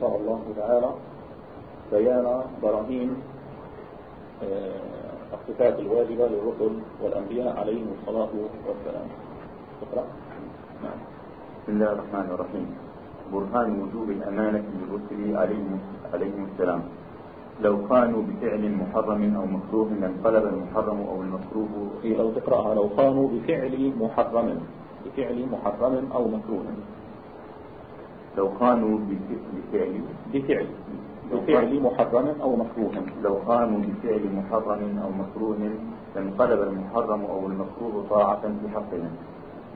شاء الله تعالى بيان براهين الصفات الواجبة للرسل والأنبياء عليهم الصلاة والسلام اقرأ نعم بسم الله الرحمن الرحيم برهان وجوب الأمانة للرسل عليهم, عليهم السلام لو خانوا بفعل محرم أو مكروه لانقلب المحرم أو المكروه لو تقرأها لو خانوا بفعل محرم بفعل محرم أو مكروه لو خانوا بفعل بفعل بفعل. محرم أو مكروه. لو خانوا بفعل محرم أو مكروه لانقلب المحرم أو المكروه طاعة في حقهم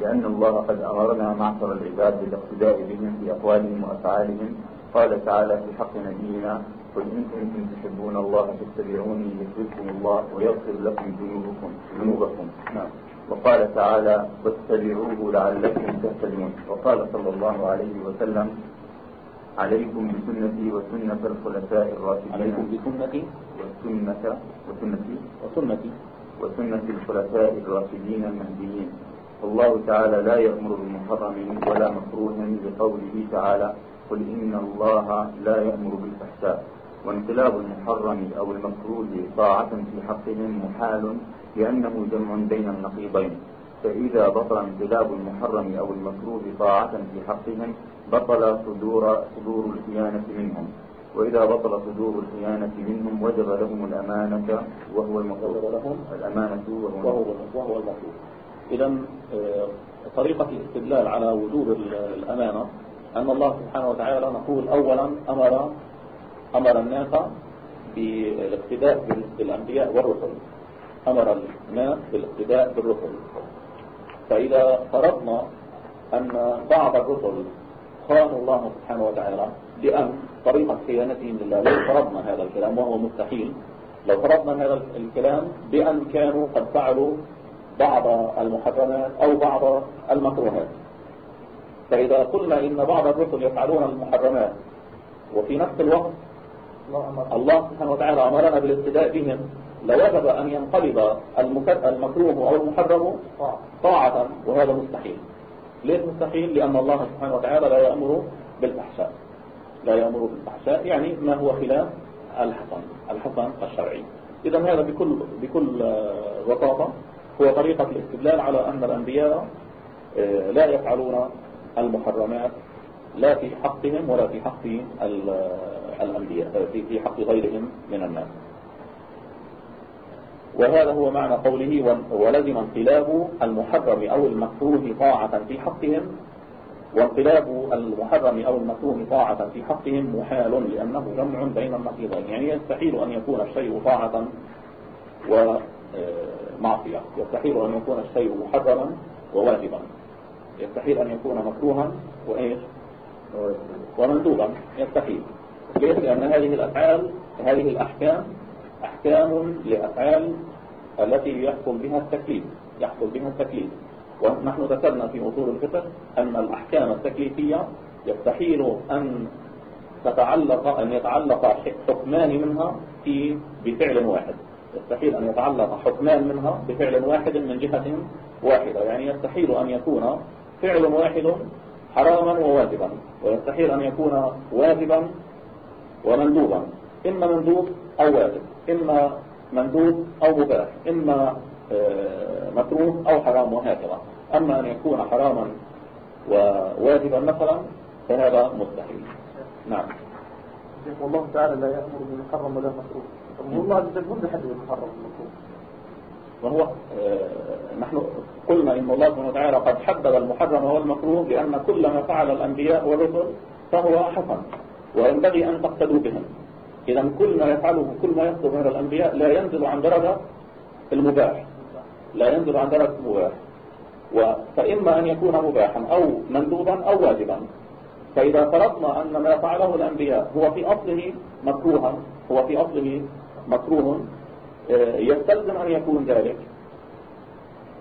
لأن الله قد أمرنا معشر العباد بالاقتداء بهم في أقوالهم وأفعالهم. قال تعالى في حق نبينا قل إن كنتم تحبون الله فاتبعوني يحببكم الله ويغفر لكم ذنوبكم ذنوبكم. نعم. وقال تعالى واتبعوه لعلكم تهتدون. وقال صلى الله عليه وسلم عليكم بسنتي وسنة الخلفاء الراشدين. عليكم بسنتي وسنة وسنتي وسنتي. وسنة الخلفاء الراشدين المهديين. الله تعالى لا يأمر بمحرم ولا مكروه بقوله تعالى قل إن الله لا يأمر بالفحشاء وانقلاب المحرم أو المكروه طاعة في حقهم محال لأنه جمع بين النقيضين. فإذا بطل انقلاب المحرم أو المكروه طاعة في حقهم بطل صدور صدور الخيانة منهم. وإذا بطل صدور الخيانة منهم وجب لهم الأمانة وهو المفروض لهم الأمانة وهو وهو, المفروض إذا آه، طريقة الاستدلال على وجوب الأمانة أن الله سبحانه وتعالى نقول أولا أمر أمر الناس بالإقتداء بالأنبياء والرسل. أمر الناس بالاقتداء بالرسل. فإذا فرضنا أن بعض الرسل خانوا الله سبحانه وتعالى لأن طريقة خيانتهم لله لو فرضنا هذا الكلام وهو مستحيل لو فرضنا هذا الكلام بأن كانوا قد فعلوا بعض المحرمات أو بعض المكروهات. فإذا قلنا إن بعض الرسل يفعلون المحرمات وفي نفس الوقت الله سبحانه وتعالى أمرنا بالاقتداء بهم لوجب أن ينقلب المكروه أو المحرم طاعة وهذا مستحيل. ليش مستحيل؟ لأن الله سبحانه وتعالى لا يأمر بالفحشاء. لا يأمر بالفحشاء يعني ما هو خلاف الحسن الحسن الشرعي. إذا هذا بكل بكل بساطة هو طريقة الاستدلال على أن الأنبياء آه، لا يفعلون المحرمات لا في حقهم ولا في حق الأنبياء في حق غيرهم من الناس. وهذا هو معنى قوله ولزم انقلاب المحرم أو المكروه طاعة في حقهم وانقلاب المحرم أو المكروه طاعة في حقهم محال لأنه جمع بين النقيضين يعني يستحيل أن يكون الشيء طاعة ومعصية يستحيل أن يكون الشيء محرما وواجبا يستحيل أن يكون مكروها وإيش؟ ومندوبا يستحيل ليش؟ لأن هذه الأفعال هذه الأحكام أحكام لأفعال التي يحصل بها التكليف يحصل بها التكليف. ونحن ذكرنا في أصول الفقه أن الأحكام التكليفية يستحيل أن تتعلق أن يتعلق حكمان منها في بفعل واحد. يستحيل أن يتعلق حكمان منها بفعل واحد من جهة واحدة. يعني يستحيل أن يكون فعل واحد حراما وواجبا ويستحيل أن يكون واجبا ومندوبا. إما مندوب أو واجب. إما مندوب أو مباح إما آه، مكروه أو حرام وهكذا. أما أن يكون حراما وواجبا مثلا فهذا مستحيل. نعم. والله تعالى لا يأمر بالمحرم ولا المكروه. والله عز وجل يحدد المحرم والمكروه. وهو آه، نحن قلنا إن الله سبحانه وتعالى قد حدد المحرم والمكروه لأن كل ما فعل الأنبياء والرسل فهو حسن وينبغي أن تقتدوا بهم. إذا كل ما يفعله كل ما يصدر من الأنبياء لا ينزل عن درجة المباح. لا ينزل عن درجة المباح. فإما أن يكون مباحا أو مندوبا أو واجبا. فإذا فرضنا أن ما فعله الأنبياء هو في أصله مكروها هو في أصله مكروه آه، يستلزم أن يكون ذلك.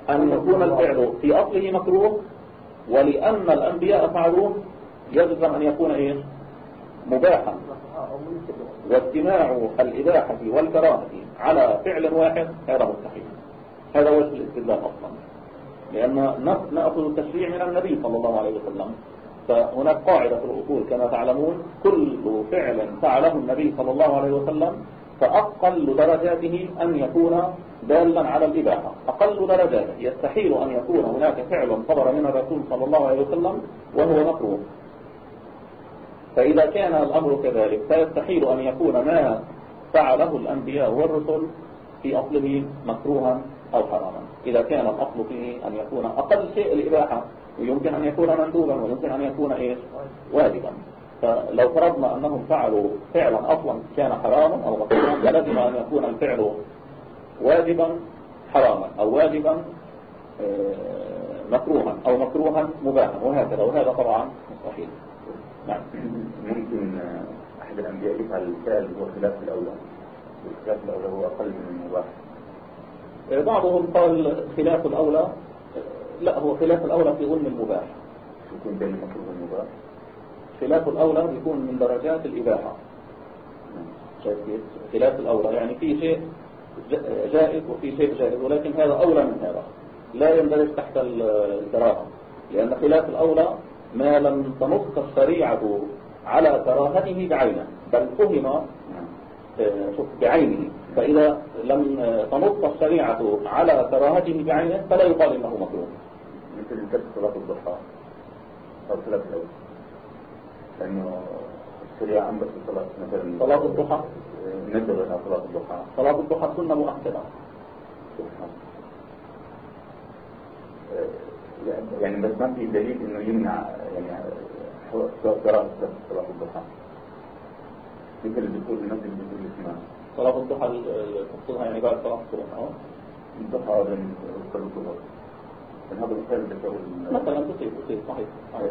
أن يكون الفعل في أصله مكروه ولأن الأنبياء فعلوه يجب أن يكون إيه مباحا واجتماع الإباحة والكراهة على فعل واحد هذا مستحيل. هذا وجه الاستدلال أصلا. لأن نأخذ التشريع من النبي صلى الله عليه وسلم. فهناك قاعدة في الأصول كما تعلمون. كل فعل فعله النبي صلى الله عليه وسلم فأقل درجاته أن يكون دالا على الإباحة. أقل درجاته. يستحيل أن يكون هناك فعل صدر من الرسول صلى الله عليه وسلم وهو مكروه. فإذا كان الأمر كذلك فيستحيل أن يكون ما فعله الأنبياء والرسل في أصله مكروها أو حراما. إذا كان الأصل فيه أن يكون أقل شيء الإباحة ويمكن أن يكون مندوبا ويمكن أن يكون إيش؟ واجبا. فلو فرضنا أنهم فعلوا فعلا أصلا كان حراما أو مكروها فلزم أن يكون الفعل واجبا حراما أو واجبا آه، مكروها أو مكروها مباحا. وهكذا وهذا طبعا مستحيل. نعم. ممكن أحد الأنبياء يفعل الفعل هو خلاف الأولى. والخلاف الأولى هو أقل من المباح. آه، بعضهم قال خلاف الأولى لا هو خلاف الأولى في ظلم المباح. يكون بين المكروه والمباح. خلاف الأولى يكون من درجات الإباحة. شايف كيف؟ خلاف الأولى يعني في شيء جائز وفي شيء جائز ولكن هذا أولى من هذا. لا يندرج تحت الكراهة لأن خلاف الأولى ما لم تنص الشريعة على كراهته بعينه بل فهم آه، بعينه. فإذا لم تنص الشريعة على كراهته بعينه فلا يقال إنه مكروه. مثل صلاة الضحى أو صلاة الأول لأنه الشريعة أنبت صلاة مثلا صلاة الضحى؟ ندر إلى صلاة الضحى. صلاة الضحى سنة مؤكدة. يعني بس ما في دليل إنه يمنع يعني قراءة صلاة الضحى مثل الدخول المسجد بدون اسمها صلاة الضحى تقصدها يعني بعد صلاة الصبح الضحى بين صلاة الظهر هذا مثال مثلا تصيب تصيب صحيح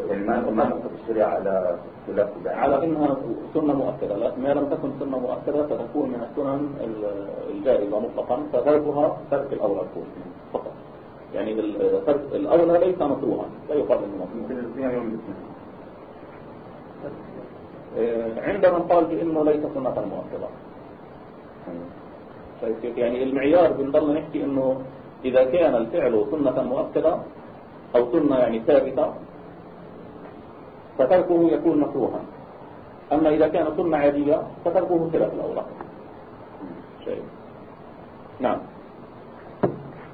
يعني ما ما نقصد الشريعة على خلاف على إنها سنة مؤكدة. لا ما لم تكن سنة مؤكدة فتكون من السنن الجائزة مطلقا فتركها ترك الكون فقط. يعني الأولى ليس مكروها لا يقال إنه مكروه آه، عندنا قال بإنه ليس سنة مؤكدة يعني المعيار بنضل نحكي إنه إذا كان الفعل سنة مؤكدة أو سنة يعني ثابتة فتركه يكون مكروها. أما إذا كان سنة عادية فتركه خلاف الأولى. شيء نعم.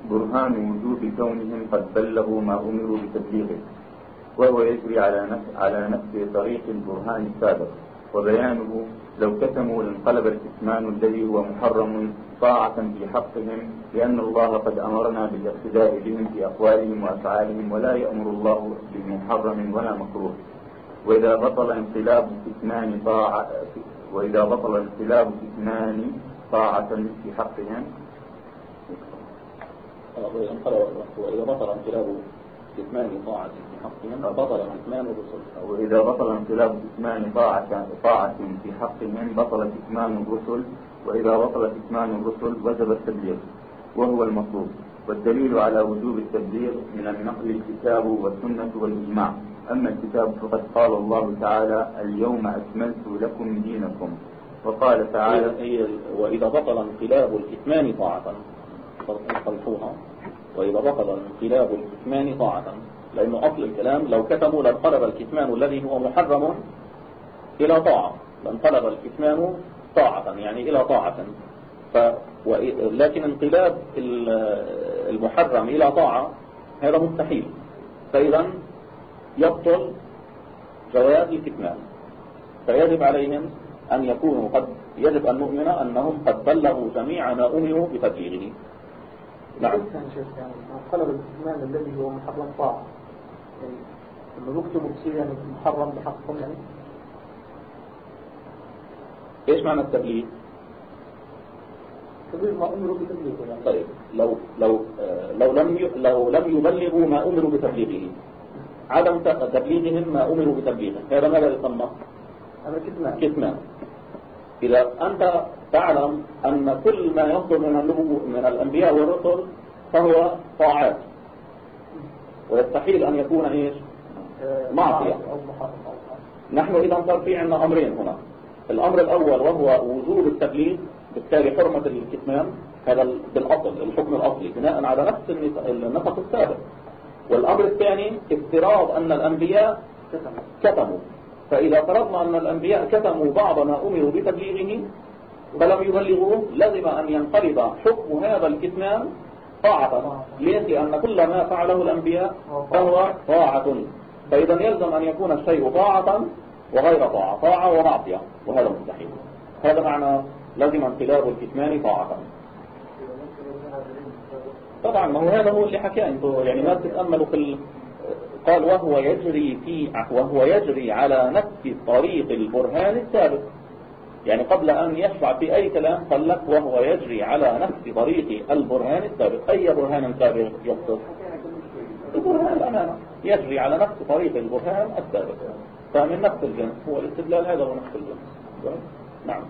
برهان وجوب كونهم قد بلغوا ما أمروا بتبليغه وهو يجري على نفس على نفس طريق البرهان السابق. وبيانه لو كتموا لانقلب الكتمان الذي هو محرم طاعة في حقهم لأن الله قد أمرنا بالاقتداء بهم في أقوالهم وأفعالهم ولا يأمر الله بمحرم ولا مكروه. وإذا بطل انقلاب كتمان طاعة وإذا بطل انقلاب كتمان طاعة في حقهم وإذا بطل انقلاب كتمان طاعة في حقهم بطل كتمان الرسل. وإذا بطل انقلاب كتمان طاعة طاعة في حقهم بطل كتمان الرسل وإذا بطل كتمان الرسل وجب التبليغ وهو المطلوب. والدليل على وجوب التبليغ من النقل الكتاب والسنة والإجماع. أما الكتاب فقد قال الله تعالى اليوم أكملت لكم دينكم. وقال تعالى وإذا بطل انقلاب الكتمان طاعة. صلحوها وإذا بطل انقلاب الكتمان طاعة. لأنه أصل الكلام لو كتموا لانقلب الكتمان الذي هو محرم إلى طاعة. لانقلب الكتمان طاعة يعني إلى طاعة. ف لكن انقلاب المحرم إلى طاعة هذا مستحيل. فإذا يبطل جواز الكتمان. فيجب عليهم أن يكونوا قد يجب أن نؤمن أنهم قد بلغوا جميع ما أمروا بتبليغه. نعم. يعني قلب الذي هو محرم طاعة. يعني لما بشيء يعني محرم بحقهم يعني. إيش معنى التبليغ؟ تبليغ ما أمروا بتبليغه يعني. طيب لو لو لو لم لو لم يبلغوا ما أمروا بتبليغه. عدم تبليغهم ما أمروا بتبليغه. هذا ماذا يسمى؟ هذا كتمان. كتمان. إذا أنت تعلم أن كل ما يصدر من من الأنبياء والرسل فهو طاعات. ويستحيل أن يكون إيش؟ معصية. نحن إذا صار في عندنا أمرين هنا. الأمر الأول وهو وجوب التبليغ بالتالي حرمة الكتمان هذا بالأصل الحكم الأصلي بناء على نفس النسق السابق. والأمر الثاني افتراض أن الأنبياء كتموا. فإذا فرضنا أن الأنبياء كتموا بعض ما أمروا بتبليغه فلم يبلغوه لازم أن ينقلب حكم هذا الكتمان طاعة. ليس لأن كل ما فعله الأنبياء فهو طاعة. فإذا يلزم أن يكون الشيء طاعة وغير طاعة. طاعة ومعصية. وهذا مستحيل. هذا معنى لازم انقلاب الكتمان طاعة. طبعا ما هو هذا هو اللي حكاه أنتوا يعني ما تتأملوا في ال... قال وهو يجري في وهو يجري على نفس طريق البرهان السابق يعني قبل أن يشرع في أي كلام قال لك وهو يجري على نفس طريق البرهان السابق. أي برهان سابق يقصد البرهان الأمانة. يجري على نفس طريق البرهان السابق. فمن نفس الجنس. هو الاستدلال هذا هو نفس الجنس. نعم.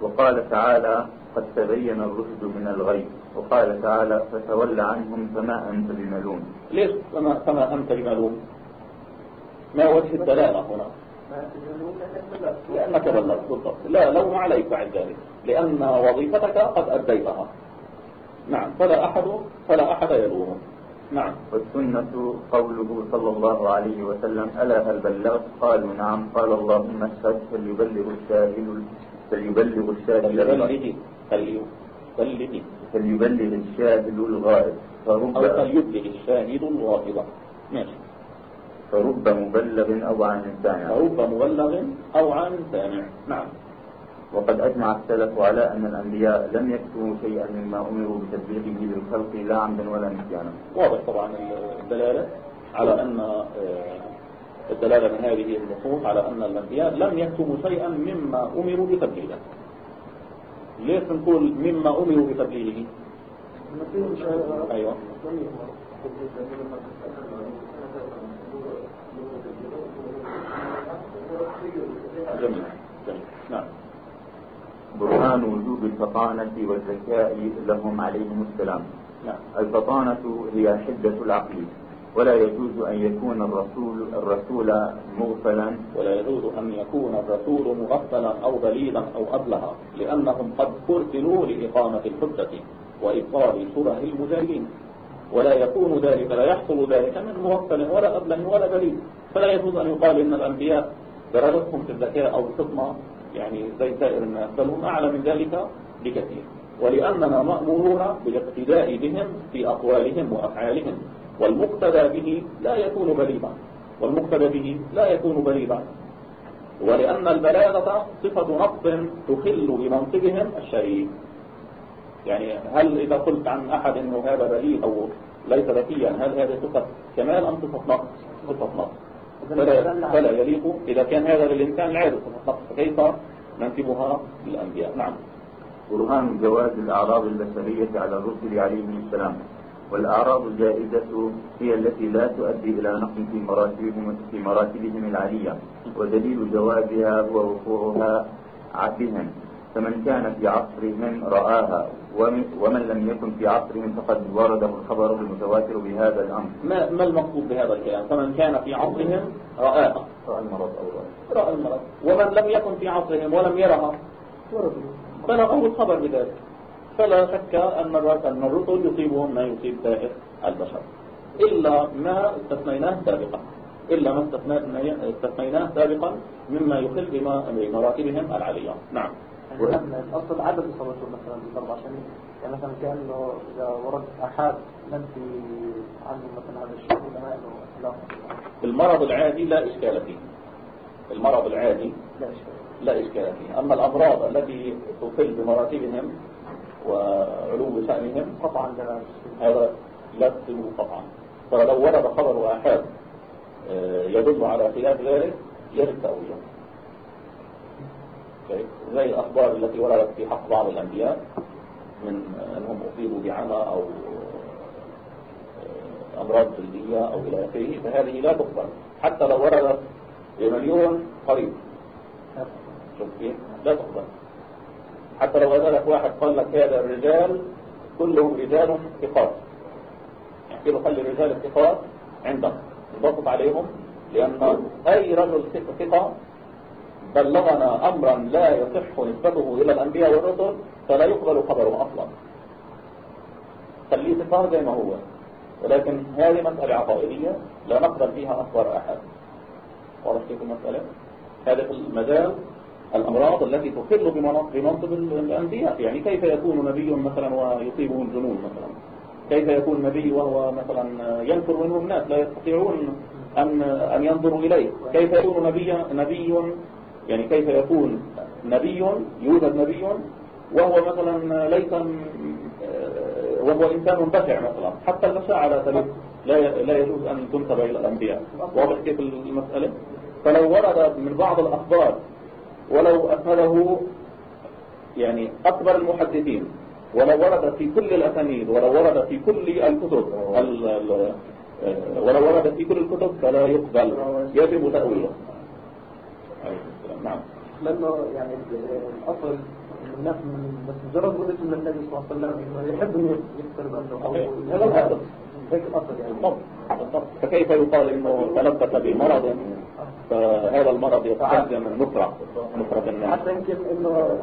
وقال تعالى قد تبين الرشد من الغي وقال تعالى فتول عنهم فما أنت بملوم ليش فما, فما أنت بملوم؟ ما وجه الدلالة هنا؟ لأنك بلغت بالضبط. لا لوم عليك بعد ذلك. لأن وظيفتك قد أديتها. نعم. فلا أحد فلا أحد يلومه نعم. والسنة قوله صلى الله عليه وسلم ألا هل بلغت؟ قالوا نعم. قال اللهم اشهد. فليبلغ الشاهد فليبلغ الشاهد فليبلغ فليبلغ الشاهد الغائب. فرب أو فليبلغ الشاهد الغائب. ماشي. فرب مبلغ أو عن سامع. فرب مبلغ أو عن سامع. نعم. وقد أجمع السلف على أن الأنبياء لم يكتبوا شيئا مما أمروا بتبليغه للخلق لا عمدا ولا نسيانا. واضح طبعا الدلالة على أن آه، الدلالة من هذه النصوص على أن الأنبياء لم يكتبوا شيئا مما أمروا بتبليغه ليش نقول مما أمروا بتبليغه أيوة. جميل. جميل. نعم. برهان وجوب الفطانة والذكاء لهم عليهم السلام. نعم. الفطانة هي حدة العقل ولا يجوز أن يكون الرسول الرسول مغفلا. ولا يجوز أن يكون الرسول مغفلا أو بليدا أو أبلها لأنهم قد أرسلوا لإقامة الحجة وإبطال شبه المجاهدين. ولا يكون ذلك لا يحصل ذلك من مغفل ولا أبله ولا بليد فلا يجوز أن يقال إن الأنبياء درجتهم في الذكاء أو الفطنة يعني زي سائر الناس بل هم أعلى من ذلك بكثير. ولأننا مأمورون بالاقتداء بهم في أقوالهم وأفعالهم والمقتدى به لا يكون بليغا. والمقتدى به لا يكون بليغا. ولأن البلاغة صفة نقص تخل بمنصبهم الشريف يعني هل إذا قلت عن أحد أنه هذا بليغ أو ليس ذكيا هل هذه صفة كمال أم صفة نقص؟ صفة نقص. فلا, فلا يليق. إذا كان هذا للإنسان العادة صفة نقص. فكيف ننسبها للأنبياء؟ نعم. برهان جواز الأعراض البشرية على الرسل عليهم السلام. والأعراض الجائزة هي التي لا تؤدي إلى نقص في مراتبهم في مراتبهم العالية. ودليل جوازها هو وقوعها بهم فمن كان في عصرهم رآها ومن لم يكن في عصرهم فقد ورده الخبر المتواتر بهذا الأمر. ما, ما المقصود بهذا الكلام؟ فمن كان في عصرهم رآها. رأى المرض أو رأى المرض. ومن لم يكن في عصرهم ولم يرها. بلغه الخبر بذلك. فلا شك أن أن الرسل يصيبهم ما يصيب سائر البشر. إلا ما استثنيناه سابقا. إلا ما استثنيناه سابقا مما يخل بمراتبهم العالية نعم. أصل عدد الصلاة مثلا بأربع سنين. يعني مثلا كأنه إذا ورد أحد ننفي عنه مثلا هذا الشيء ولا لا المرض العادي لا إشكال فيه. المرض العادي لا إشكال. فيه. أما الأمراض التي تخل بمراتبهم وعلو شأنهم قطعا هذا لا تصيبه قطعا. فلو ورد خبر آحاد آه، يدل على خلاف ذلك يجب تأويله. زي الأخبار التي وردت في حق بعض الأنبياء من أنهم أصيبوا بعمى أو آه، أمراض جلدية أو إلى آخره فهذه لا تقبل. حتى لو وردت بمليون قريب. شوف كيف؟ لا تقبل. حتى لو لك واحد قال لك هذا الرجال كلهم رجال ثقات. يحكي له خلي الرجال الثقات عندك؟ ضغط عليهم لأن أي رجل ثقة بلغنا أمرا لا يصح نسبته إلى الأنبياء والرسل فلا يقبل خبره أصلا. خليه ثقة زي ما هو. ولكن هذه مسألة عقائدية لا نقبل فيها أخبار أحد. واضح كيف المسألة؟ هذا في المجال الأمراض التي تخل بمنصب الأنبياء. يعني كيف يكون نبي مثلا ويصيبه الجنون مثلا؟ كيف يكون نبي وهو مثلا ينفر منه الناس لا يستطيعون أن أن ينظروا إليه؟ كيف يكون نبي نبي يعني كيف يكون نبي يوجد نبي وهو مثلا ليس وهو إنسان بشع مثلا. حتى البشاعة لا تلف لا لا يجوز أن تنسب إلى الأنبياء. واضح كيف المسألة؟ فلو ورد من بعض الأخبار ولو أسنده يعني أكبر المحدثين ولو ورد في كل الأسانيد ولو ورد في كل الكتب ولو ورد في كل الكتب فلا يقبل يجب تأويله. نعم. لأنه يعني الأصل الناس بس مجرد من النبي صلى الله عليه وسلم يحب انه يكثر بأنه هيك الأصل. يعني. بالضبط. فكيف يقال إنه تلبس بمرض؟ فهذا المرض يستلزم النصرة نصرة الناس. حتى يمكن إنه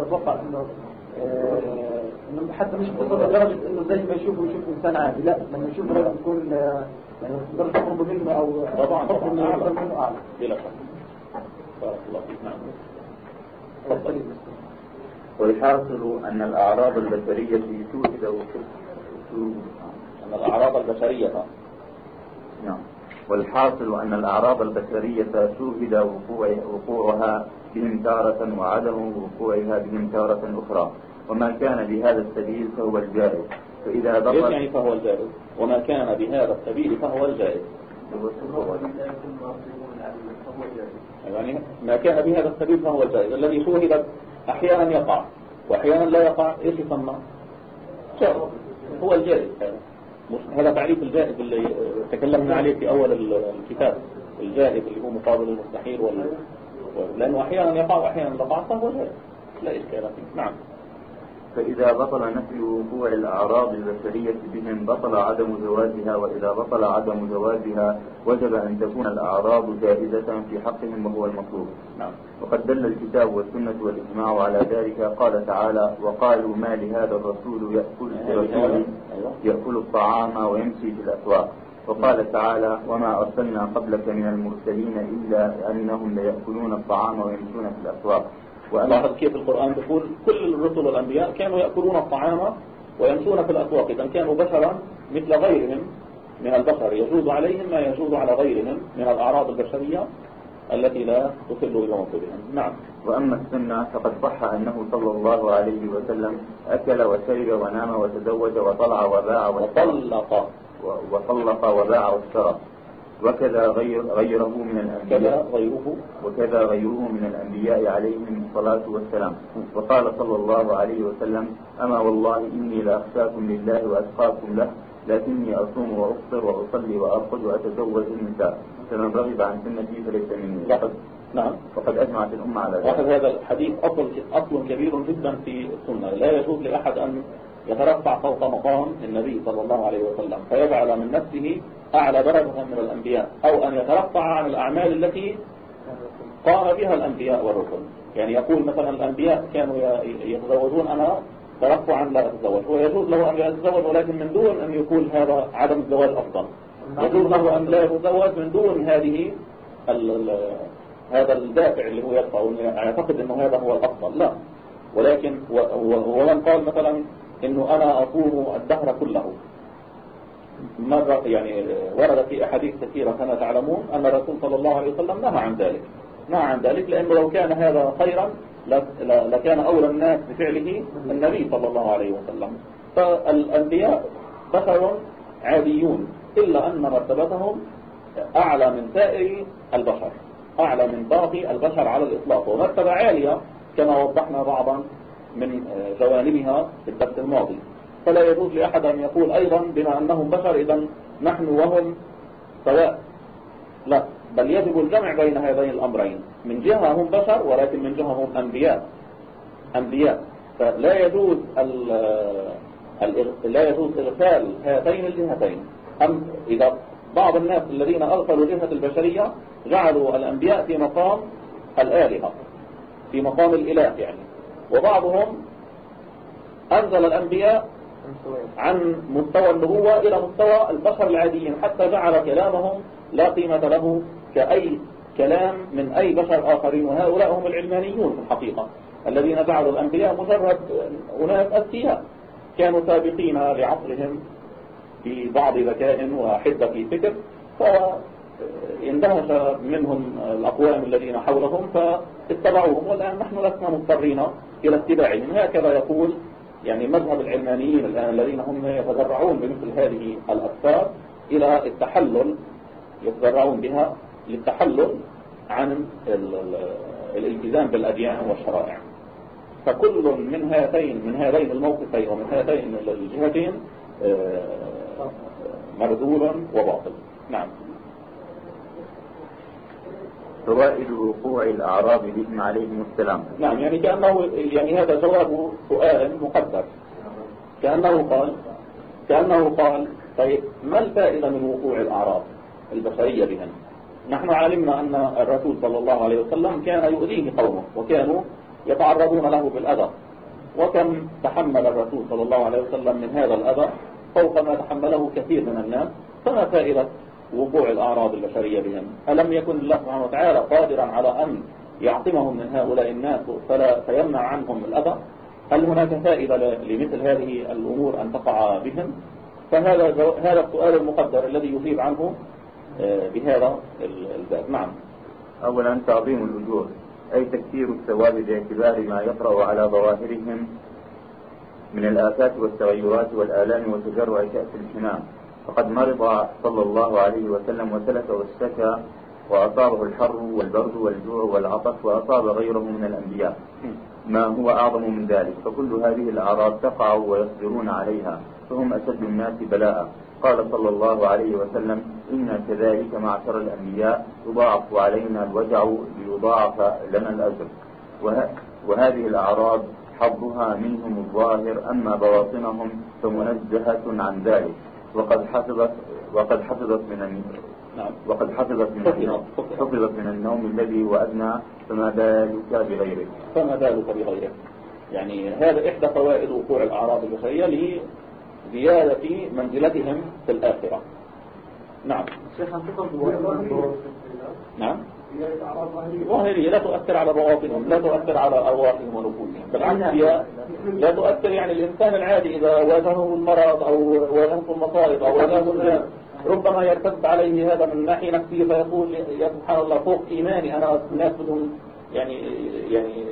نتوقع آه، إنه حتى مش بتصل لدرجة إنه زي ما يشوفه يشوف إنسان عادي. لا لما يشوف يكون آه، يعني درجة قرب منه أو طبعا طبعا. اعلى بلا شك. بارك الله فيك. نعم. والحاصل أن الأعراض البشرية توجد أن الأعراض البشرية. نعم. والحاصل أن الأعراض البشرية شوهد وقوع وقوعها بهم تارة وعدم وقوعها بهم تارة أخرى. وما كان بهذا السبيل فهو الجائز. فإذا بطل يعني فهو الجائز. وما كان بهذا السبيل فهو الجائز. يعني ما كان بهذا السبيل فهو الجائز الذي شوهد أحيانا يقع وأحيانا لا يقع إيش يسمى؟ هو الجائز. هذا هذا تعريف الجائز اللي تكلمنا عليه في أول الكتاب الجائز اللي هو مقابل المستحيل وال... لأنه أحيانا يقع وأحيانا لا يقع فهو جائز. لا إشكال فيه. نعم. فإذا بطل نفي وقوع الأعراض البشرية بهم بطل عدم جوازها وإذا بطل عدم جوازها وجب أن تكون الأعراض جائزة في حقهم وهو المطلوب. نعم. وقد دل الكتاب والسنة والإجماع على ذلك. قال تعالى وقالوا ما لهذا الرسول يأكل الرسول يأكل الطعام ويمشي في الأسواق. وقال تعالى وما أرسلنا قبلك من المرسلين إلا أنهم ليأكلون الطعام ويمشون في الأسواق. لاحظ كيف القرآن يقول كل الرسل والأنبياء كانوا يأكلون الطعام ويمشون في الأسواق. إذا كانوا بشرا مثل غيرهم من البشر يجوز عليهم ما يجوز على غيرهم من الأعراض البشرية التي لا تصل بمنصبهم نعم. وأما السنة فقد صح أنه صلى الله عليه وسلم أكل وشرب ونام وتزوج وطلع وباع وطلق. وطلق وباع واشترى. وكذا غير غيره من الأنبياء. غيره. وكذا غيره من الأنبياء عليهم الصلاة والسلام. وقال صلى الله عليه وسلم أما والله إني لأخشاكم لله وأتقاكم له لكني أصوم وأفطر وأصلي وأرقد وأتزوج النساء فمن رغب عن سنتي فليس مني. لقد نعم. وقد أجمعت الأمة على ذلك. هذا الحديث أصل أصل كبير جدا في السنة. لا يجوز لأحد أن يترفع فوق مقام النبي صلى الله عليه وسلم فيجعل من نفسه أعلى درجة من الأنبياء أو أن يترفع عن الأعمال التي قام بها الأنبياء والرسل. يعني يقول مثلا الأنبياء كانوا يتزوجون أنا ترفعا لا أتزوج. ويجوز له أن يتزوج ولكن من دون أن يقول هذا عدم الزواج أفضل. يجوز له أن لا يتزوج من دون هذه هذا الدافع اللي هو يدفع يعتقد أنه هذا هو الأفضل. لا. ولكن ومن قال مثلا إنه أنا اصوم الدهر كله. مرة يعني ورد في أحاديث كثيرة كما تعلمون أن الرسول صلى الله عليه وسلم نهى عن ذلك. نهى عن ذلك لأنه لو كان هذا خيرا لكان أولى الناس بفعله النبي صلى الله عليه وسلم. فالأنبياء بشر عاديون إلا أن مرتبتهم أعلى من سائر البشر أعلى من باقي البشر على الإطلاق. ومرتبة عالية كما وضحنا بعضا من جوانبها في الدرس الماضي. فلا يجوز لأحد أن يقول أيضا بما أنهم بشر إذا نحن وهم سواء. لا بل يجب الجمع بين هذين الأمرين. من جهة هم بشر ولكن من جهة هم أنبياء. أنبياء. فلا يجوز لا يجوز إغفال هاتين الجهتين. أم إذا بعض الناس الذين أغفلوا جهة البشرية جعلوا الأنبياء في مقام الآلهة في مقام الإله يعني. وبعضهم أنزل الأنبياء عن مستوى النبوة إلى مستوى البشر العاديين حتى جعل كلامهم لا قيمة له كأي كلام من أي بشر آخرين وهؤلاء هم العلمانيون في الحقيقة الذين جعلوا الأنبياء مجرد أناس أذكياء كانوا سابقين لعصرهم في بعض ذكاء وحدة فكر فاندهش منهم الأقوام الذين حولهم فاتبعوهم والآن نحن لسنا مضطرين إلى اتباعهم. هكذا يقول يعني مذهب العلمانيين الآن الذين هم يتذرعون بمثل هذه الأفكار إلى التحلل يتذرعون بها للتحلل عن الالتزام بالأديان والشرائع. فكل من هاتين من هذين الموقفين ومن هاتين الجهتين آه، مردود وباطل. نعم. فوائد وقوع الأعراب بهم عليهم السلام. نعم يعني كأنه يعني هذا جواب سؤال مقدر. كأنه قال كأنه قال طيب ما الفائدة من وقوع الأعراب البشرية بهم نحن علمنا أن الرسول صلى الله عليه وسلم كان يؤذيه قومه وكانوا يتعرضون له بالأذى. وكم تحمل الرسول صلى الله عليه وسلم من هذا الأذى؟ فوق ما تحمله كثير من الناس. فما فائدة وقوع الأعراض البشرية بهم. ألم يكن الله سبحانه وتعالى قادرا على أن يعصمهم من هؤلاء الناس فلا فيمنع عنهم الأذى؟ هل هناك فائدة لمثل هذه الأمور أن تقع بهم؟ فهذا هذا السؤال المقدر الذي يجيب عنه آه، بهذا الباب. نعم. أولا تعظيم الأجور أي تكثير الثواب باعتبار ما يطرأ على ظواهرهم من الآفات والتغيرات والآلام وتجرع كأس الحمام. فقد مرض صلى الله عليه وسلم وسلك واشتكى وأصابه الحر والبرد والجوع والعطش وأصاب غيره من الأنبياء. ما هو أعظم من ذلك؟ فكل هذه الأعراض تقع ويصبرون عليها فهم أشد الناس بلاء. قال صلى الله عليه وسلم إن كذلك معشر الأنبياء يضاعف علينا الوجع ليضاعف لنا الأجر. وه... وهذه الأعراض حظها منهم الظاهر أما بواطنهم فمنزهة عن ذلك. وقد حفظت وقد حفظت من نعم. وقد حفظت من حفظت. من النوم الذي هو أدنى فما بالك بغيره. فما بالك بغيره. يعني هذا إحدى فوائد وقوع الأعراض البشرية لزيادة منزلتهم في الآخرة. نعم. نعم. ظاهرية لا تؤثر على بواطنهم لا تؤثر على أرواحهم ونفوسهم. بالعكس لا تؤثر يعني الإنسان العادي إذا واجهه المرض أو واجهته المصائب أو واجهه ربما يرتد عليه هذا من ناحية نفسية فيقول يا سبحان الله فوق إيماني أنا الناس بدهم يعني يعني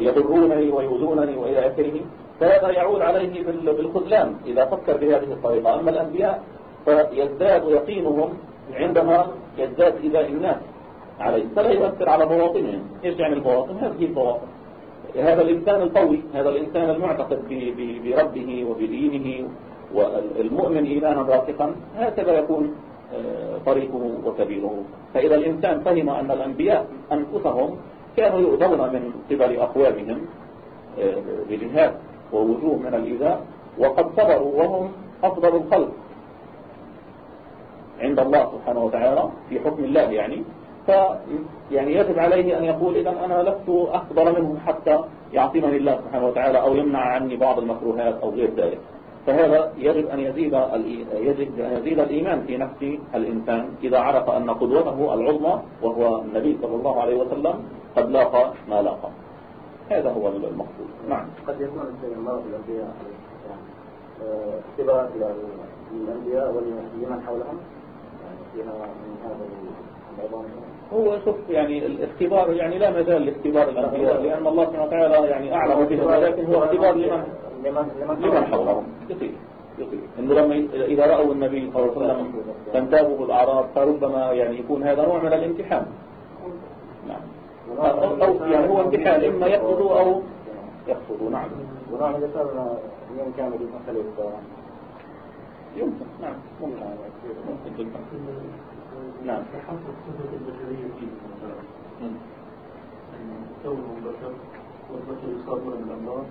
يضرونني ويؤذونني وإلى آخره فهذا يعود عليه بالخذلان إذا فكر بهذه الطريقة. أما الأنبياء فيزداد يقينهم عندما يزداد إذا الناس عليه. فلا يؤثر على بواطنهم إيش يعني البواطن؟ هذه البواطن هذا الإنسان القوي. هذا الإنسان المعتقد بربه وبدينه والمؤمن إيمانا راسخا هكذا يكون آه، طريقه وسبيله فإذا الإنسان فهم أن الأنبياء أنفسهم كانوا يؤذون من قبل أقوامهم آه، بجهات ووجوه من الإيذاء وقد صبروا وهم أفضل الخلق عند الله سبحانه وتعالى في حكم الله يعني. يعني يجب عليه أن يقول إذا أنا لست أكبر منهم حتى يعصمني الله سبحانه وتعالى أو يمنع عني بعض المكروهات أو غير ذلك. فهذا يجب أن يزيد يجب أن يزيد الإيمان في نفس الإنسان إذا عرف أن قدوته العظمى وهو النبي صلى الله عليه وسلم قد لاقى ما لاقى. هذا هو المقصود. نعم. قد يكون الله الأنبياء اختبار للأنبياء ولمن حولهم. يعني فيها من هذا هو شوف يعني الاختبار يعني لا مجال لاختبار الأنبياء لأن الله سبحانه وتعالى يعني أعلم بهم ولكن هو اختبار لمن؟ لمن؟ حولهم يطير يطير إنه لما إذا رأوا النبي صلى الله عليه وسلم تنتابه الأعراض فربما يعني يكون هذا نوع من الامتحان نعم. أو يعني هو امتحان إما يقصدوا أو يقصدوا. نعم. ونعم إذا يوم كامل مثل يمكن. نعم. ممكن. ممكن جدا. نعم. تحقق صفة البشرية فيه مثلا كونهم بشر والبشر يصابون بالأمراض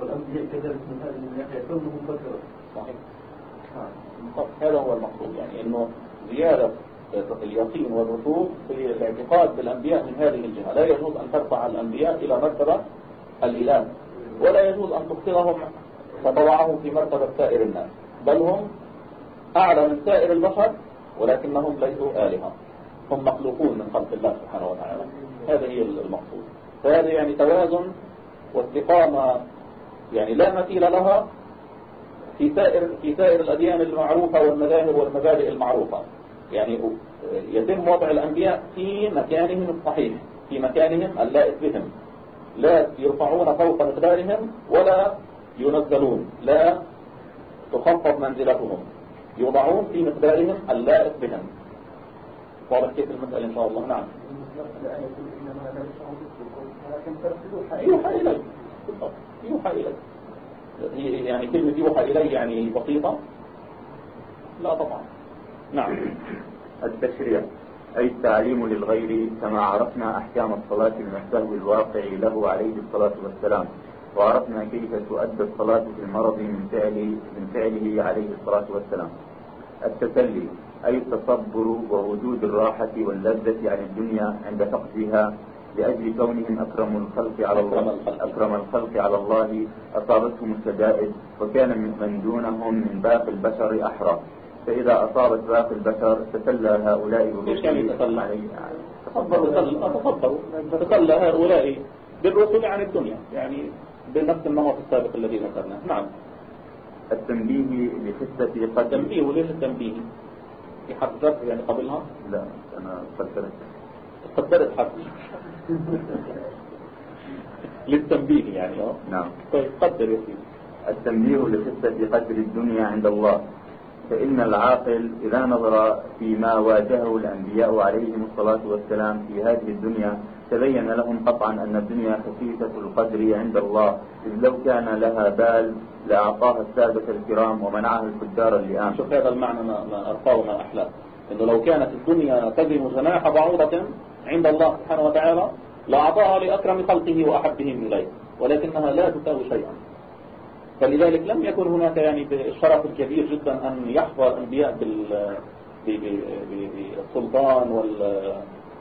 والأنبياء كذلك من هذه الناحية كونهم بشر. صحيح. هذا هو المقصود يعني إنه زيادة اليقين والرسوخ في الاعتقاد بالأنبياء من هذه الجهة. لا يجوز أن ترفع الأنبياء إلى مرتبة الإله ولا يجوز أن تخطئهم فتضعهم في مرتبة سائر الناس بل هم أعلى من سائر البشر ولكنهم ليسوا آلهة هم مخلوقون من خلق الله سبحانه وتعالى. هذا هي المقصود. فهذا يعني توازن واستقامة يعني لا مثيل لها في سائر في سائر الأديان المعروفة والمذاهب والمبادئ المعروفة. يعني يتم وضع الأنبياء في مكانهم الصحيح في مكانهم اللائق بهم. لا يرفعون فوق مقدارهم ولا ينزلون لا تخفض منزلتهم. يوضعون في مقدارهم اللائق بهم. واضح كيف المسألة إن شاء الله؟ نعم. يوحى إلي يوحى إلي يعني كلمة يوحى إلي يعني بسيطة؟ لا طبعا. نعم. التشريع أي التعليم للغير كما عرفنا أحكام الصلاة المحتوى الواقع له عليه الصلاة والسلام. وعرفنا كيف تؤدى الصلاة في المرض من فعله, من فعله عليه الصلاة والسلام. التسلي أي التصبر ووجود الراحة واللذة عن الدنيا عند فقدها لأجل كونهم أكرم الخلق على الله أكرم الخلق. على الله أصابتهم الشدائد وكان من دونهم من باقي البشر أحرى. فإذا أصابت باقي البشر تسلى هؤلاء بالرسل يعني تسلى تصبروا تسلى هؤلاء بالرسل عن الدنيا. يعني بنفس النمط السابق الذي ذكرناه. نعم. التنبيه لحسة قد التنبيه وليش التنبيه؟ في حرف جر يعني قبلها؟ لا أنا قدرت. قدرت حرف. للتنبيه يعني. آه نعم. طيب قدر يا سيدي. التنبيه لحسة قدر الدنيا عند الله. فإن العاقل إذا نظر فيما واجهه الأنبياء عليهم الصلاة والسلام في هذه الدنيا تبين لهم قطعا أن الدنيا خفيفة القدر عند الله إذ لو كان لها بال لأعطاها السادة الكرام ومنعها الفجار اللئام شوف هذا المعنى ما, ما أرقاه وما أحلاه إنه لو كانت الدنيا تزن جناح بعوضة عند الله سبحانه وتعالى لأعطاها لأكرم خلقه وأحبهم إليه ولكنها لا تساوي شيئا. فلذلك لم يكن هناك يعني الشرف الكبير جدا أن يحظى الأنبياء بالسلطان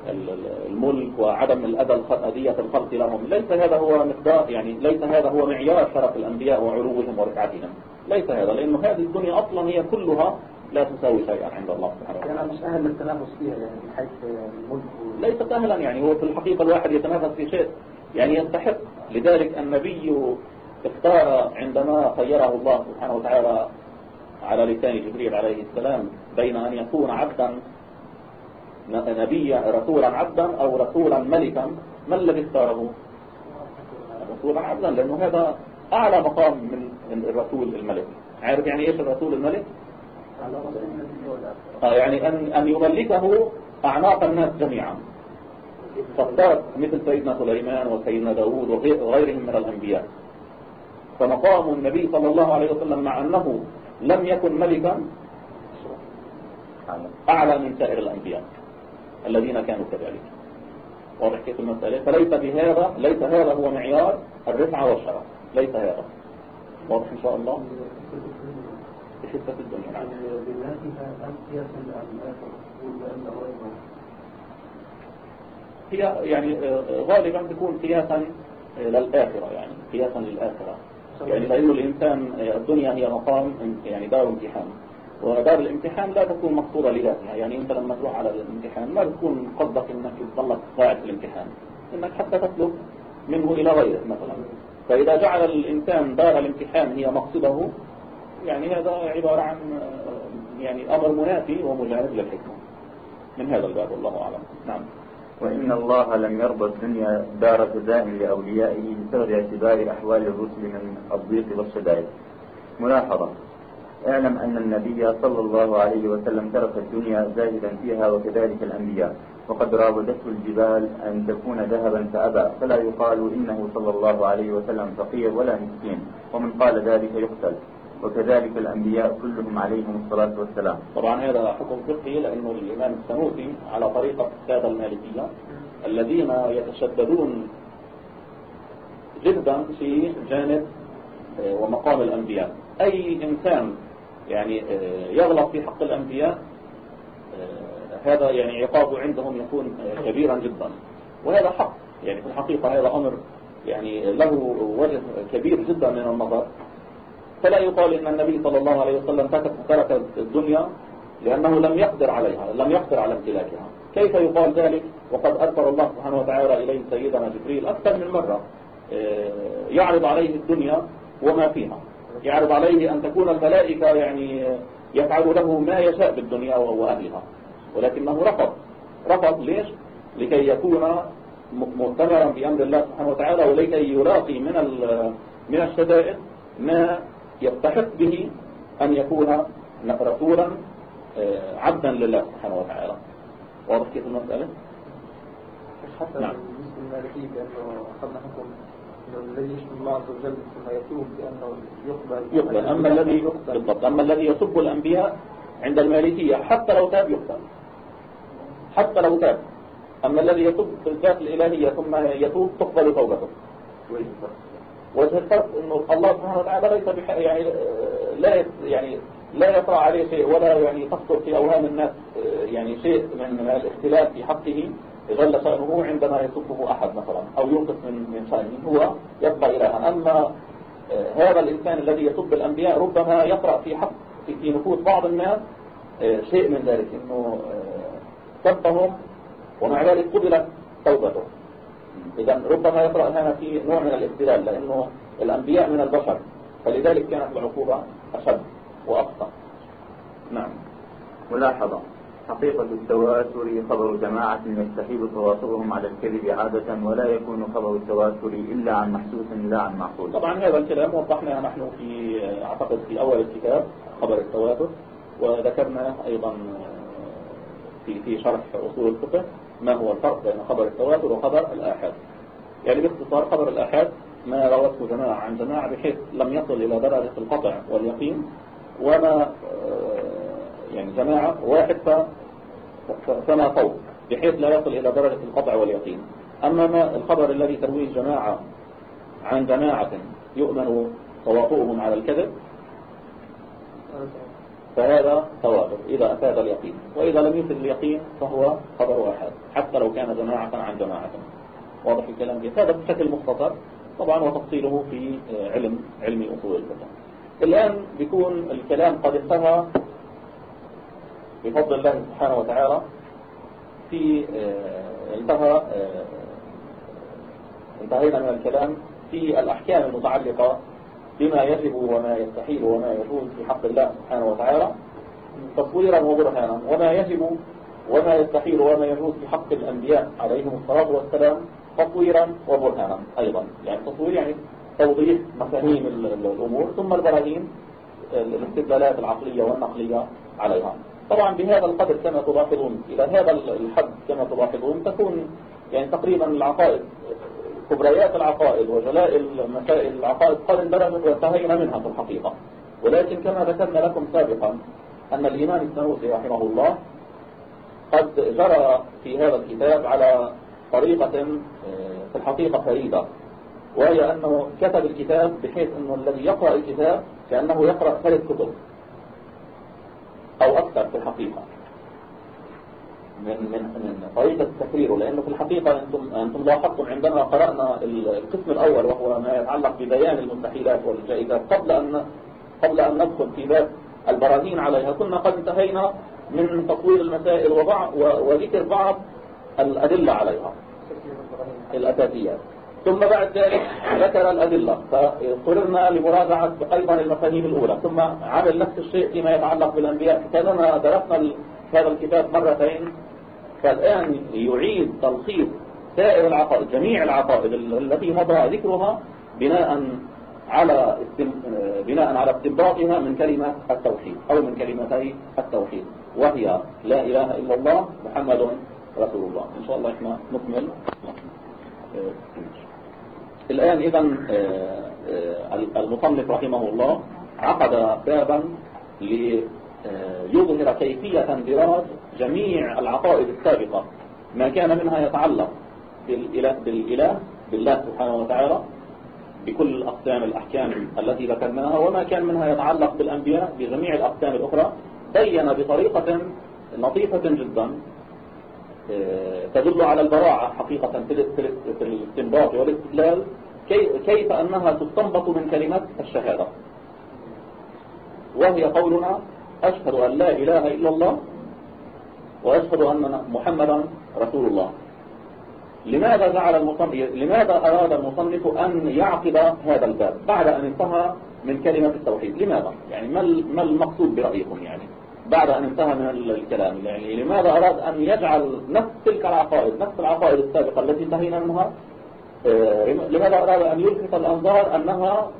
والملك وعدم الأذى أذية الخلق لهم. ليس هذا هو مقدار يعني ليس هذا هو معيار شرف الأنبياء وعلوهم ورفعتهم ليس هذا لأنه هذه الدنيا أصلا هي كلها لا تساوي شيئا عند الله سبحانه وتعالى. يعني مش أهل للتنافس فيها يعني من حيث الملك ليس سهلا يعني هو في الحقيقة الواحد يتنافس في شيء. يعني يستحق. لذلك النبي اختار عندما خيره الله سبحانه وتعالى على لسان جبريل عليه السلام بين أن يكون عبدا نبيا رسولا عبدا أو رسولا ملكا. ما الذي اختاره؟ رسولا عبدا لأنه هذا أعلى مقام من الرسول الملك. عارف يعني إيش الرسول الملك؟ آه يعني أن, أن يملكه أعناق الناس جميعا. فاختار مثل سيدنا سليمان وسيدنا داود وغيرهم من الأنبياء. فمقام النبي صلى الله عليه وسلم مع أنه لم يكن ملكا أعلى من سائر الأنبياء. الذين كانوا كذلك. واضح كيف المسألة؟ فليس بهذا ليس هذا هو معيار الرفعة والشرف. ليس هذا. واضح إن شاء الله؟ بحسة الدنيا. نعم. هي يعني غالبا تكون قياسا للآخرة يعني قياسا للآخرة. يعني لأنه الإنسان الدنيا هي مقام يعني دار امتحان. ودار الامتحان لا تكون مقصورة لذاتها. يعني أنت لما تروح على الامتحان ما تكون قصدك أنك تظلك قاعد في الامتحان. أنك حتى تسلك منه إلى غيره مثلا. فإذا جعل الإنسان دار الامتحان هي مقصده يعني هذا عبارة عن يعني أمر منافي ومجانب للحكمة. من هذا الباب والله أعلم. نعم. وإن الله لم يرضى الدنيا دار جزاء لأوليائه بسبب اعتبار أحوال الرسل من الضيق والشدائد. ملاحظة. اعلم أن النبي صلى الله عليه وسلم ترك الدنيا زاهدا فيها وكذلك الأنبياء وقد راودته الجبال أن تكون ذهبا فأبى فلا يقال إنه صلى الله عليه وسلم فقير ولا مسكين ومن قال ذلك يقتل. وكذلك الأنبياء كلهم عليهم الصلاة والسلام. طبعا هذا حكم فقهي لأنه الإمام السنوسي على طريقة السادة المالكية الذين يتشددون جدا في جانب آه، ومقام الأنبياء. أي إنسان يعني آه، يغلط في حق الأنبياء آه، هذا يعني عقابه عندهم يكون كبيرا جدا. وهذا حق يعني في الحقيقة هذا أمر يعني له وجه كبير جدا من النظر. فلا يقال إن النبي صلى الله عليه وسلم ترك الدنيا لأنه لم يقدر عليها لم يقدر على امتلاكها. كيف يقال ذلك؟ وقد أرسل الله سبحانه وتعالى إليه سيدنا جبريل أكثر من مرة آه، يعرض عليه الدنيا وما فيها. يعرض عليه أن تكون الملائكة يعني يفعل له ما يشاء بالدنيا وأهلها ولكنه رفض رفض ليش؟ لكي يكون مؤتمرا بأمر الله سبحانه وتعالى ولكي يلاقي من من الشدائد ما يستحق به أن يكون رسولا آه، عبدا لله سبحانه وتعالى واضح كيف المسألة؟ حتى نعم. بأنه أخذنا حكم الذي يشبه الله عز وجل ثم يتوب بأنه يقبل يقبل. أما الذي بالضبط أما الذي يسب الأنبياء عند المالكية حتى لو تاب يقبل. حتى لو تاب. أما الذي يتوب بالذات الإلهية ثم يتوب تقبل توبته. وجه الفرق إنه الله سبحانه وتعالى ليس. يعني لا يعني لا يطرأ عليه شيء ولا يعني تخطر في أوهام الناس يعني شيء من الاختلاف في حقه. جل شأنه عندما يسبه أحد مثلا أو ينقص من من شأنه هو يبقى الها أما هذا الإنسان الذي يسب الأنبياء ربما يطرأ في حق في, نفوس بعض الناس شيء من ذلك إنه سبهم ومع ذلك قبلت توبته. إذا ربما يقرأ هنا في نوع من الاستدلال لأنه الأنبياء من البشر فلذلك كانت العقوبة أشد وأبطأ نعم. ملاحظة. حقيقة التواتر خبر جماعة يستحيل تواصلهم على الكذب عادة ولا يكون خبر التواتر إلا عن محسوس لا عن معقول. طبعا هذا الكلام وضحناه نحن في أعتقد في أول الكتاب خبر التواتر وذكرنا أيضا في في شرح أصول الفقه ما هو الفرق بين خبر التواتر وخبر الآحاد. يعني باختصار خبر الآحاد ما روته جماعة عن جماعة بحيث لم يصل إلى درجة القطع واليقين وما يعني جماعة واحد فما فوق بحيث لا يصل إلى درجة القطع واليقين. أما ما الخبر الذي ترويه جماعة عن جماعة يؤمن تواطؤهم على الكذب فهذا تواتر إذا أفاد اليقين. وإذا لم يفد اليقين فهو خبر واحد حتى لو كان جماعة عن جماعة. واضح الكلام دي هذا بشكل مختصر طبعا وتفصيله في علم علم أصول الفقه. الآن بيكون الكلام قد انتهى. بفضل الله سبحانه وتعالى في آه، انتهى آه، انتهينا من الكلام في الأحكام المتعلقة بما يجب وما يستحيل وما يجوز في حق الله سبحانه وتعالى تصويرا وبرهانا. وما يجب وما يستحيل وما يجوز في حق الأنبياء عليهم الصلاة والسلام تصويرا وبرهانا أيضا. يعني تصوير يعني توضيح مفاهيم الأمور ثم البراهين الاستدلالات العقلية والنقلية عليها. طبعا بهذا القدر كما تلاحظون إلى هذا الحد كما تلاحظون تكون يعني تقريبا العقائد كبريات العقائد وجلاء المسائل العقائد قد اندرجت وانتهينا منها في الحقيقة. ولكن كما ذكرنا لكم سابقا أن الإمام السنوسي رحمه الله قد جرى في هذا الكتاب على طريقة آه، في الحقيقة فريدة وهي أنه كتب الكتاب بحيث أنه الذي يقرأ الكتاب كأنه يقرأ ثلاث كتب. أو أكثر في الحقيقة. من من من طريقة تكريره لأنه في الحقيقة أنتم أنتم لاحظتم عندما قرأنا القسم الأول وهو ما يتعلق ببيان المستحيلات والجائزات قبل أن قبل أن ندخل في باب البراهين عليها كنا قد انتهينا من تطوير المسائل وبعض وذكر بعض الأدلة عليها. الأساسيات. ثم بعد ذلك ذكر الأدلة. فاضطررنا لمراجعة أيضا المفاهيم الأولى. ثم عمل نفس الشيء فيما يتعلق بالأنبياء. كأننا درسنا هذا الكتاب مرتين. فالآن يعيد تلخيص سائر العقائد جميع العقائد التي مضى ذكرها بناء على بناء على استنباطها من كلمة التوحيد أو من كلمتي التوحيد. وهي لا إله إلا الله محمد رسول الله. إن شاء الله إحنا نكمل. الآن إذا آه، آه، المصنف رحمه الله عقد بابا ليظهر كيفية اندراج جميع العقائد السابقة ما كان منها يتعلق بالإله, بالإله بالله سبحانه وتعالى بكل أقسام الأحكام التي ذكرناها وما كان منها يتعلق بالأنبياء بجميع الأقسام الأخرى بين بطريقة لطيفة جدا آه، تدل على البراعة حقيقة في الاستنباط والاستدلال كيف أنها تستنبط من كلمة الشهادة. وهي قولنا أشهد أن لا إله إلا الله وأشهد أن محمدا رسول الله. لماذا جعل المصنف لماذا أراد المصنف أن يعقد هذا الباب؟ بعد أن انتهى من كلمة التوحيد. لماذا؟ يعني ما المقصود برأيكم يعني؟ بعد أن انتهى من الكلام. يعني لماذا أراد أن يجعل نفس تلك العقائد نفس العقائد السابقة التي انتهينا منها؟ آه، لماذا أراد أن يلفت الأنظار أنها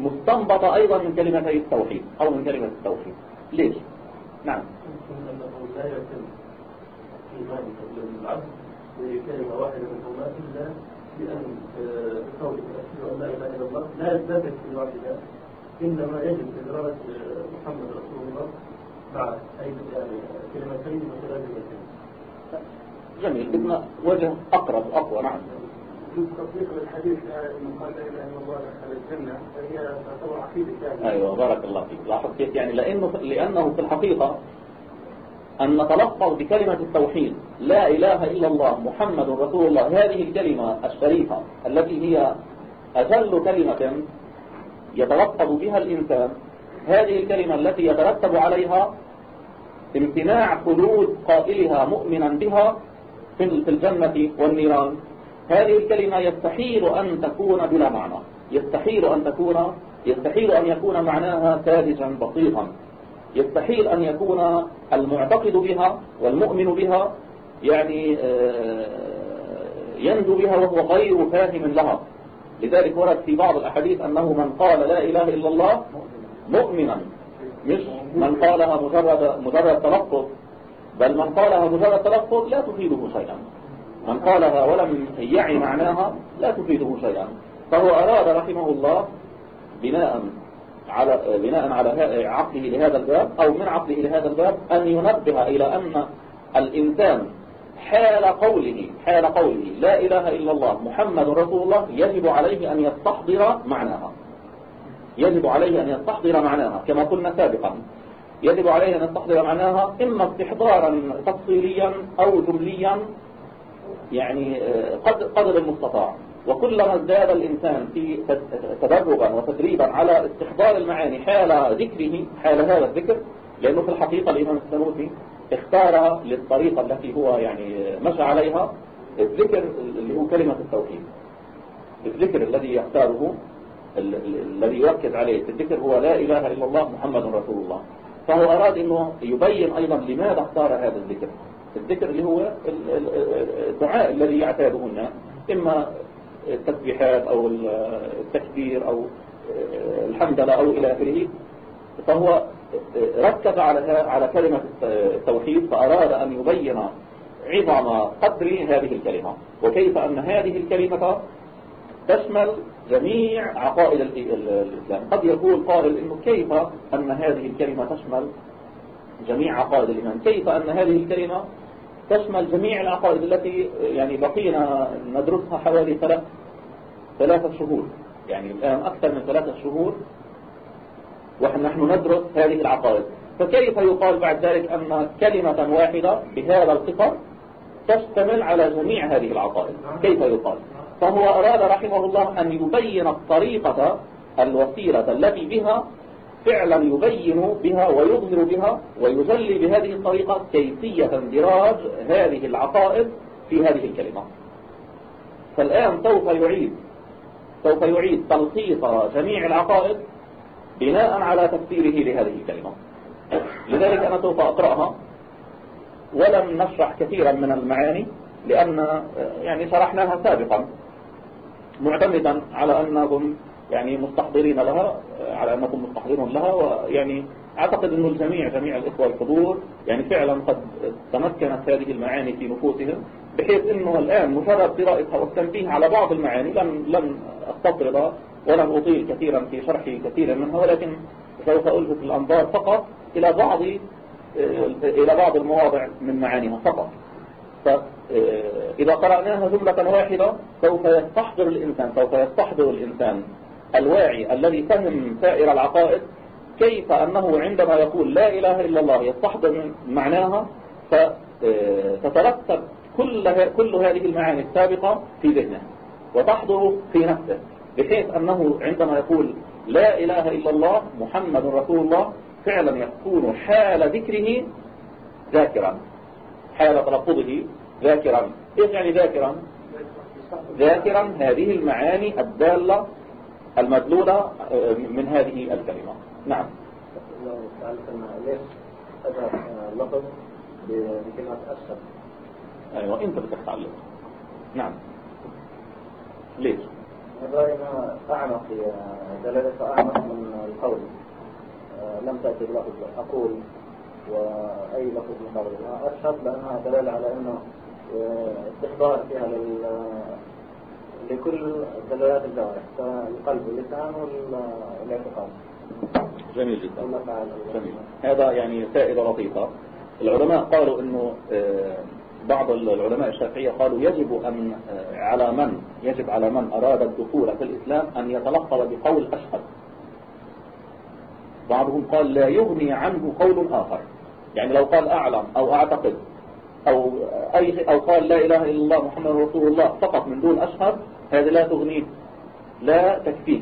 مستنبطة أيضا من كلمتي التوحيد أو من كلمة التوحيد؟ ليش؟ نعم. لا يتم العبد بكلمة واحدة إلا بأن إلا الله لا في واحدة إنما يجب إدراك محمد رسول الله مع أي كلمتين متلازمتين جميل. بدنا وجه أقرب أقوى نعم. في تطبيق من قال لا إله إلا الله دخل الجنة فهي تعتبر عقيدة أيوه بارك الله فيك. لاحظ كيف؟ يعني لأنه لأنه في الحقيقة أن نتلفظ بكلمة التوحيد لا إله إلا الله محمد رسول الله هذه الكلمة الشريفة التي هي أجل كلمة يتلفظ بها الإنسان هذه الكلمة التي يترتب عليها امتناع خلود قائلها مؤمنا بها في الجنة والنيران. هذه الكلمة يستحيل أن تكون بلا معنى. يستحيل أن تكون يستحيل أن يكون معناها ساذجا بسيطا يستحيل أن يكون المعتقد بها والمؤمن بها يعني آه، ينجو بها وهو غير فاهم لها. لذلك ورد في بعض الأحاديث أنه من قال لا إله إلا الله مؤمنا. مش من قالها مجرد مجرد تلفظ بل من قالها مجرد تلفظ لا تفيده شيئا. من قالها ولم يعي معناها لا تفيده شيئا. فهو أراد رحمه الله بناء على بناء على عقله لهذا الباب أو من عقله لهذا الباب أن ينبه إلى أن الإنسان حال قوله حال قوله لا إله إلا الله محمد رسول الله يجب عليه أن يستحضر معناها. يجب عليه أن يستحضر معناها كما قلنا سابقا. يجب عليه أن يستحضر معناها إما استحضارا تفصيليا أو جمليا يعني آه، قدر المستطاع. وكلما ازداد الإنسان في تدربا وتدريبا على استحضار المعاني حال ذكره حال هذا الذكر لأنه في الحقيقة الإمام السنوسي اختار للطريقة التي هو يعني مشى عليها الذكر اللي هو كلمة التوحيد. الذكر الذي يختاره الذي يركز عليه الذكر هو لا إله إلا الله محمد رسول الله. فهو أراد أنه يبين أيضا لماذا اختار هذا الذكر. الذكر اللي هو الدعاء الذي يعتاده الناس إما التسبيحات أو التكبير أو الحمدلة أو إلى آخره. فهو ركز على على كلمة التوحيد فأراد أن يبين عظم قدر هذه الكلمة. وكيف أن هذه الكلمة تشمل جميع عقائد الإسلام. قد يقول قائل إنه كيف أن هذه الكلمة تشمل جميع عقائد الإيمان؟ كيف أن هذه الكلمة تشمل جميع العقائد التي يعني بقينا ندرسها حوالي ثلاث ثلاثة شهور؟ يعني الآن أكثر من ثلاثة شهور ونحن ندرس هذه العقائد. فكيف يقال بعد ذلك أن كلمة واحدة بهذا القصر تشتمل على جميع هذه العقائد؟ كيف يقال؟ فهو أراد رحمه الله أن يبين الطريقة الوسيلة التي بها فعلا يبين بها ويظهر بها ويجلي بهذه الطريقة كيفية اندراج هذه العقائد في هذه الكلمة فالآن سوف يعيد سوف يعيد تلخيص جميع العقائد بناء على تفسيره لهذه الكلمة. لذلك أنا سوف أقرأها. ولم نشرح كثيرا من المعاني لأن يعني شرحناها سابقا. معتمدا على أنكم يعني مستحضرين لها على أنكم مستحضرون لها ويعني أعتقد أنه الجميع جميع الإخوة الحضور يعني فعلا قد تمكنت هذه المعاني في نفوسهم بحيث أنه الآن مجرد قراءتها والتنبيه على بعض المعاني لن, لن أستطرد ولن أطيل كثيرا في شرح كثير منها ولكن سوف ألفت الأنظار فقط إلى بعض إلى بعض المواضع من معانيها فقط. فإذا قرأناها جملة واحدة سوف يستحضر الإنسان سوف يستحضر الإنسان الواعي الذي فهم سائر العقائد كيف أنه عندما يقول لا إله إلا الله يستحضر معناها فتترتب كل كل هذه المعاني السابقة في ذهنه وتحضر في نفسه بحيث أنه عندما يقول لا إله إلا الله محمد رسول الله فعلا يكون حال ذكره ذاكرا. حال تلفظه ذاكرا. إيش يعني ذاكرا؟ ذاكرا هذه المعاني الدالة المدلولة آه، من هذه الكلمة. نعم. ليش اللفظ بكلمة أشهد أيوة أنت بدك تعلم. نعم. ليش؟ دائما أعمق دلالة أعمق من القول. آه، لم تأتي بلفظ أقول وأي لفظ مقابل أشهد لأنها دلالة على أنه آه، استحضار فيها لل لكل دلالات الجوارح القلب واللسان والاعتقاد. جميل جدا. جميل. هذا يعني فائدة لطيفة. العلماء قالوا إنه آه، بعض العلماء الشافعية قالوا يجب أن آه، على من يجب على من أراد الدخول في الإسلام أن يتلفظ بقول أشهد. بعضهم قال لا يغني عنه قول آخر. يعني لو قال أعلم أو أعتقد أو, أي أو قال لا إله إلا الله محمد رسول الله فقط من دون أشهد هذه لا تغنيه لا تكفيه.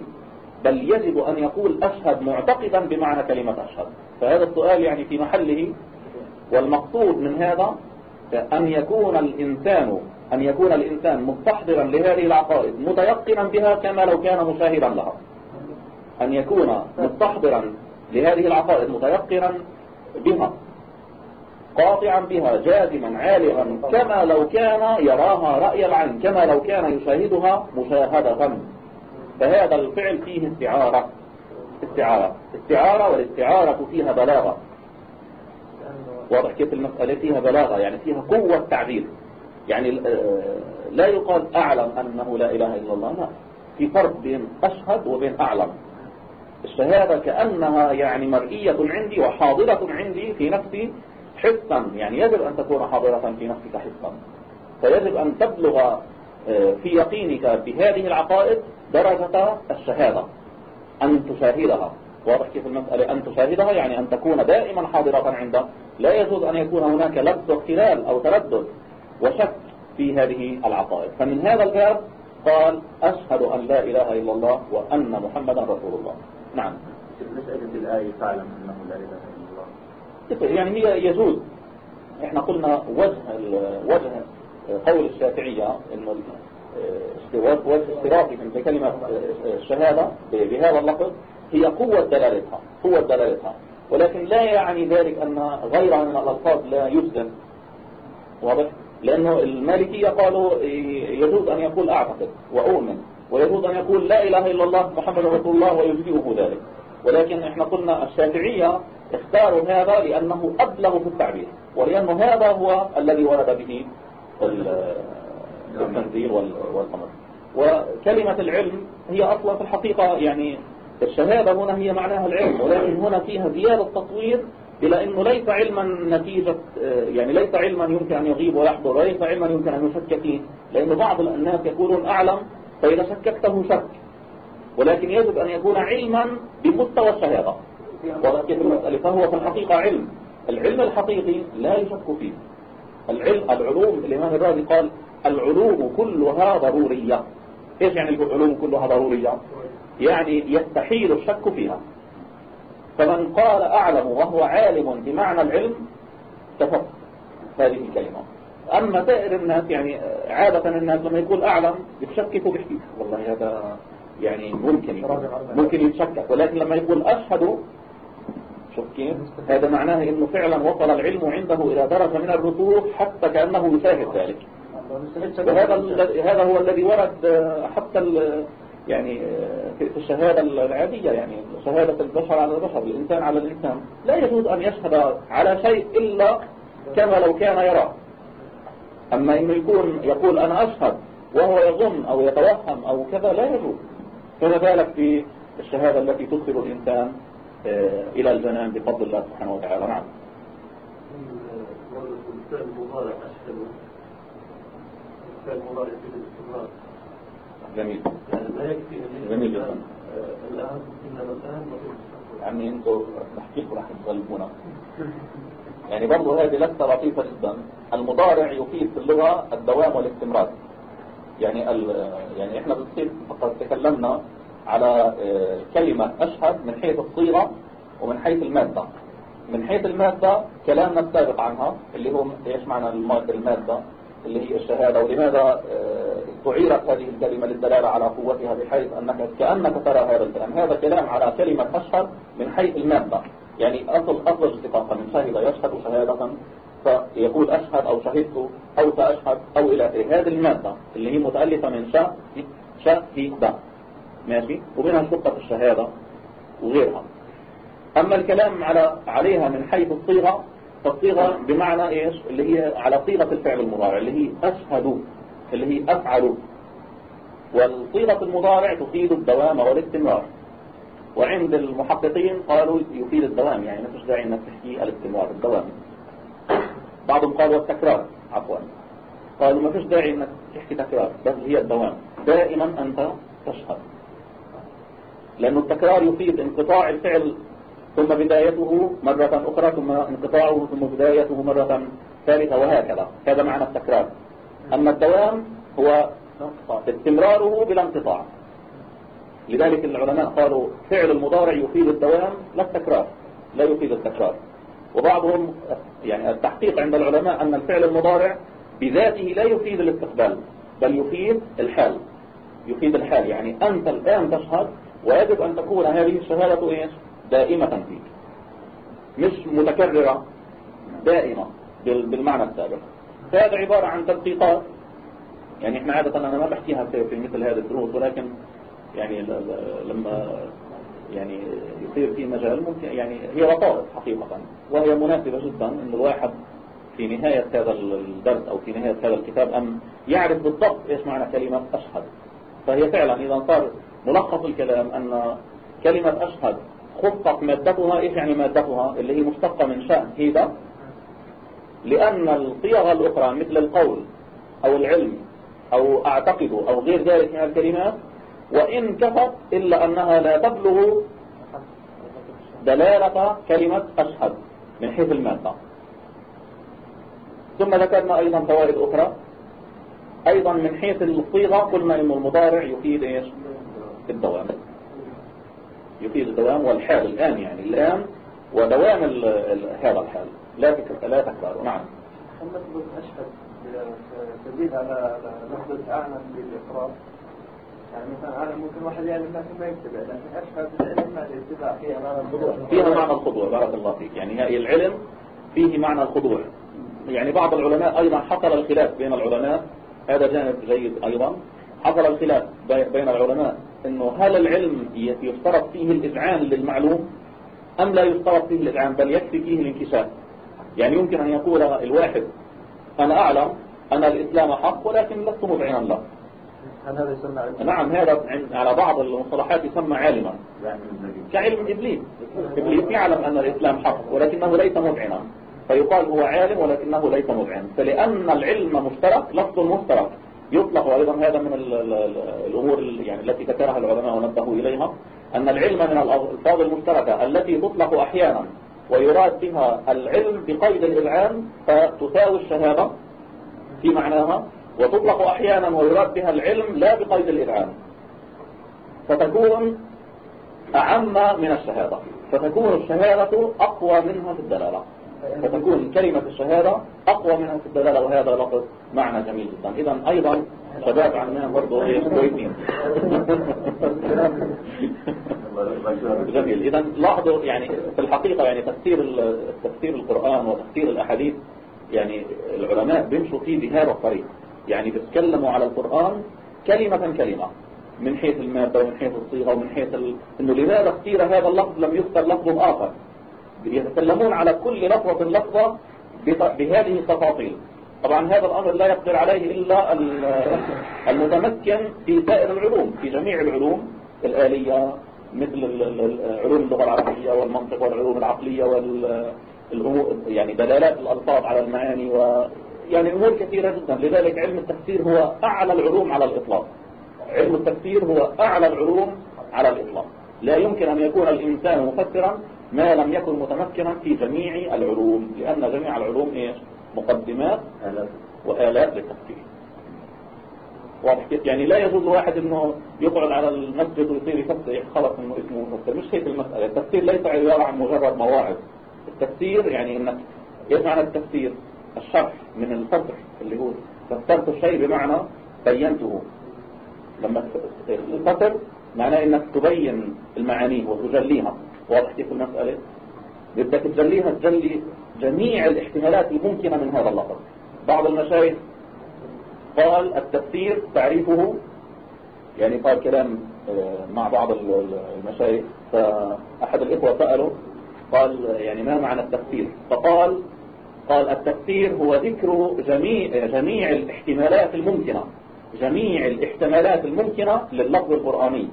بل يجب أن يقول أشهد معتقدا بمعنى كلمة أشهد. فهذا السؤال يعني في محله. والمقصود من هذا أن يكون الإنسان أن يكون الإنسان مستحضرا لهذه العقائد متيقنا بها كما لو كان مشاهدا لها. أن يكون مستحضرا لهذه العقائد متيقنا بها. قاطعا بها جازما عالغا كما لو كان يراها رأي العين كما لو كان يشاهدها مشاهدة. فهذا الفعل فيه استعارة. استعارة. استعارة والاستعارة فيها بلاغة. واضح كيف المسألة فيها بلاغة يعني فيها قوة تعبير يعني آه، لا يقال أعلم أنه لا إله إلا الله لا. في فرق بين أشهد وبين أعلم. الشهادة كأنها يعني مرئية عندي وحاضرة عندي في نفسي حسا يعني يجب أن تكون حاضرة في نفسك حسا فيجب أن تبلغ آه، في يقينك بهذه العقائد درجة الشهادة أن تشاهدها. واضح كيف المسألة؟ أن تشاهدها يعني أن تكون دائما حاضرة عندك لا يجوز أن يكون هناك لبس واختلال أو تردد وشك في هذه العقائد. فمن هذا الباب قال أشهد أن لا إله إلا الله وأن محمدا رسول الله. نعم. مسألة الآية تعلم أنه لا إله يعني هي يجوز. إحنا قلنا وجه وجه قول الشافعية إنه وجه اشتراكهم بكلمة الشهادة بهذا اللفظ هي قوة دلالتها قوة دلالتها. ولكن لا يعني ذلك أن غيرها من الألفاظ لا يجزم. واضح؟ لأنه المالكية قالوا يجوز أن يقول أعتقد وأؤمن ويجوز أن يقول لا إله إلا الله محمد رسول الله ويجزئه ذلك. ولكن إحنا قلنا الشافعية اختاروا هذا لأنه أبلغ في التعبير ولأنه هذا هو الذي ورد به التنزيل والأمر وكلمة العلم هي أصلا في الحقيقة يعني الشهادة هنا هي معناها العلم ولكن هنا فيها زيادة تطوير إلى أنه ليس علما نتيجة يعني ليس علما يمكن أن يغيب ويحضر وليس علما يمكن أن يشك فيه لأن بعض الناس يقولون أعلم فإذا شككته شك ولكن يجب أن يكون علما بمستوى الشهادة. كيف المسألة فهو في الحقيقة علم. العلم الحقيقي لا يشك فيه. العلم العلوم الإمام الرازي قال العلوم كلها ضرورية. إيش يعني العلوم كلها ضرورية؟ يعني يستحيل الشك فيها. فمن قال أعلم وهو عالم بمعنى العلم كفر. هذه الكلمة. أما سائر الناس يعني عادة الناس لما يقول أعلم يتشككوا بحكي والله هذا يعني ممكن ممكن يتشكك. ولكن لما يقول أشهد كيف هذا معناه إنه فعلا وصل العلم عنده إلى درجة من الرسوخ حتى كأنه يشاهد ذلك. وهذا هذا هو الذي ورد حتى يعني في الشهادة العادية يعني شهادة البشر على البشر الإنسان على الإنسان. لا يجوز أن يشهد على شيء إلا كما لو كان يراه أما إنه يكون يقول أنا أشهد وهو يظن أو يتوهم أو كذا لا يجوز. كما ذلك في الشهادة التي تدخل الإنسان. إلى الجنان بفضل الله سبحانه وتعالى. نعم. جميل. جميل جدا. يعني أنتوا تحقيق راح تغلبونا. يعني برضه هذه لسه لطيفة جدا. المضارع يفيد في اللغة الدوام والاستمرار. يعني يعني إحنا بالصيف فقط تكلمنا على آه، كلمة أشهد من حيث الصيغة ومن حيث المادة. من حيث المادة كلامنا السابق عنها اللي هو إيش معنى المادة اللي هي الشهادة. ولماذا آه، تعيرت هذه الكلمة للدلالة على قوتها بحيث أنك كأنك ترى هذا الكلام؟ هذا كلام على كلمة أشهد من حيث المادة. يعني أصل أصل اشتقاقا من شهد يشهد شهادة فيقول أشهد أو شهدت أو سأشهد أو إلى آخره. هذه المادة اللي هي متألفة من شاء شهد ماشي؟ ومنها شقة الشهادة وغيرها. أما الكلام على عليها من حيث الصيغة فالصيغة بمعنى إيش؟ اللي هي على صيغة الفعل المضارع اللي هي أشهد اللي هي أفعل. والصيغة المضارع تفيد الدوام والاستمرار. وعند المحققين قالوا يفيد الدوام يعني ما فيش داعي إنك تحكي الاستمرار الدوام. بعضهم قالوا التكرار عفوا. قالوا ما فيش داعي إنك تحكي تكرار بس هي الدوام. دائما أنت تشهد. لأن التكرار يفيد انقطاع الفعل ثم بدايته مرة أخرى ثم انقطاعه ثم بدايته مرة ثالثة وهكذا. هذا معنى التكرار. أما الدوام هو استمراره بلا انقطاع. لذلك العلماء قالوا فعل المضارع يفيد الدوام لا التكرار. لا يفيد التكرار. وبعضهم يعني التحقيق عند العلماء أن الفعل المضارع بذاته لا يفيد الاستقبال بل يفيد الحال. يفيد الحال يعني أنت الآن تشهد ويجب أن تكون هذه الشهادة إيش دائمة فيك. مش متكررة دائمة بالمعنى السابق. فهذا عبارة عن تدقيقات يعني إحنا عادة أنا ما بحكيها في مثل هذه الدروس ولكن يعني لما يعني يصير في مجال ممكن يعني هي لطائف حقيقة. وهي مناسبة جدا أن الواحد في نهاية هذا الدرس أو في نهاية هذا الكتاب أن يعرف بالضبط إيش معنى كلمة أشهد. فهي فعلا إذا صار ملخص الكلام أن كلمة أشهد خطت مادتها إيش يعني مادتها؟ اللي هي مشتقة من شأن. هيدا لأن الصيغ الأخرى مثل القول أو العلم أو أعتقد أو غير ذلك من الكلمات وإن كفت إلا أنها لا تبلغ دلالة كلمة أشهد من حيث المادة. ثم ذكرنا أيضا فوائد أخرى. أيضا من حيث الصيغة قلنا إن المضارع يفيد إيش؟ الدوام. يفيد الدوام والحال الآن يعني الآن ودوام هذا الحال. لا تكرار لا نعم. مثل أشهد تزيد على لفظة أعلم بالإقرار يعني مثلا أعلم ممكن واحد يعلم لكن ما يتبع لكن أشهد العلم مع الاتباع فيها معنى الخضوع. فيها معنى الخضوع. بارك الله فيك. يعني هي العلم فيه معنى الخضوع. يعني بعض العلماء أيضا حصل الخلاف بين العلماء. هذا جانب جيد أيضا. حصل الخلاف بين العلماء إنه هل العلم يفترض فيه الإذعان للمعلوم أم لا يفترض فيه الإذعان بل يكفي فيه الانكشاف يعني يمكن أن يقول الواحد أنا أعلم أن الإسلام حق ولكن لست مذعنا له. هل هذا يسمى علم؟ نعم هذا على بعض المصطلحات يسمى عالما. كعلم إبليس. إبليس يعلم أن الإسلام حق ولكنه ليس مذعنا فيقال هو عالم ولكنه ليس مذعن فلأن العلم مشترك لفظ مشترك. يطلق أيضا هذا من الأمور يعني التي ذكرها العلماء ونبهوا إليها أن العلم من الألفاظ المشتركة التي تطلق أحيانا ويراد بها العلم بقيد الإذعان فتساوي الشهادة في معناها وتطلق أحيانا ويراد بها العلم لا بقيد الإذعان فتكون أعم من الشهادة. فتكون الشهادة أقوى منها في الدلالة. فتكون كلمة الشهادة أقوى منها في الدلالة وهذا لفظ معنى جميل جدا. إذا أيضا شباب عنا برضه كويسين جميل. إذا لاحظوا يعني في الحقيقة يعني تفسير تفسير القرآن وتفسير الأحاديث يعني العلماء بيمشوا فيه بهذا الطريق. يعني بيتكلموا على القرآن كلمة كلمة من حيث المادة ومن حيث الصيغة ومن حيث ال... إنه لماذا اختير هذا اللفظ لم يذكر لفظ آخر؟ يتكلمون على كل لفظة لفظة بهذه التفاصيل. طبعا هذا الأمر لا يقدر عليه إلا المتمكن في سائر العلوم في جميع العلوم الآلية مثل علوم اللغة العربية والمنطق والعلوم العقلية وال يعني دلالات الألفاظ على المعاني و يعني أمور كثيرة جدا. لذلك علم التفسير هو أعلى العلوم على الإطلاق. علم التفسير هو أعلى العلوم على الإطلاق. لا يمكن أن يكون الإنسان مفسرا ما لم يكن متمكنا في جميع العلوم لأن جميع العلوم إيش؟ مقدمات وآلات للتفكير. واضح كيف يعني لا يجوز واحد إنه يقعد على المسجد ويصير يفسر خلص انه اسمه مفسر مش هيك المسألة. التفسير ليس عبارة عن مجرد مواعظ. التفسير يعني إنك إيش معنى التفسير؟ الشرح من الفصل اللي هو فسرت الشيء بمعنى بينته. لما الفصل معناه إنك تبين المعاني وتجليها. واضح كيف المسألة بدك تجليها تجلي جميع الاحتمالات الممكنة من هذا اللفظ. بعض المشايخ قال التفسير تعريفه يعني قال كلام آه، مع بعض المشايخ فأحد الإخوة سأله قال يعني ما معنى التفسير؟ فقال قال التفسير هو ذكر جميع, جميع الاحتمالات الممكنة. جميع الاحتمالات الممكنة لللفظ القرآني.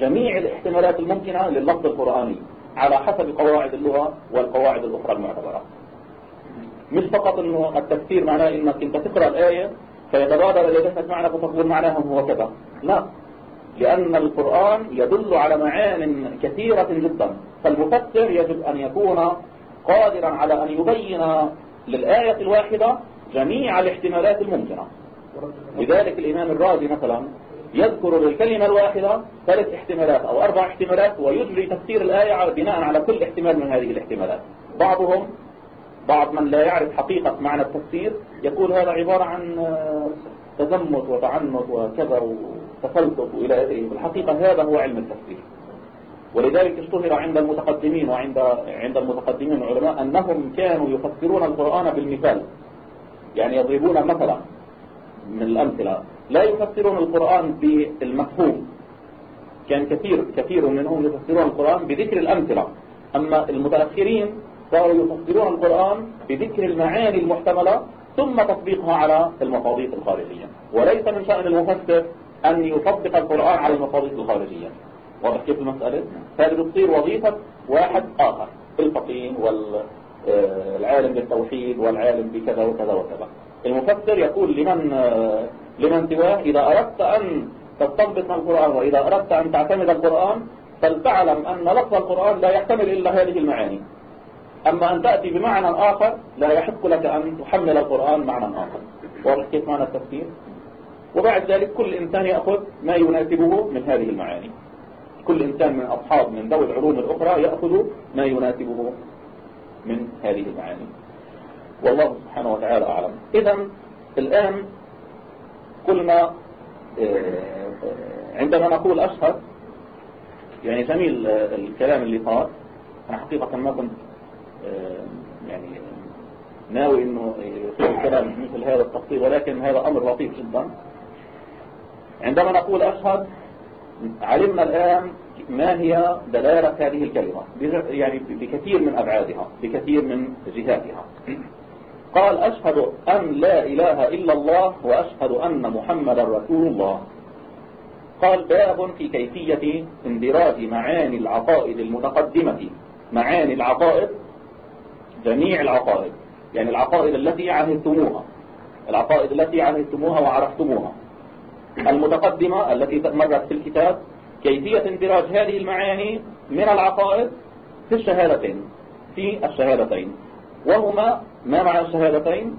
جميع الاحتمالات الممكنة لللفظ القرآني على حسب قواعد اللغة والقواعد الأخرى المعتبرة. مش فقط إنه التفسير معناه إنك أنت تقرأ الآية فيتبادر إلى ذهنك معنى فتقول معناها هو كذا. لا. لأن القرآن يدل على معان كثيرة جدا. فالمفسر يجب أن يكون قادرا على أن يبين للآية الواحدة جميع الاحتمالات الممكنة. لذلك الإمام الرازي مثلا يذكر للكلمة الواحدة ثلاث احتمالات أو أربع احتمالات ويجري تفسير الآية بناء على كل احتمال من هذه الاحتمالات. بعضهم بعض من لا يعرف حقيقة معنى التفسير يقول هذا عبارة عن آه، تزمت وتعنت وكذا وتفلسف إلى آخره. الحقيقة هذا هو علم التفسير. ولذلك اشتهر عند المتقدمين وعند عند المتقدمين العلماء أنهم كانوا يفسرون القرآن بالمثال. يعني يضربون مثلا من الأمثلة. لا يفسرون القرآن بالمفهوم. كان كثير كثير منهم يفسرون القرآن بذكر الأمثلة. أما المتأخرين صاروا يفسرون القرآن بذكر المعاني المحتملة ثم تطبيقها على المصادق الخارجية. وليس من شأن المفسر أن يطبق القرآن على المصادق الخارجية. واضح كيف المسألة؟ هذه بتصير وظيفة واحد آخر الفقيه والعالم بالتوحيد والعالم بكذا وكذا وكذا. المفسر يقول لمن لمن سواه إذا أردت أن تستنبط القرآن وإذا أردت أن تعتمد القرآن فلتعلم أن لفظ القرآن لا يحتمل إلا هذه المعاني. أما أن تأتي بمعنى آخر لا يحق لك أن تحمل القرآن معنى آخر. واضح كيف معنى التفسير؟ وبعد ذلك كل إنسان يأخذ ما يناسبه من هذه المعاني. كل إنسان من أصحاب من ذوي العلوم الأخرى يأخذ ما يناسبه من هذه المعاني. والله سبحانه وتعالى أعلم. إذا الآن قلنا آه، عندما نقول أشهد يعني جميل الكلام اللي صار أنا حقيقة ما كنت آه، يعني ناوي إنه يصير الكلام مثل هذا التفصيل ولكن هذا أمر لطيف جدا. عندما نقول أشهد علمنا الآن ما هي دلالة هذه الكلمة يعني بكثير من أبعادها بكثير من جهاتها. قال أشهد أن لا إله إلا الله وأشهد أن محمد رسول الله. قال باب في كيفية اندراج معاني العقائد المتقدمة. معاني العقائد جميع العقائد. يعني العقائد التي عهدتموها. العقائد التي عهدتموها وعرفتموها. المتقدمة التي مرت في الكتاب كيفية اندراج هذه المعاني من العقائد في الشهادتين في الشهادتين. وهما ما معنى الشهادتين؟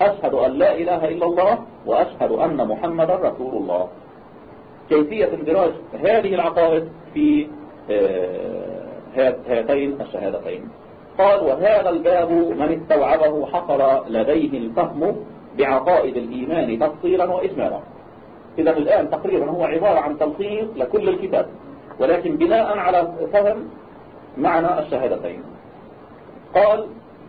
أشهد أن لا إله إلا الله وأشهد أن محمدا رسول الله. كيفية اندراج هذه العقائد في آه، هاتين الشهادتين؟ قال وهذا الباب من استوعبه حصل لديه الفهم بعقائد الإيمان تفصيلا وإجمالا. إذا الآن تقريبا هو عبارة عن تلخيص لكل الكتاب ولكن بناء على فهم معنى الشهادتين. قال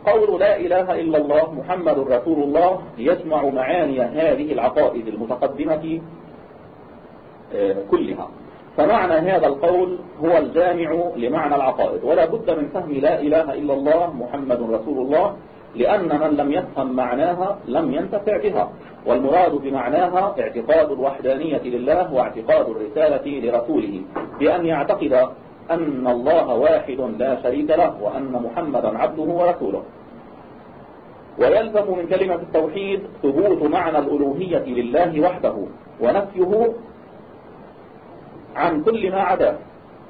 قول لا إله إلا الله محمد رسول الله يجمع معاني هذه العقائد المتقدمة آه، كلها. فمعنى هذا القول هو الجامع لمعنى العقائد. ولا بد من فهم لا إله إلا الله محمد رسول الله لأن من لم يفهم معناها لم ينتفع بها. والمراد بمعناها اعتقاد الوحدانية لله واعتقاد الرسالة لرسوله بأن يعتقد أن الله واحد لا شريك له وأن محمدا عبده ورسوله. ويلزم من كلمة التوحيد ثبوت معنى الألوهية لله وحده ونفيه عن كل ما عداه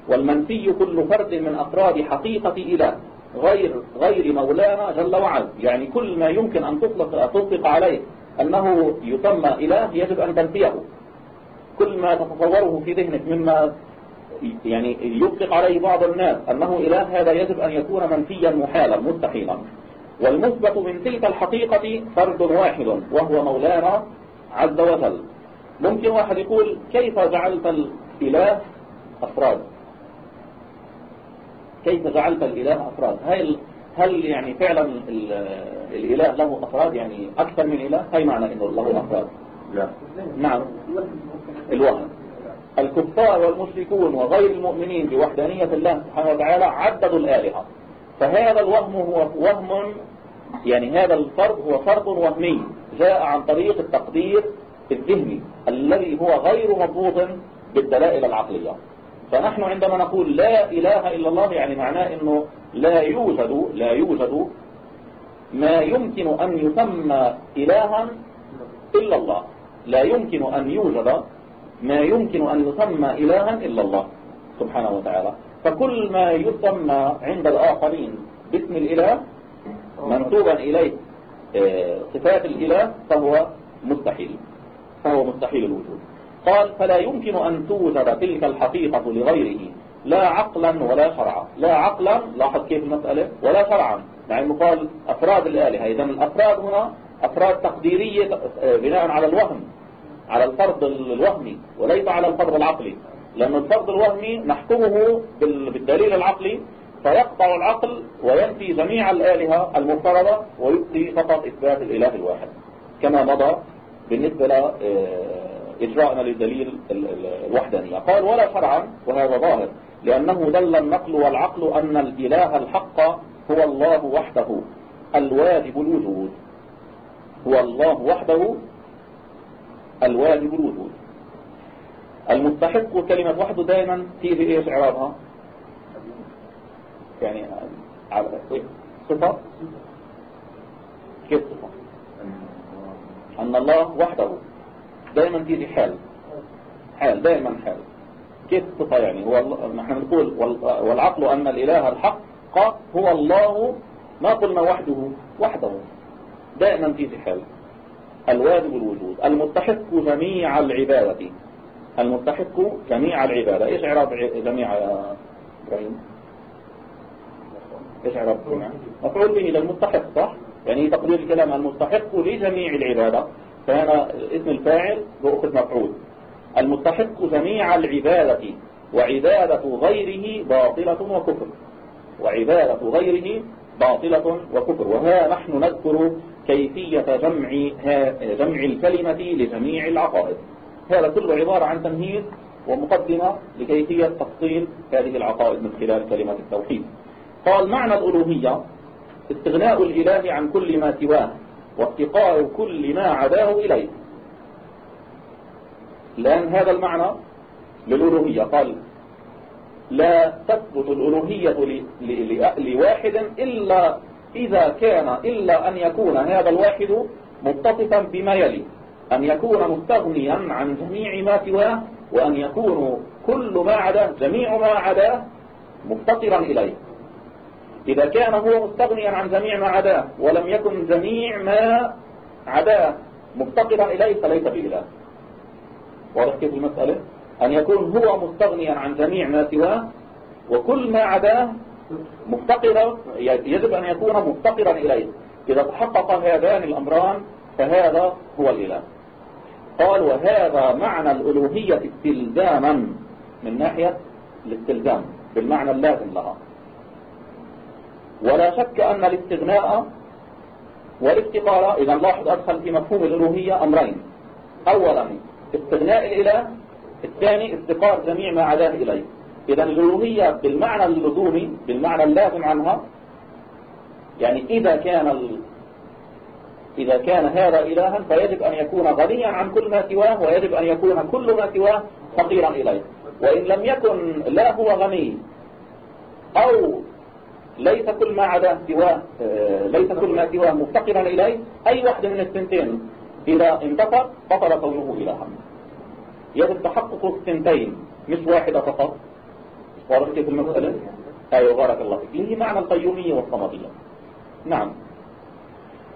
والمنفي كل فرد من أفراد حقيقة إله غير غير مولانا جل وعلا. يعني كل ما يمكن أن تطلق, تطلق عليه أنه يسمى إله يجب أن تنفيه. كل ما تتصوره في ذهنك مما يعني يطلق عليه بعض الناس أنه إله هذا يجب أن يكون منفيا محالا مستحيلا. والمثبت من تلك الحقيقة فرد واحد وهو مولانا عز وجل. ممكن واحد يقول كيف جعلت الإله أفراد؟ كيف جعلت الإله أفراد؟ هل هل يعني فعلا الإله له أفراد؟ يعني أكثر من إله؟ هي معنى إنه له أفراد. لا. نعم. الوهم الكفار والمشركون وغير المؤمنين بوحدانية الله سبحانه وتعالى عددوا الآلهة. فهذا الوهم هو وهم يعني هذا الفرض هو فرض وهمي جاء عن طريق التقدير الذهني الذي هو غير مضبوط بالدلائل العقلية. فنحن عندما نقول لا إله إلا الله يعني معناه أنه لا يوجد لا يوجد ما يمكن أن يسمى إلها إلا الله. لا يمكن أن يوجد ما يمكن أن يسمى إلها إلا الله سبحانه وتعالى. فكل ما يسمى عند الآخرين باسم الإله منسوبا إليه آه، صفات الإله فهو مستحيل فهو مستحيل الوجود. قال فلا يمكن أن توجد تلك الحقيقة لغيره لا عقلا ولا شرعا. لا عقلا لاحظ كيف المسألة ولا شرعا. يعني قال أفراد الآلهة. إذا الأفراد هنا أفراد تقديرية آه، بناء على الوهم. على الفرض الوهمي وليس على الفرض العقلي. لأن الفرض الوهمي نحكمه بالدليل العقلي فيقطع العقل وينفي جميع الآلهة المفترضة ويبقي فقط إثبات الإله الواحد. كما مضى بالنسبة لإجراءنا للدليل الوحدانية. قال ولا شرعا وهذا ظاهر لأنه دل النقل والعقل أن الإله الحق هو الله وحده الواجب الوجود. هو الله وحده الواجب الوجود. المستحق كلمة وحده دائما تيجي إيش؟ إعرابها. يعني على صفة؟ كيف صفة؟ أن الله وحده دائما تيجي حال. حال دائما حال. كيف صفة يعني؟ هو نحن نقول والعقل أن الإله الحق هو الله ما قلنا وحده وحده دائما تيجي حال. الواجب الوجود المستحق جميع العبادة. المستحق جميع العبادة. إيش إعراب جميع يا إبراهيم؟ إيش إعراب جميع؟ مفعول به للمستحق صح؟ يعني تقدير الكلام المستحق لجميع العبادة. فهنا اسم الفاعل بأخذ مفعول. المستحق جميع العبادة وعبادة غيره باطلة وكفر. وعبادة غيره باطلة وكفر. وها نحن نذكر كيفية جمع جمع الكلمة لجميع العقائد. هذا كله عبارة عن تمهيد ومقدمة لكيفية تفصيل هذه العقائد من خلال كلمة التوحيد. قال معنى الألوهية استغناء الإله عن كل ما سواه وافتقار كل ما عداه إليه. لأن هذا المعنى للألوهية. قال لا تثبت الألوهية لواحد إلا إذا كان إلا أن يكون هذا الواحد متصفا بما يلي أن يكون مستغنيا عن جميع ما سواه وأن يكون كل ما عداه جميع ما عداه مفتقرا إليه. إذا كان هو مستغنيا عن جميع ما عداه ولم يكن جميع ما عداه مفتقرا إليه فليس بإله واضح كيف المسألة؟ أن يكون هو مستغنيا عن جميع ما سواه وكل ما عداه مفتقرا يجب أن يكون مفتقرا إليه. إذا تحقق هذان الأمران فهذا هو الإله. قال وهذا معنى الألوهية استلزاما من ناحية الاستلزام بالمعنى اللازم لها. ولا شك أن الاستغناء والافتقار إذا لاحظ أدخل في مفهوم الألوهية أمرين. أولا استغناء الإله الثاني افتقار جميع ما عداه إليه. إذا الألوهية بالمعنى اللزومي بالمعنى اللازم عنها يعني إذا كان. إذا كان هذا إلها فيجب أن يكون غنيا عن كل ما سواه ويجب أن يكون كل ما سواه فقيرا إليه وإن لم يكن لا هو غني أو ليس كل ما عداه سواه آه، ليس كل ما سواه مفتقرا إليه أي واحدة من السنتين إذا انتفر بطل كونه إلها يجب تحقق السنتين مش واحدة فقط واضح كيف المسألة؟ أيوة بارك الله فيك. اللي معنى القيومية والصمدية؟ نعم.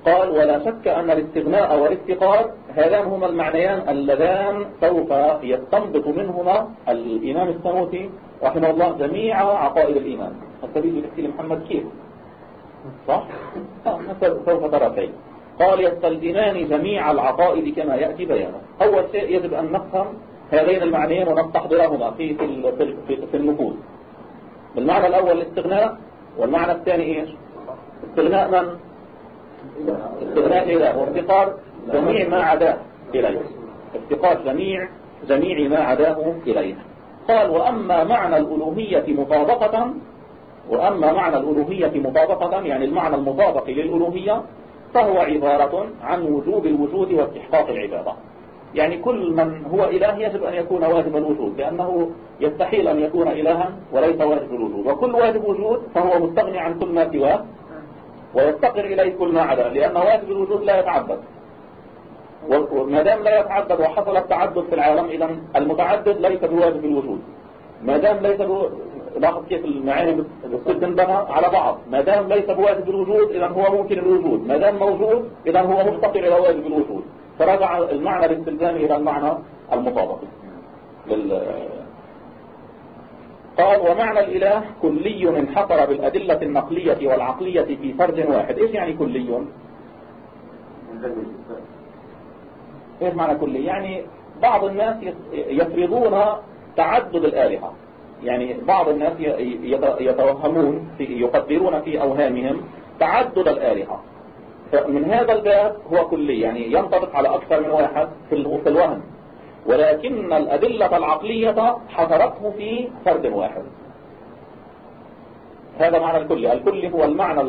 قال ولا شك أن الاستغناء والافتقار هذان هما المعنيان اللذان سوف يستنبط منهما الإمام السنوسي رحمه الله جميع عقائد الإيمان. بيجي يحكي محمد كيف؟ صح؟ آه، سوف ترى كيف قال يستلزمان جميع العقائد كما يأتي بيانه. أول شيء يجب أن نفهم هذين المعنيين ونستحضرهما في في في النفوذ. المعنى الأول الاستغناء والمعنى الثاني إيش؟ استغناء من؟ استغناء إله وافتقار جميع ما عداه إليه. افتقار جميع جميع ما عداه إليه. قال وأما معنى الألوهية مطابقة وأما معنى الألوهية مطابقة يعني المعنى المطابق للألوهية فهو عبارة عن وجوب الوجود واستحقاق العبادة. يعني كل من هو إله يجب أن يكون واجب الوجود لأنه يستحيل أن يكون إلها وليس واجب الوجود. وكل واجب وجود فهو مستغني عن كل ما سواه ويفتقر إليه كل ما عدا لأن واجب الوجود لا يتعدد. وما دام لا يتعدد وحصل التعدد في العالم إذا المتعدد ليس بواجب الوجود. ما دام ليس لاحظ كيف المعاني بتنبنى على بعض. ما دام ليس بواجب الوجود إذا هو ممكن الوجود. ما دام موجود إذا هو مفتقر إلى واجب الوجود. فرجع المعنى الاستلزامي إلى المعنى المطابق لل... قال ومعنى الإله كلي انحصر بالأدلة النقلية والعقلية في فرد واحد. إيش يعني كلي؟ إيش معنى كلي؟ يعني بعض الناس يفرضون تعدد الآلهة. يعني بعض الناس يتوهمون يقدرون في أوهامهم تعدد الآلهة. فمن هذا الباب هو كلي يعني ينطبق على أكثر من واحد في الوهم. ولكن الأدلة العقلية حصرته في فرد واحد. هذا معنى الكلي. الكلي هو المعنى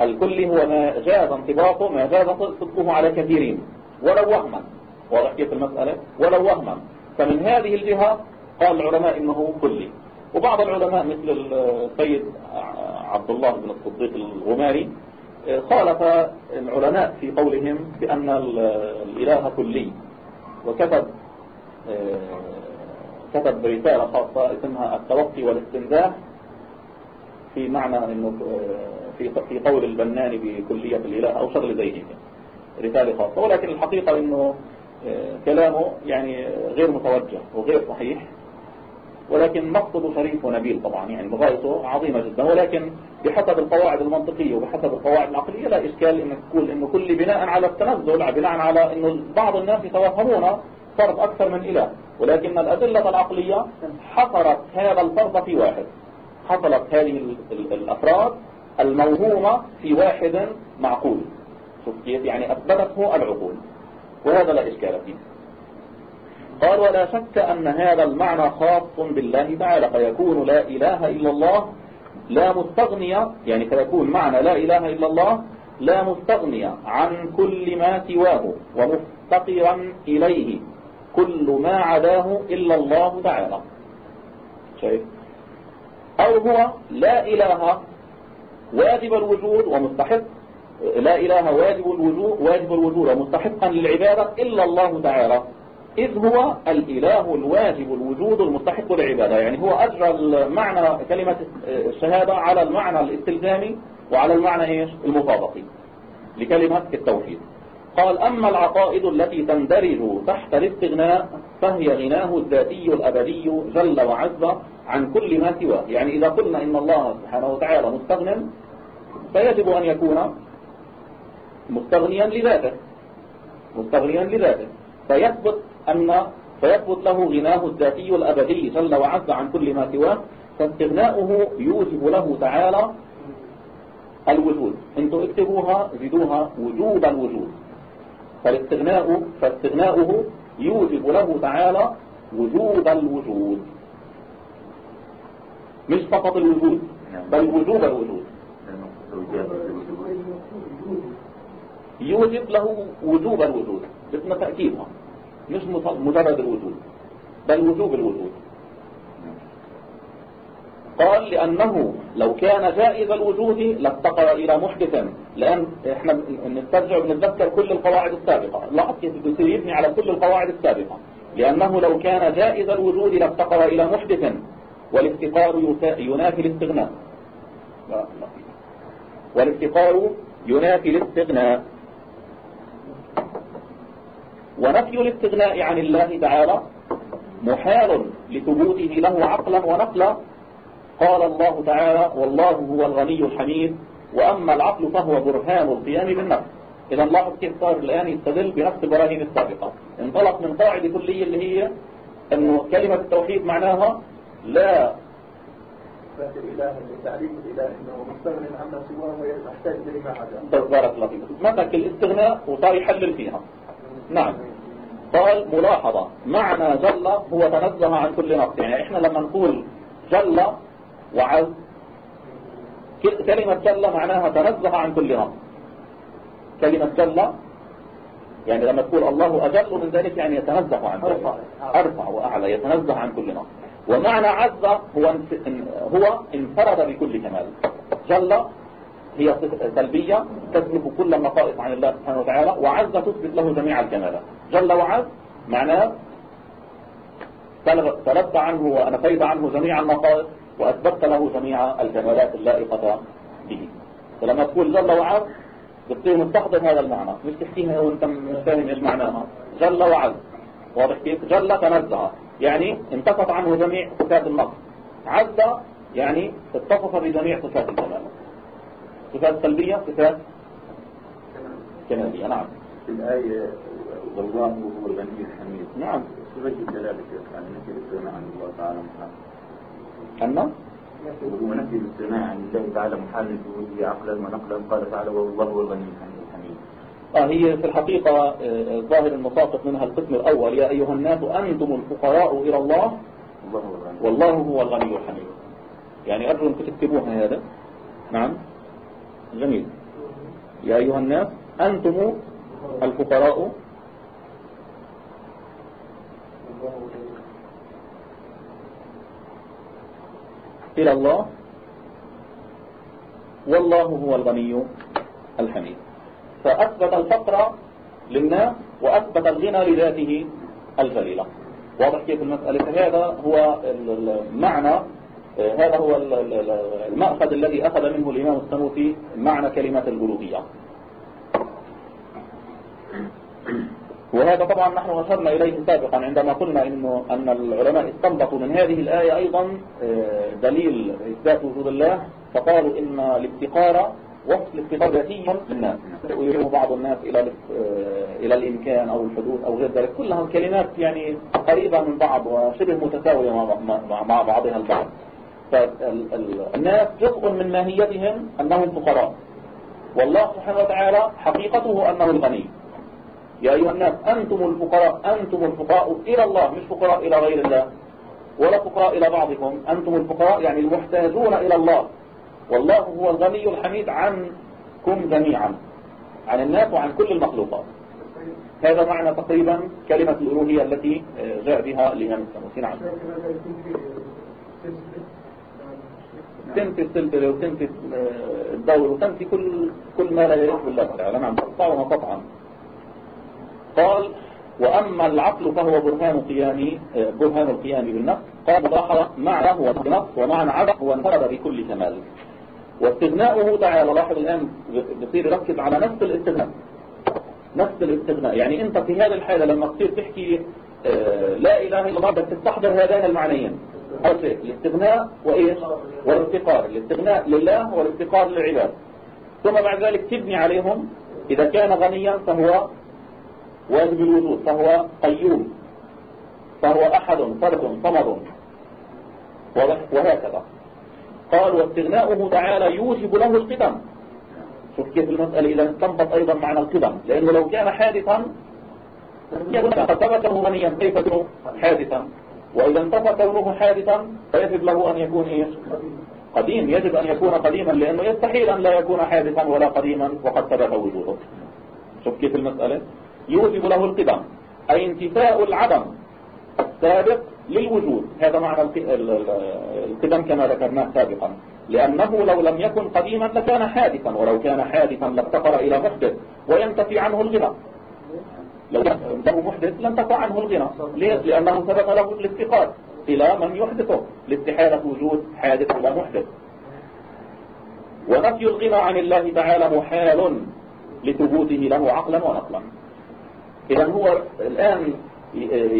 الكلي هو ما جاز انطباقه ما جاز صدقه على كثيرين. ولو وهما واضح كيف المسألة؟ ولو وهما. فمن هذه الجهة قال العلماء إنه كلي. وبعض العلماء مثل السيد عبد الله بن الصديق الغماري خالف العلماء في قولهم بأن الإله كلي. وكتب كتب رسالة خاصة اسمها التوقي والاستنزاه في معنى إنه في في قول البناني بكلية الإله أو شغل زي هيك رسالة خاصة. ولكن الحقيقة إنه كلامه يعني غير متوجه وغير صحيح. ولكن مقصده شريف ونبيل طبعا يعني بغايته عظيمة جدا. ولكن بحسب القواعد المنطقية وبحسب القواعد العقلية لا إشكال إنك تقول إنه كل بناء على التنزل بناء على إنه بعض الناس يتوهمون فرض أكثر من إله. ولكن الأدلة العقلية حصرت هذا الفرض في واحد. حصلت هذه الأفراد الموهومة في واحد معقول. شوف كيف يعني أثبتته العقول. وهذا لا إشكال فيه. قال ولا شك أن هذا المعنى خاص بالله تعالى فيكون لا إله إلا الله لا مستغنية يعني فيكون معنى لا إله إلا الله لا مستغنية عن كل ما سواه ومفتقرا إليه كل ما عداه إلا الله تعالى. شايف؟ أو هو لا إله واجب الوجود ومستحق لا إله واجب الوجود واجب الوجود ومستحقا للعبادة إلا الله تعالى. إذ هو الإله الواجب الوجود المستحق للعبادة. يعني هو أجرى المعنى كلمة الشهادة على المعنى الاستلزامي وعلى المعنى إيش؟ المطابقي لكلمة التوحيد. قال أما العقائد التي تندرج تحت الاستغناء فهي غناه الذاتي الأبدي جل وعز عن كل ما سواه. يعني إذا قلنا إن الله سبحانه وتعالى مستغن فيجب أن يكون مستغنيا لذاته. مستغنيا لذاته. فيثبت أن فيثبت له غناه الذاتي الأبدي جل وعز عن كل ما سواه فاستغناؤه يوجب له تعالى الوجود. أنتوا اكتبوها زيدوها وجوب الوجود. فالاستغناء فاستغناؤه يوجب له تعالى وجوب الوجود. مش فقط الوجود بل وجوب الوجود. يوجب له وجوب الوجود. اسم تأكيدها مش مجرد الوجود بل وجوب الوجود. قال لأنه لو كان جائز الوجود لافتقر إلى محدث لأن إحنا نسترجع ونتذكر كل القواعد السابقة. لاحظ كيف يبني على كل القواعد السابقة. لأنه لو كان جائز الوجود لافتقر إلى محدث والافتقار ينافي الاستغناء. والافتقار ينافي الاستغناء. ونفي الاستغناء عن الله تعالى محال لثبوته له عقلا ونقلا. قال الله تعالى والله هو الغني الحميد وأما العقل فهو برهان القيام بالنفس. إذا نلاحظ كيف صار الآن يستدل بنفس البراهين السابقة. انطلق من قاعدة كلية اللي هي أنه كلمة التوحيد معناها لا. إثبات الإله لتعريف الإله أنه مستغني عما سواه ويحتاج إليه ما عدا. بارك الله فيك. مسك الاستغناء وصار يحلل فيها. نعم. قال ملاحظة. معنى جل هو تنزه عن كل نقص. يعني إحنا لما نقول جل وعز كلمة جل معناها تنزه عن كل نقص. كلمة جل يعني لما تقول الله أجل من ذلك يعني يتنزه عن كل نقص. أرفع. وأعلى يتنزه عن كل نقص. ومعنى عز هو هو انفرد بكل كمال. جل هي سلبية تسلب كل النقائص عن الله سبحانه وتعالى وعز تثبت له جميع الكمالات جل وعز معناه سلبت عنه ونفيت عنه جميع النقائص وأثبت له جميع الكمالات اللائقة به. فلما تقول جل وعز بتصير مستخدم هذا المعنى. مش تحكيها وانت مش فاهم إيش معناها. جل وعز. واضح كيف؟ جل تنزه. يعني انتفت عنه جميع صفات النقص. عز يعني اتصف بجميع صفات الكمال صفات سلبية؟ صفات كمالية نعم. في الآية والله هو الغني الحميد. نعم. وجه الدلالة يعني نفي الاستغناء عن الله تعالى محال أن وهو نفي الاستغناء عن الله تعالى محال لوجوده عقلا ونقلا. قال تعالى والله هو الغني الحميد. آه هي في الحقيقة آه، الظاهر المساقط منها القسم الأول. يا أيها الناس أنتم الفقراء إلى الله. والله هو الغني. الحميد. يعني أرجو أنكم تكتبوها هذا. نعم. جميل. يا أيها الناس أنتم الفقراء. إلى الله. والله هو الغني الحميد. فأثبت الفقر للناس وأثبت الغنى لذاته الجليلة واضح كيف المسألة؟ فهذا هو المعنى هذا هو المأخذ الذي أخذ منه الإمام السنوسي معنى كلمة الألوهية وهذا طبعا نحن أشرنا إليه سابقا عندما قلنا إنه أن العلماء استنبطوا من هذه الآية أيضا آه، دليل إثبات وجود الله فقالوا إن الافتقار وصف الافتقار ذاتي للناس. بعض الناس إلى آه، إلى الإمكان أو الحدوث أو غير ذلك. كلها كلمات يعني قريبة من بعض وشبه متساوية مع بعضها البعض. فالناس جزء من ماهيتهم أنهم فقراء. والله سبحانه وتعالى حقيقته أنه الغني. يا أيها الناس أنتم الفقراء أنتم الفقراء إلى الله مش فقراء إلى غير الله ولا فقراء إلى بعضكم أنتم الفقراء يعني المحتاجون إلى الله. والله هو الغني الحميد عنكم جميعا عن الناس وعن كل المخلوقات. هذا معنى تقريبا كلمة الألوهية التي جاء بها الإمام السنوسي نعم. تنفي السلسلة وتنفي الدور وتنفي كل كل ما لا يليق بالله تعالى نعم تقطعها قطعا قال وأما العقل فهو برهان قيام برهان القيام بالنفس. قال ملاحظة معنى هو النفس ومعنى عدم هو انفرد بكل كمال. واستغناؤه تعالى لاحظ الآن بصير يركز على نفس الاستغناء نفس الاستغناء يعني أنت في هذه الحالة لما تصير تحكي آه، لا إله إلا الله بدك تستحضر هذين المعنيين. الاستغناء وإيش؟ والافتقار الاستغناء لله والافتقار للعباد. ثم بعد ذلك تبني عليهم إذا كان غنيا فهو واجب الوجود فهو قيوم فهو أحد فرد صمد وهكذا. قال واستغناؤه تعالى يوجب له القدم. شوف كيف المسألة إذا استنبط أيضا معنى القدم. لأنه لو كان حادثا يكون ثبت غنيا كيف حادثا. وإذا انتفى كونه حادثا فيجب له أن يكون إيش قديم. يجب أن يكون قديما لأنه يستحيل أن لا يكون حادثا ولا قديما وقد ثبت وجوده. شوف كيف المسألة. يوجب له القدم أي انتفاء العدم السابق للوجود. هذا معنى القدم كما ذكرناه سابقا. لأنه لو لم يكن قديما لكان حادثا ولو كان حادثا لافتقر إلى محدث وينتفي عنه الغنى لو له محدث لم تقع عنه الغنى. ليه؟ لأنه ثبت له الافتقار إلى من يحدثه. لاستحالة وجود حادث ولا محدث. ونفي الغنى عن الله تعالى محال لثبوته له عقلا ونقلا. إذا هو الآن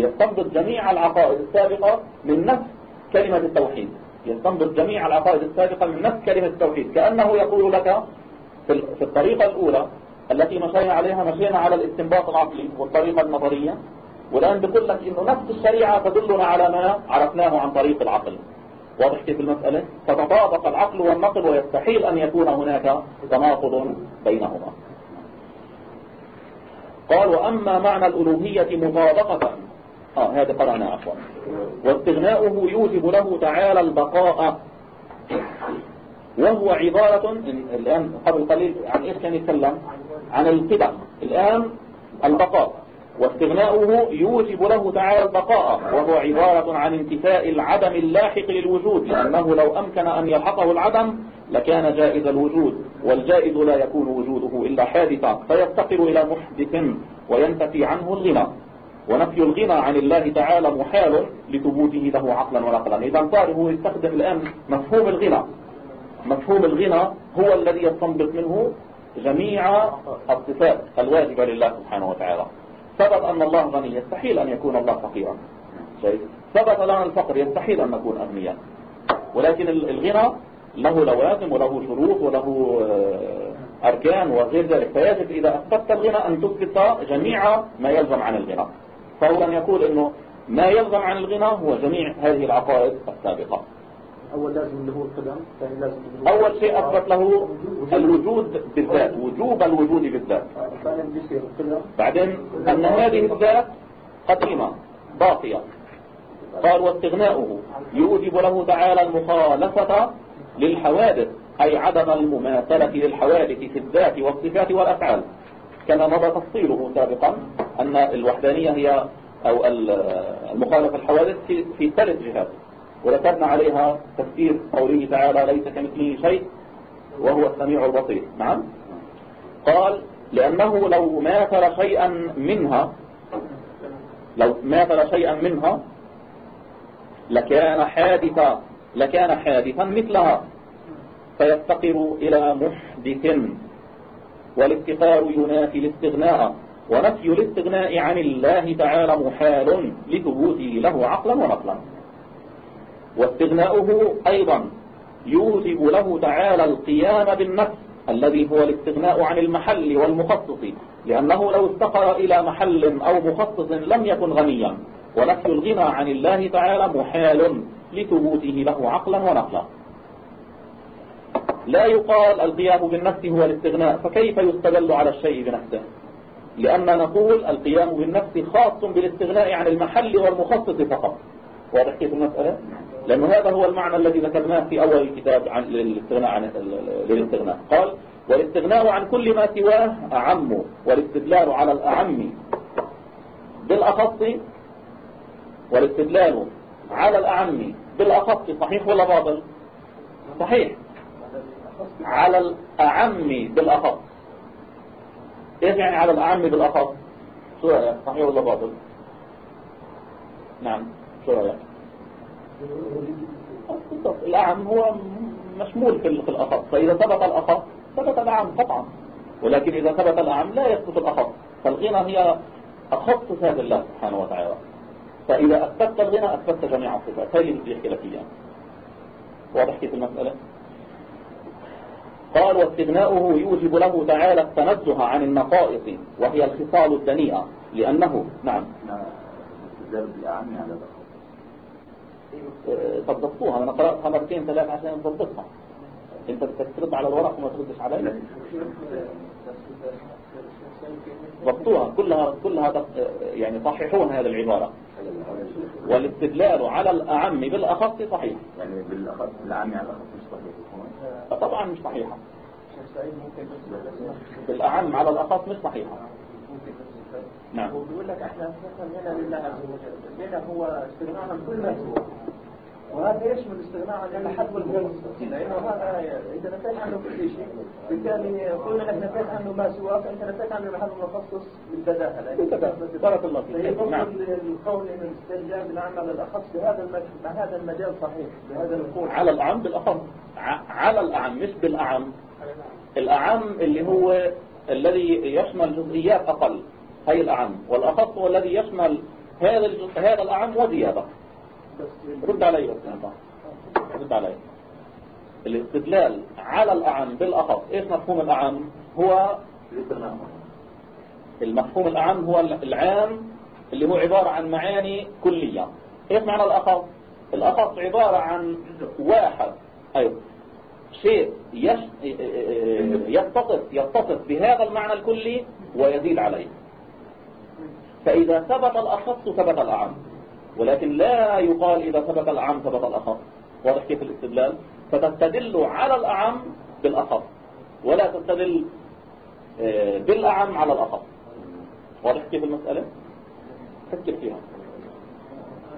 يستنبط جميع العقائد السابقة من نفس كلمة التوحيد. يستنبط جميع العقائد السابقة من نفس كلمة التوحيد. كأنه يقول لك في الطريقة الأولى التي مشينا عليها مشينا على الاستنباط العقلي والطريقة النظرية. والآن بقول لك إنه نفس الشريعة تدلنا على ما عرفناه عن طريق العقل. واضح كيف المسألة؟ فتطابق العقل والنقل ويستحيل أن يكون هناك تناقض بينهما. قال وأما معنى الألوهية مطابقة. آه هذا قرأنا عفوا. واستغناؤه يوجب له تعالى البقاء. وهو عبارة الآن قبل قليل عن إيش كان يتكلم؟ عن القدم الآن البقاء. واستغناؤه يوجب له تعالى البقاء. وهو عبارة عن انتفاء العدم اللاحق للوجود. لأنه لو أمكن أن يلحقه العدم لكان جائز الوجود. والجائز لا يكون وجوده إلا حادثا. فيفتقر إلى محدث وينتفي عنه الغنى. ونفي الغنى عن الله تعالى محال لثبوته له عقلا ونقلا. إذا صار هو يستخدم الآن مفهوم الغنى. مفهوم الغنى هو الذي يستنبط منه جميع الصفات الواجبة لله سبحانه وتعالى. ثبت أن الله غني يستحيل أن يكون الله فقيرا. ثبت لنا الفقر يستحيل أن نكون أغنياء. ولكن الغنى له لوازم وله شروط وله آه، أركان وغير ذلك. فيجب إذا أثبت الغنى أن تثبت جميع ما يلزم عن الغنى. فهو يقول أنه ما يلزم عن الغنى هو جميع هذه العقائد السابقة. أول لازم اللي هو القدم ثاني لازم أول شيء أثبت له الوجود بالذات وجوب الوجود بالذات. بعدين أن هذه الذات قديمة باقية. قال واستغناؤه. يوجب له تعالى المخالفة للحوادث أي عدم المماثلة للحوادث في الذات والصفات والأفعال. كما مضى تفصيله سابقا أن الوحدانية هي أو المخالفة الحوادث في ثلاث جهات. وذكرنا عليها تفسير قوله تعالى ليس كمثله شيء وهو السميع البصير. نعم. قال لأنه لو ماثل شيئا منها لو ماثل شيئا منها لكان حادثا لكان حادثا مثلها. فيفتقر إلى محدث. والافتقار ينافي الاستغناء ونفي الاستغناء عن الله تعالى محال لثبوته له عقلا ونقلا. واستغناؤه أيضا يوجب له تعالى القيام بالنفس الذي هو الاستغناء عن المحل والمخصص لأنه لو استقر إلى محل أو مخصص لم يكن غنيا ونفي الغنى عن الله تعالى محال لثبوته له عقلا ونقلا. لا يقال القيام بالنفس هو الاستغناء فكيف يستدل على الشيء بنفسه؟ لأن نقول القيام بالنفس خاص بالاستغناء عن المحل والمخصص فقط. واضح كيف المسألة؟ لأن هذا هو المعنى الذي ذكرناه في أول الكتاب عن الاستغناء عن للاستغناء. قال والاستغناء عن كل ما سواه أعم والاستدلال على الأعم بالأخص والاستدلال على الأعم بالأخص صحيح ولا باطل؟ صحيح. على الأعم بالأخص. إيش يعني على الأعم بالأخص؟ شو رأيك؟ صحيح ولا باطل؟ نعم شو رأيك؟ الأعم هو مشمول في الأخص. فإذا ثبت الأخص ثبت الأعم قطعا ولكن إذا ثبت الأعم لا يثبت الأخص. فالغنى هي أخص صفات الله سبحانه وتعالى. فإذا أثبت الغنى أثبت جميع الصفات. هذه اللي بيحكي لك إياها. واضح كيف المسألة؟ قال واستغناؤه يوجب له تعالى التنزه عن النقائص وهي الخصال الدنيئة لأنه نعم. الأعم على ضبطوها أنا قرأتها مرتين ثلاث عشان تضبطها أنت بدك ترد على الورق وما تردش علي؟ ضبطوها. كلها كلها يعني صححون هذه العبارة. والاستدلال على الأعم بالأخص صحيح. يعني بالأخص الأعم على الأخص مش صحيح. طبعا مش صحيحة. بالأعم على الأخص مش صحيحة. نعم. وبيقول لك إحنا هنا لله عز وجل. لنا هو استغناء عن كل ما سواه وهذا يشمل الاستغناء عن المحل والمخصص لأنه هذا إذا نفيت عنه كل شيء بالتالي قلنا انك نفيت عنه ما سواه فانت نفيت عنه المحل المخصص بالبداهه بارك الله فيك. فهي نعم. القول ان الاسترجاع بالعمل الأخص. بهذا المجال هذا المجال صحيح بهذا القول. على الأعم بالأخص. ع- على الأعم مش بالأعم. الأعم اللي هو الذي يشمل جزئيات أقل. هي الأعم والأخص هو الذي يشمل هذا هذا الأعم وزيادة. رد علي رد علي. الاستدلال على الأعم بالأخص إيش مفهوم الأعم؟ هو المفهوم الأعم هو العام اللي هو عبارة عن معاني كلية. إيش معنى الأخص؟ الأخص عبارة عن واحد. أيوه. شيء. يتصف يتصف بهذا المعنى الكلي ويزيد عليه. فإذا ثبت الأخص ثبت الأعم. ولكن لا يقال إذا ثبت الأعم ثبت الأخص. واضح كيف الاستدلال؟ فتستدل على الأعم بالأخص. ولا تستدل آه، بالأعم على الأخص. واضح كيف المسألة؟ فكر فيها.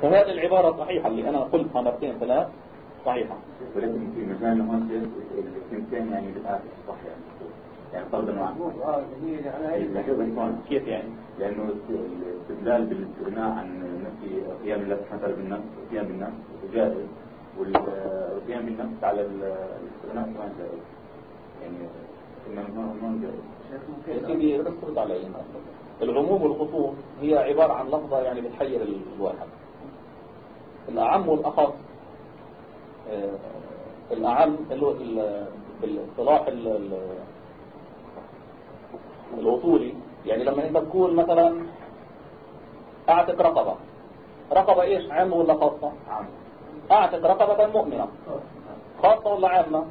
فهذه العبارة الصحيحة اللي أنا قلتها مرتين ثلاث صحيحة. ولكن في مجال هون الاثنتين يعني بالآخر صح يعني معه آه جميل يعني كيف يعني؟ لأنه الاستدلال بالاستغناء عن نفي قيام الله وتعالى بالنفس القيام بالنفس جائز والقيام بالنفس على الاستغناء كمان جائز يعني هون جائز يا سيدي بس رد علي العموم والخصوص هي عبارة عن لفظة يعني بتحير الواحد. الأعم والأخص آه، الأعم اللي هو ال- بالاصطلاح ال- ال- الأصولي يعني لما أنت تقول مثلا أعتق رقبة. رقبة إيش؟ عام ولا خاصة؟ عام أعتق رقبة مؤمنة. خاصة ولا عامة؟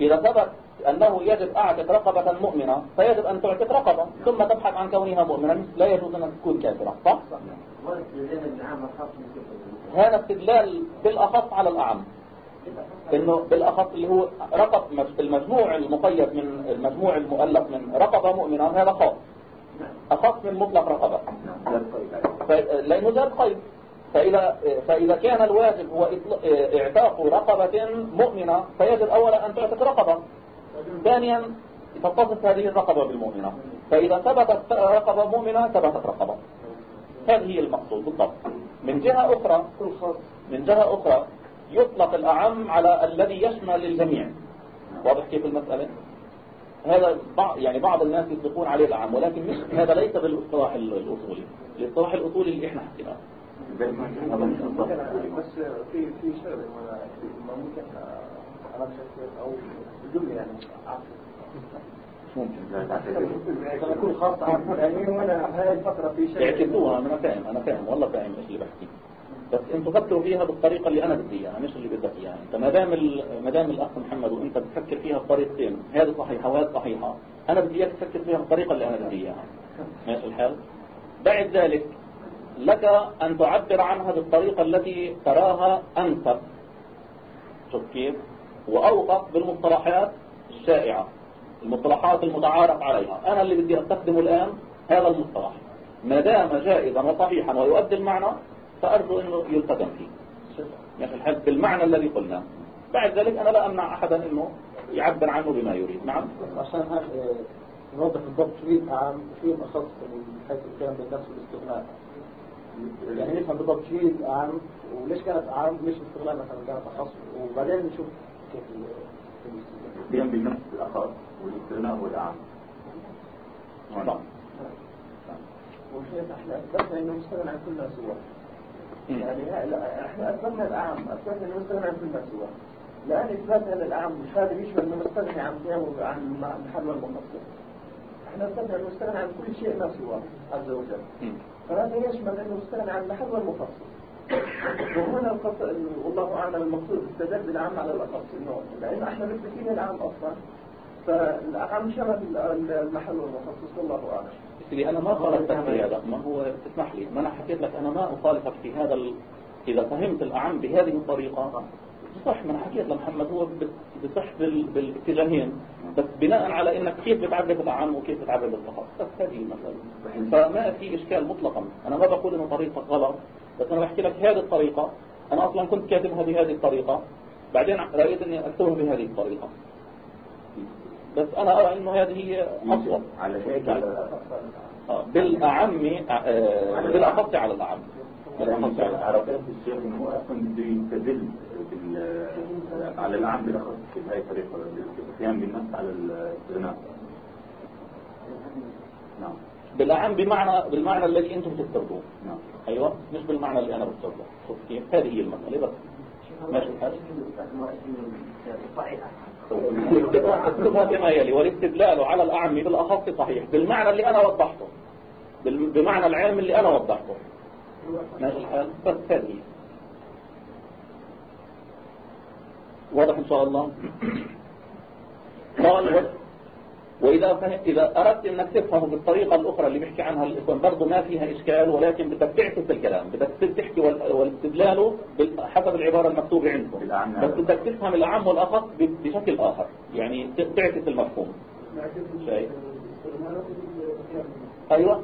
إذا ثبت أنه يجب أعتق رقبة مؤمنة فيجب أن تعتق رقبة ثم تبحث عن كونها مؤمنة لا يجوز أن تكون كافرة. صح؟ هذا استدلال بالأخص على الأعم. إنه بالأخص اللي هو رقب المجموع المقيد من المجموع المؤلف من رقبة مؤمنة هذا خاص. أخص من مطلق رقبة. لأنه زاد قيد. فإذا, فإذا كان الواجب هو إعتاق رقبة مؤمنة فيجب أولا أن تعتق رقبة. ثانيا تتصف هذه الرقبة بالمؤمنة. فإذا ثبتت رقبة مؤمنة ثبتت رقبة. هذه هي المقصود بالضبط. من جهة أخرى من جهة أخرى يطلق الأعم على الذي يشمل الجميع واضح كيف المسألة؟ هذا بعض يعني بعض الناس يطلقون عليه الأعم ولكن مش هذا ليس بالإصطلاح الأصولي. الإصطلاح الأصولي اللي إحنا حكيناه بس في في شغله ممكن أنا بشكل أو جمله يعني ممكن. عشان أكون خاص عن يعني وأنا هاي الفترة في شيء اعكسوها أنا فاهم أنا فاهم والله فاهم إيش اللي بحكي. بس أنتوا فكروا فيها بالطريقة اللي أنا بدي إياها مش اللي بدك إياها. أنت ما دام ما دام الأخ محمد وأنت بتفكر فيها بطريقتين هذه صحيحة وهذه صحيحة أنا بدي إياك تفكر فيها بالطريقة اللي أنا بدي إياها. ماشي الحال؟ بعد ذلك لك أن تعبر عنها بالطريقة التي تراها انسب شوف كيف؟ وأوقف بالمصطلحات الشائعة المصطلحات المتعارف عليها. أنا اللي بدي أستخدمه الآن هذا المصطلح. ما دام جائزا وصحيحا ويؤدي المعنى فأرجو أنه يلتزم فيه. ماشي الحال بالمعنى الذي قلناه بعد ذلك أنا لا أمنع أحدا أنه يعبر عنه بما يريد. نعم. عشان هيك نوضح بالضبط شو أعم شو الأخص من حيث القيام بالنفس والاستغناء يعني نفهم بالضبط شو أعم وليش كانت أعم؟ ليش الاستغناء مثلا كانت أخص. وبعدين نشوف كيف. القيام بالنفس الأخص والاستغناء هو الأعم. نعم. وكيف إحنا اثبتنا إنه مستغنى عن كل ما سواه يعني ها- لا إحنا اثبتنا الاعم اثبتنا إنه عن كل ما سواه لأن اثباتنا للاعم مش هذا يشمل إنه مستغني عن عن المحل والمخصص إحنا اثبتنا إنه عن كل شيء ما سواه عز وجل. فهذا يشمل إنه مستغنى عن المحل والمخصص وهنا القصد انه والله أعلم المقصود استدل بالعام على الاخص انه لأن إحنا مثبتين العام أصلا. فالعام شمل المحل والمخصص والله أعلم. سيدي أنا ما خالفتك في هذا. ما هو؟ تسمح لي. ما أنا حكيت لك أنا ما أخالفك في هذا ال... إذا فهمت الأعم بهذه الطريقة. صح ما أنا حكيت لمحمد هو بصح بال... بالاتجاهين. بس بناء على إنك كيف بتعرف الأعم وكيف بتعرف الخاص بس هذه المسألة فما في إشكال مطلقا. أنا ما بقول إنه طريقة غلط بس أنا بحكي لك هذه الطريقة. أنا أصلا كنت كاتبها بهذه الطريقة. بعدين رأيت أني أكتبها بهذه الطريقة. بس أنا أرى أنه هذه هي أصوب على هيك على آه، بالأعم آه، بالأخص على الأعم. بالأخص على الأعم الشيخ أصلا بده يستدل على العام بالأخص بهي الطريقة القيام بالنص على الاستغناء نعم. بالأعم بمعنى بالمعنى الذي أنتم تفترضوه. نعم. أيوة مش بالمعنى اللي أنا بفترضه. شوف كيف؟ هذه هي المسألة بس. ماشي الحال يلي والاستدلال على الأعم بالأخص صحيح. بالمعنى اللي أنا وضحته. بمعنى العام اللي أنا وضحته. ماشي. الحال بس واضح إن شاء الله؟ قال وإذا إذا أردت أنك تفهمه بالطريقة الأخرى اللي بيحكي عنها الإخوان. برضه ما فيها إشكال ولكن بدك تعكس الكلام بدك تحكي وال- والاستدلال بال- حسب العبارة المكتوبة عندكم. بس بدك تفهم الأعم والأخص بشكل آخر يعني تعكس المفهوم. شايف أيوة.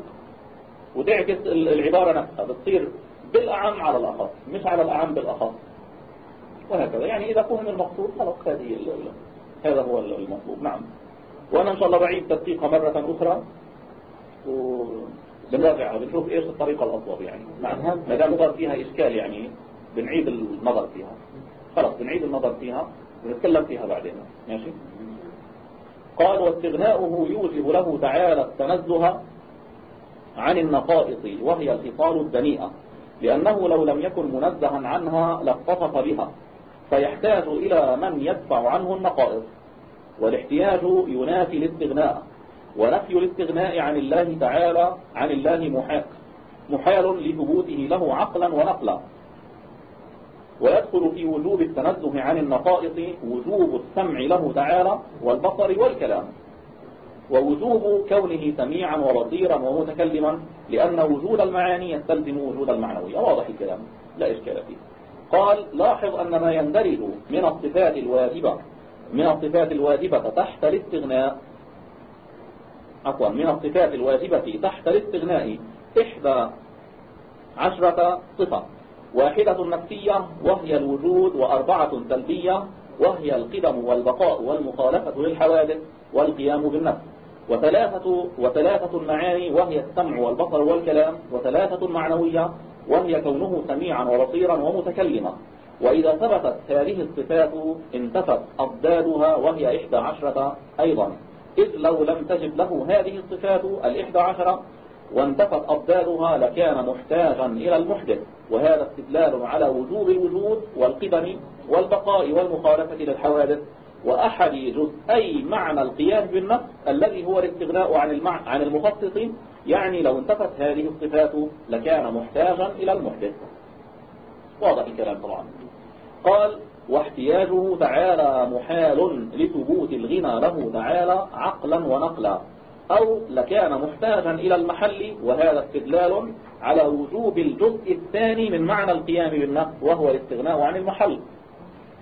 وتعكس ال- العبارة نفسها بتصير بالأعم على الأخص مش على الأعم بالأخص. وهكذا. يعني إذا فهم المقصود خلاص هذه هذا هو ال- المطلوب. نعم. وأنا إن شاء الله بعيد تدقيقها مرة أخرى. وبنراجعها بنشوف إيش الطريقة الأصوب يعني. نعم. ما دام صار فيها إشكال يعني بنعيد النظر فيها. خلاص بنعيد النظر فيها ونتكلم فيها بعدين. ماشي؟ قال واستغناؤه يوجب له تعالى التنزه عن النقائص وهي الخصال الدنيئة. لأنه لو لم يكن منزها عنها لاتصف بها فيحتاج إلى من يدفع عنه النقائص. والاحتياج ينافي الاستغناء ونفي الاستغناء عن الله تعالى عن الله محال محال لثبوته له عقلا ونقلا. ويدخل في وجوب التنزه عن النقائص وجوب السمع له تعالى والبصر والكلام. ووجوب كونه سميعا وبصيرا ومتكلما لأن وجود المعاني يستلزم وجود المعنوية. واضح الكلام لا إشكال فيه. قال لاحظ أن ما يندرج من الصفات الواجبة من الصفات الواجبة تحت الاستغناء. عفوا من الصفات الواجبة تحت الاستغناء إحدى عشرة صفة. واحدة نفسية وهي الوجود وأربعة سلبية وهي القدم والبقاء والمخالفة للحوادث والقيام بالنفس. وثلاثة, وثلاثة المعاني وهي السمع والبصر والكلام. وثلاثة معنوية وهي كونه سميعا وبصيرا ومتكلما. وإذا ثبتت هذه الصفات انتفت أضدادها وهي إحدى عشرة أيضا. إذ لو لم تجد له هذه الصفات الإحدى عشرة وانتفت أضدادها لكان محتاجا إلى المحدث. وهذا استدلال على وجوب الوجود والقدم والبقاء والمخالفة للحوادث. وأحد جزئي معنى القيام بالنفس الذي هو الاستغناء عن المع... عن المخصص يعني لو انتفت هذه الصفات لكان محتاجا إلى المحدث. واضح الكلام طبعا. قال واحتياجه تعالى محال لثبوت الغنى له تعالى عقلا ونقلا أو لكان محتاجا إلى المحل وهذا استدلال على وجوب الجزء الثاني من معنى القيام بالنفس وهو الاستغناء عن المحل.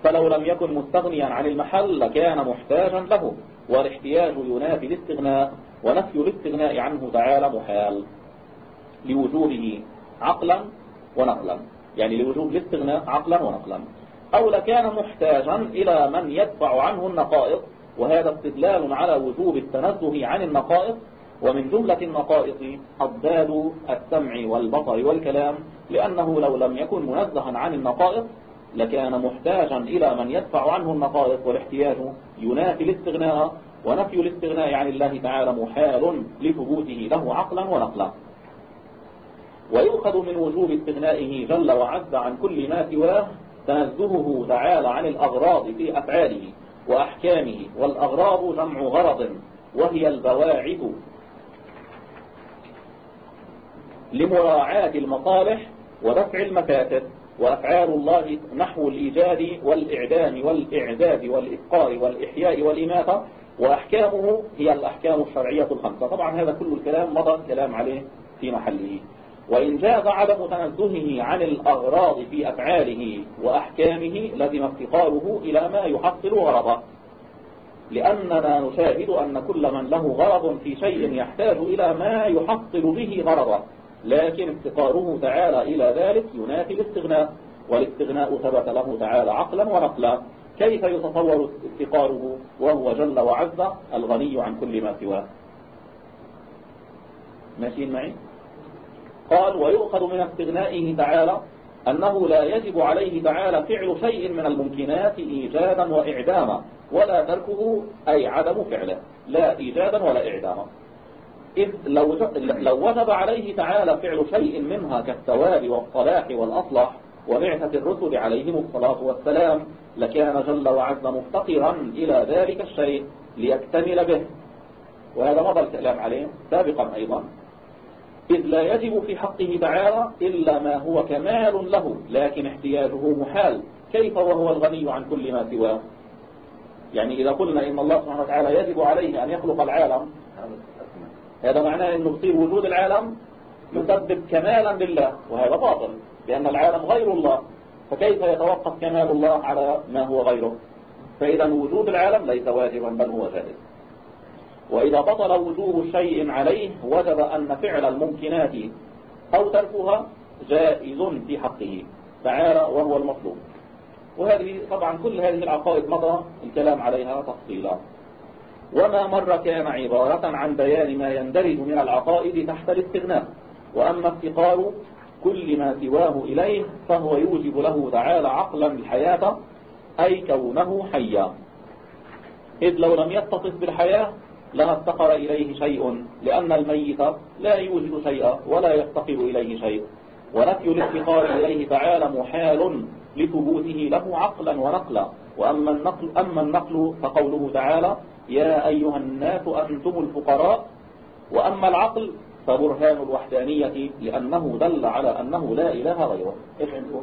فلو لم يكن مستغنيا عن المحل لكان محتاجا له والاحتياج ينافي الاستغناء ونفي الاستغناء عنه تعالى محال لوجوبه عقلا ونقلا. يعني لوجوب الاستغناء عقلا ونقلا. أو لكان محتاجا إلى من يدفع عنه النقائص وهذا استدلال على وجوب التنزه عن النقائص. ومن جملة النقائص أضداد السمع والبصر والكلام لأنه لو لم يكن منزها عن النقائص لكان محتاجا إلى من يدفع عنه النقائص والاحتياج ينافي الاستغناء ونفي الاستغناء عن الله تعالى محال لثبوته له عقلا ونقلا. ويؤخذ من وجوب استغنائه جل وعز عن كل ما سواه تنزهه تعالى عن الأغراض في أفعاله وأحكامه والأغراض جمع غرض وهي البواعث لمراعاة المصالح ودفع المفاسد وأفعال الله نحو الإيجاد والإعدام والإعداد والإفقار والإحياء والإماتة وأحكامه هي الأحكام الشرعية الخمسة. طبعا هذا كل الكلام مضى الكلام عليه في محله. وإن جاز عدم تنزهه عن الأغراض في أفعاله وأحكامه لزم افتقاره إلى ما يحصل غرضه. لأننا نشاهد أن كل من له غرض في شيء يحتاج إلى ما يحصل به غرضه لكن افتقاره تعالى إلى ذلك ينافي الاستغناء والاستغناء ثبت له تعالى عقلا ونقلا. كيف يتصور افتقاره وهو جل وعز الغني عن كل ما سواه؟ ماشيين معي؟ قال ويؤخذ من استغنائه تعالى أنه لا يجب عليه تعالى فعل شيء من الممكنات إيجادا وإعداما ولا تركه أي عدم فعله لا إيجادا ولا إعداما. إذ لو, لو وجب عليه تعالى فعل شيء منها كالثواب والصلاح والأصلح وبعثة الرسل عليهم الصلاة والسلام لكان جل وعز مفتقرا إلى ذلك الشيء ليكتمل به. وهذا مضى الكلام عليه سابقا أيضا. إذ لا يجب في حقه تعالى إلا ما هو كمال له لكن احتياجه محال. كيف وهو الغني عن كل ما سواه؟ يعني إذا قلنا إن الله سبحانه وتعالى يجب عليه أن يخلق العالم هذا معناه أنه يصير وجود العالم يسبب كمالا لله وهذا باطل لأن العالم غير الله. فكيف يتوقف كمال الله على ما هو غيره؟ فإذا وجود العالم ليس واجبا بل هو جائز. وإذا بطل وجوب شيء عليه وجب أن فعل الممكنات أو تركها جائز في حقه تعالى وهو المطلوب. وهذه طبعا كل هذه العقائد مضى الكلام عليها تفصيلا. وما مر كان عبارة عن بيان ما يندرج من العقائد تحت الاستغناء. وأما افتقار كل ما سواه إليه فهو يوجب له تعالى عقلا الحياة أي كونه حيا. إذ لو لم يتصف بالحياة لما افتقر إليه شيء لأن الميت لا يوجد شيئا ولا يفتقر إليه شيء. ونفي الافتقار إليه تعالى محال لثبوته له عقلا ونقلا. وأما النقل, أما النقل فقوله تعالى يا أيها الناس أنتم الفقراء. وأما العقل فبرهان الوحدانية لأنه دل على أنه لا إله غيره. أنتم؟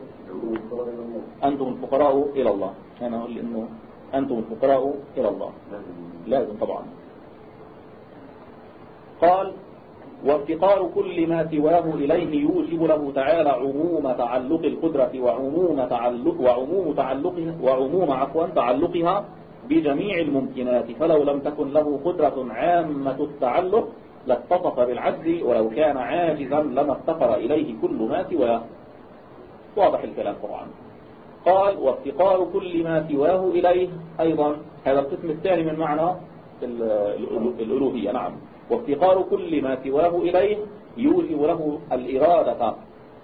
أنتم الفقراء إلى الله. أنا أقول إنه أنتم الفقراء إلى الله. لازم طبعا. قال وافتقار كل ما سواه إليه يوجب له تعالى عموم تعلق القدرة وعموم تعلق وعموم تعلقها وعموم عفوا تعلقها بجميع الممكنات فلو لم تكن له قدرة عامة التعلق لاتصف بالعجز ولو كان عاجزا لما افتقر إليه كل ما سواه. واضح الكلام طبعا. قال وافتقار كل ما سواه إليه أيضا هذا القسم الثاني من معنى الألوهية نعم. وافتقار كل ما سواه إليه يوجب له الإرادة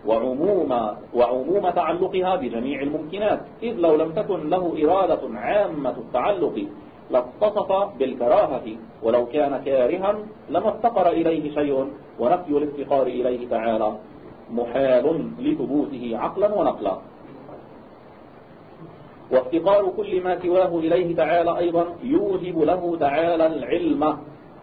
وعموم, وعموم تعلقها بجميع الممكنات إذ لو لم تكن له إرادة عامة التعلق لاتصف بالكراهة ولو كان كارها لما افتقر إليه شيء ونفي الافتقار إليه تعالى محال لثبوته عقلا ونقلا. وافتقار كل ما سواه إليه تعالى أيضا يوجب له تعالى العلم.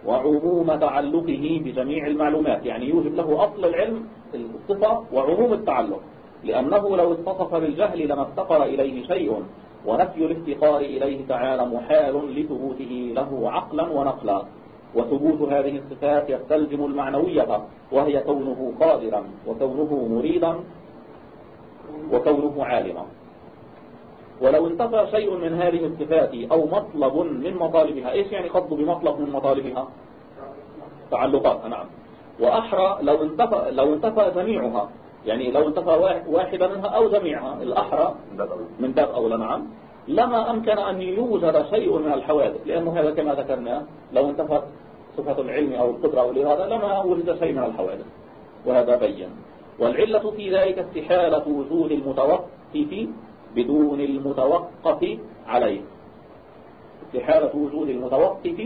وعموم تعلقه بجميع المعلومات. يعني يوجب له أصل العلم الصفة وعموم التعلق. لأنه لو اتصف بالجهل لما افتقر إليه شيء ونفي الافتقار إليه تعالى محال لثبوته له عقلا ونقلا. وثبوت هذه الصفات يستلزم المعنوية وهي كونه قادرا وكونه مريدا وكونه عالما. ولو انتفى شيء من هذه الصفات أو مطلب من مطالبها إيش يعني قصد بمطلب من مطالبها؟ تعلقات نعم. وأحرى لو انتفى, لو انتفى جميعها يعني لو انتفى واحدة منها أو جميعها الأحرى من باب أولى نعم. لما أمكن أن يوجد شيء من الحوادث لأنه هذا كما ذكرنا لو انتفت صفة العلم أو القدرة أو الإرادة لما وجد شيء من الحوادث وهذا بين. والعلة في ذلك استحالة وجود المتوقف بدون المتوقف عليه. استحالة وجود المتوقف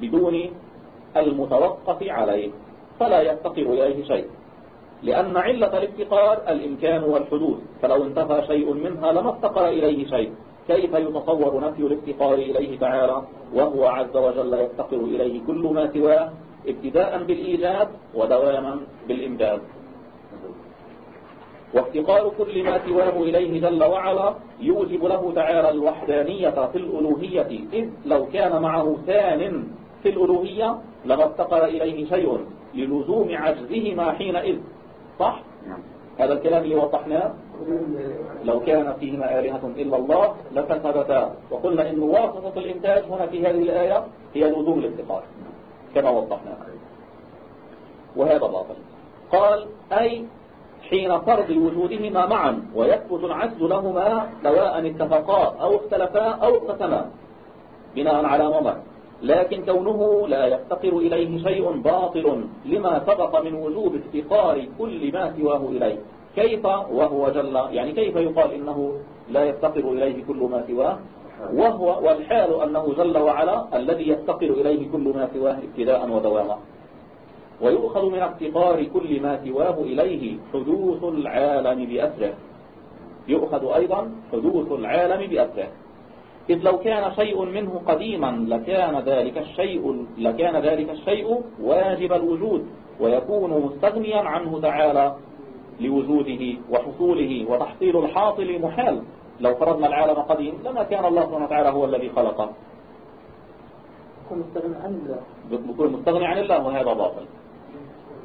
بدون المتوقف عليه. فلا يفتقر إليه شيء. لأن علة الافتقار الإمكان والحدوث فلو انتفى شيء منها لما افتقر إليه شيء. كيف يتصور نفي الافتقار إليه تعالى؟ وهو عز وجل يفتقر إليه كل ما سواه ابتداء بالإيجاد ودواما بالإمداد. وافتقار كل ما سواه إليه جل وعلا يوجب له تعالى الوحدانية في الألوهية إذ لو كان معه ثان في الألوهية لما افتقر إليه شيء للزوم عجزهما حينئذ. صح؟ نعم. هذا الكلام اللي وضحناه؟ لو كان فيهما آلهة إلا الله لفسدتا. وقلنا إن واسطة الإنتاج هنا في هذه الآية هي لزوم الافتقار كما وضحنا وهذا باطل. قال أي حين فرض وجودهما معا ويثبت العجز لهما سواء اتفقا أو اختلفا أو اقتسما بناء على ممر لكن كونه لا يفتقر إليه شيء باطل لما سبق من وجوب افتقار كل ما سواه إليه. كيف وهو جل يعني كيف يقال إنه لا يفتقر إليه كل ما سواه؟ وهو والحال أنه جل وعلا الذي يفتقر إليه كل ما سواه ابتداء ودواما ويؤخذ من افتقار كل ما سواه إليه حدوث العالم بأسره. يؤخذ أيضا حدوث العالم بأسره. إذ لو كان شيء منه قديما لكان ذلك الشيء لكان ذلك الشيء واجب الوجود ويكون مستغنيا عنه تعالى لوجوده وحصوله وتحصيل الحاصل محال. لو فرضنا العالم قديم لما كان الله سبحانه وتعالى هو الذي خلقه. يكون مستغني عن الله. بيكون مستغني عن الله وهذا باطل.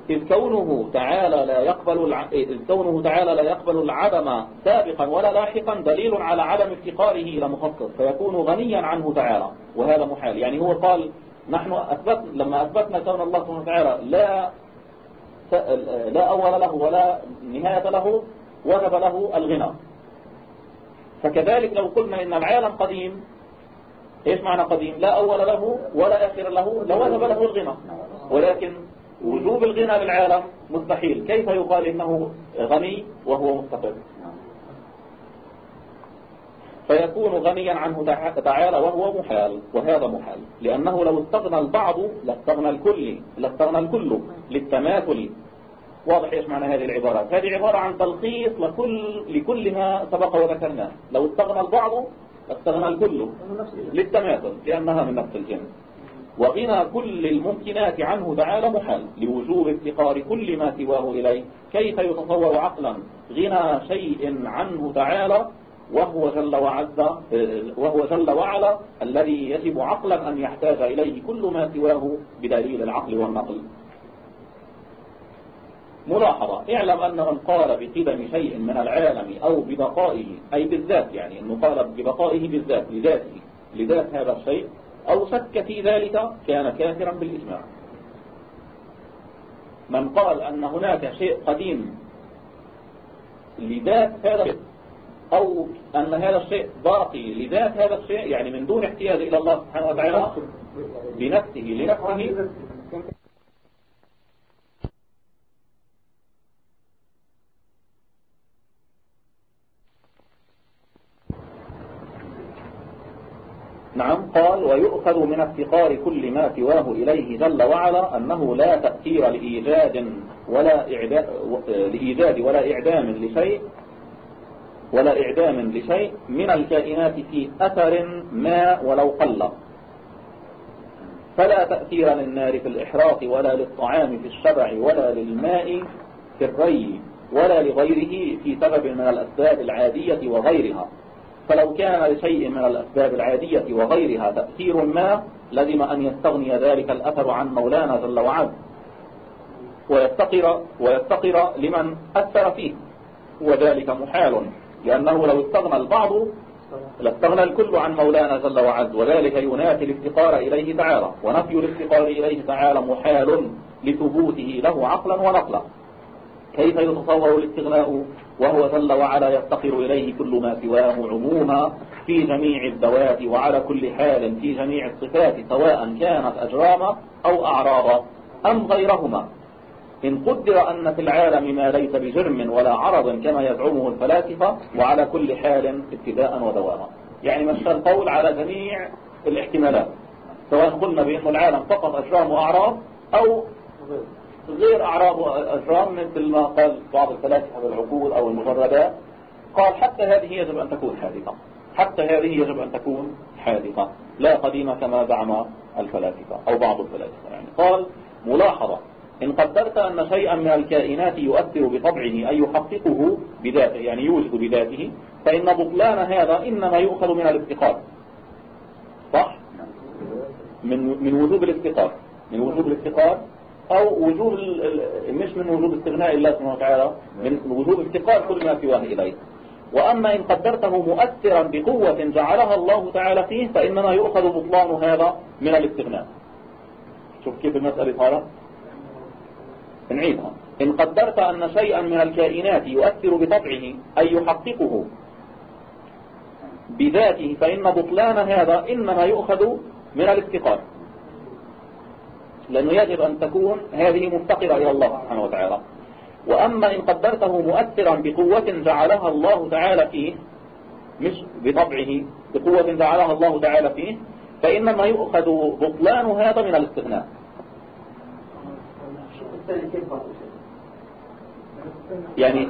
إذ كونه تعالى لا يقبل. إذ كونه تعالى لا يقبل العدم سابقا ولا لاحقا دليل على عدم افتقاره إلى مخصص فيكون غنيا عنه تعالى وهذا محال. يعني هو قال نحن أثبت لما أثبتنا كون الله سبحانه وتعالى لا لا أول له ولا نهاية له وجب له الغنى. فكذلك لو قلنا إن العالم قديم إيش معنى قديم؟ لا أول له ولا آخر له لوجب له الغنى. ولكن وجوب الغنى للعالم مستحيل. كيف يقال إنه غني وهو مستقر فيكون غنيا عنه تعالى وهو محال وهذا محال. لأنه لو استغنى البعض لاستغنى الكل لاستغنى الكل للتماثل. واضح إيش معنى هذه العبارات؟ هذه عبارة عن تلخيص لكل, لكل ما سبق وذكرناه. لو استغنى البعض استغنى الكل للتماثل لأنها من نفس الجنس. وغنى كل الممكنات عنه تعالى محال لوجوب افتقار كل ما سواه إليه. كيف يتصور عقلا؟ غنى شيء عنه تعالى وهو جل وعز وهو جل وعلا الذي يجب عقلا أن يحتاج إليه كل ما سواه بدليل العقل والنقل. ملاحظة اعلم أن من قال بقدم شيء من العالم أو ببقائه أي بالذات يعني أنه قال ببقائه بالذات لذاته لذات هذا الشيء أو شك في ذلك كان كافرا بالإجماع. من قال أن هناك شيء قديم لذات هذا الشيء أو أن هذا الشيء باقي لذات هذا الشيء يعني من دون احتياج إلى الله سبحانه وتعالى بنفسه لنفسه. نعم قال ويؤخذ من افتقار كل ما سواه إليه جل وعلا أنه لا تأثير لإيجاد ولا إعداد, لإيجاد ولا إعدام لشيء ولا إعدام لشيء من الكائنات في أثر ما ولو قل. فلا تأثير للنار في الإحراق ولا للطعام في الشبع ولا للماء في الري ولا لغيره في سبب من الأسباب العادية وغيرها. فلو كان لشيء من الأسباب العادية وغيرها تأثير ما لزم أن يستغني ذلك الأثر عن مولانا جل وعز ويفتقر, ويفتقر لمن أثر فيه. وذلك محال لأنه لو استغنى البعض لاستغنى الكل عن مولانا جل وعز وذلك ينافي الافتقار إليه تعالى. ونفي الافتقار إليه تعالى محال لثبوته له عقلا ونقلا. كيف يتصور الاستغناء وهو جل وعلا يفتقر إليه كل ما سواه عموما في جميع الذوات وعلى كل حال في جميع الصفات سواء كانت أجراما أو أعراضا أم غيرهما. إن قدر أن في العالم ما ليس بجرم ولا عرض كما يزعمه الفلاسفة وعلى كل حال ابتداء ودواما. يعني مشى القول على جميع الاحتمالات سواء قلنا بأن العالم فقط أجرام وأعراض أو غير أعراض وأجرام مثل ما قال بعض الفلاسفة بالعقول أو المجردات قال حتى هذه يجب أن تكون حادثة حتى هذه يجب أن تكون حادثة لا قديمة كما زعم الفلاسفة أو بعض الفلاسفة يعني. قال ملاحظة. إن قدرت أن شيئا من الكائنات يؤثر بطبعه أي يحققه بذاته يعني يوجد بذاته فإن بطلان هذا إنما يؤخذ من الافتقار. صح؟ من من وجوب الافتقار. من وجوب الافتقار أو وجوب مش من وجوب استغناء الله سبحانه وتعالى من وجوب افتقار كل ما سواه إليه. وأما إن قدرته مؤثرا بقوة جعلها الله تعالى فيه فإنما يؤخذ بطلان هذا من الاستغناء. شوف كيف المسألة صارت؟ نعيدها. إن قدرت أن شيئا من الكائنات يؤثر بطبعه أي يحققه بذاته فإن بطلان هذا إنما يؤخذ من الافتقار لأنه يجب أن تكون هذه مفتقرة إلى الله سبحانه وتعالى. وأما إن قدرته مؤثرا بقوة جعلها الله تعالى فيه مش بطبعه بقوة جعلها الله تعالى فيه فإنما يؤخذ بطلان هذا من الاستغناء يعني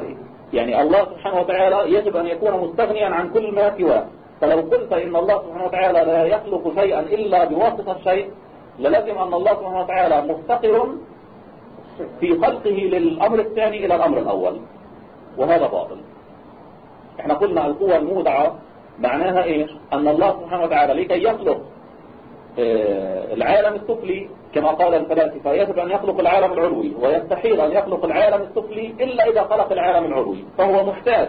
يعني الله سبحانه وتعالى يجب أن يكون مستغنيا عن كل ما سواه. فلو قلت إن الله سبحانه وتعالى لا يخلق شيئا إلا بواسطة شيء للازم أن الله سبحانه وتعالى مفتقر في خلقه للأمر الثاني إلى الأمر الأول وهذا باطل. إحنا قلنا القوة المودعة معناها إيش؟ أن الله سبحانه وتعالى لكي يخلق آه، العالم السفلي كما قال الفلاسفة يجب أن يخلق العالم العلوي ويستحيل أن يخلق العالم السفلي إلا إذا خلق العالم العلوي فهو محتاج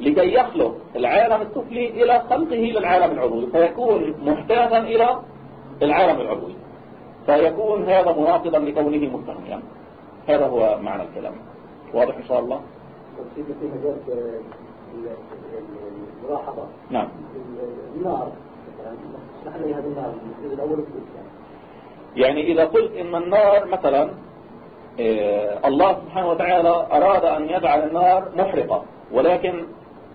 لكي يخلق العالم السفلي إلى خلقه للعالم العلوي فيكون محتاجا إلى العالم العلوي فيكون هذا مناقضا لكونه مستغنيا هذا هو معنى الكلام. واضح إن شاء الله؟ في مجال الملاحظة. نعم. النار النار الأول يعني إذا قلت إن النار مثلا آه، الله سبحانه وتعالى أراد أن يجعل النار محرقة ولكن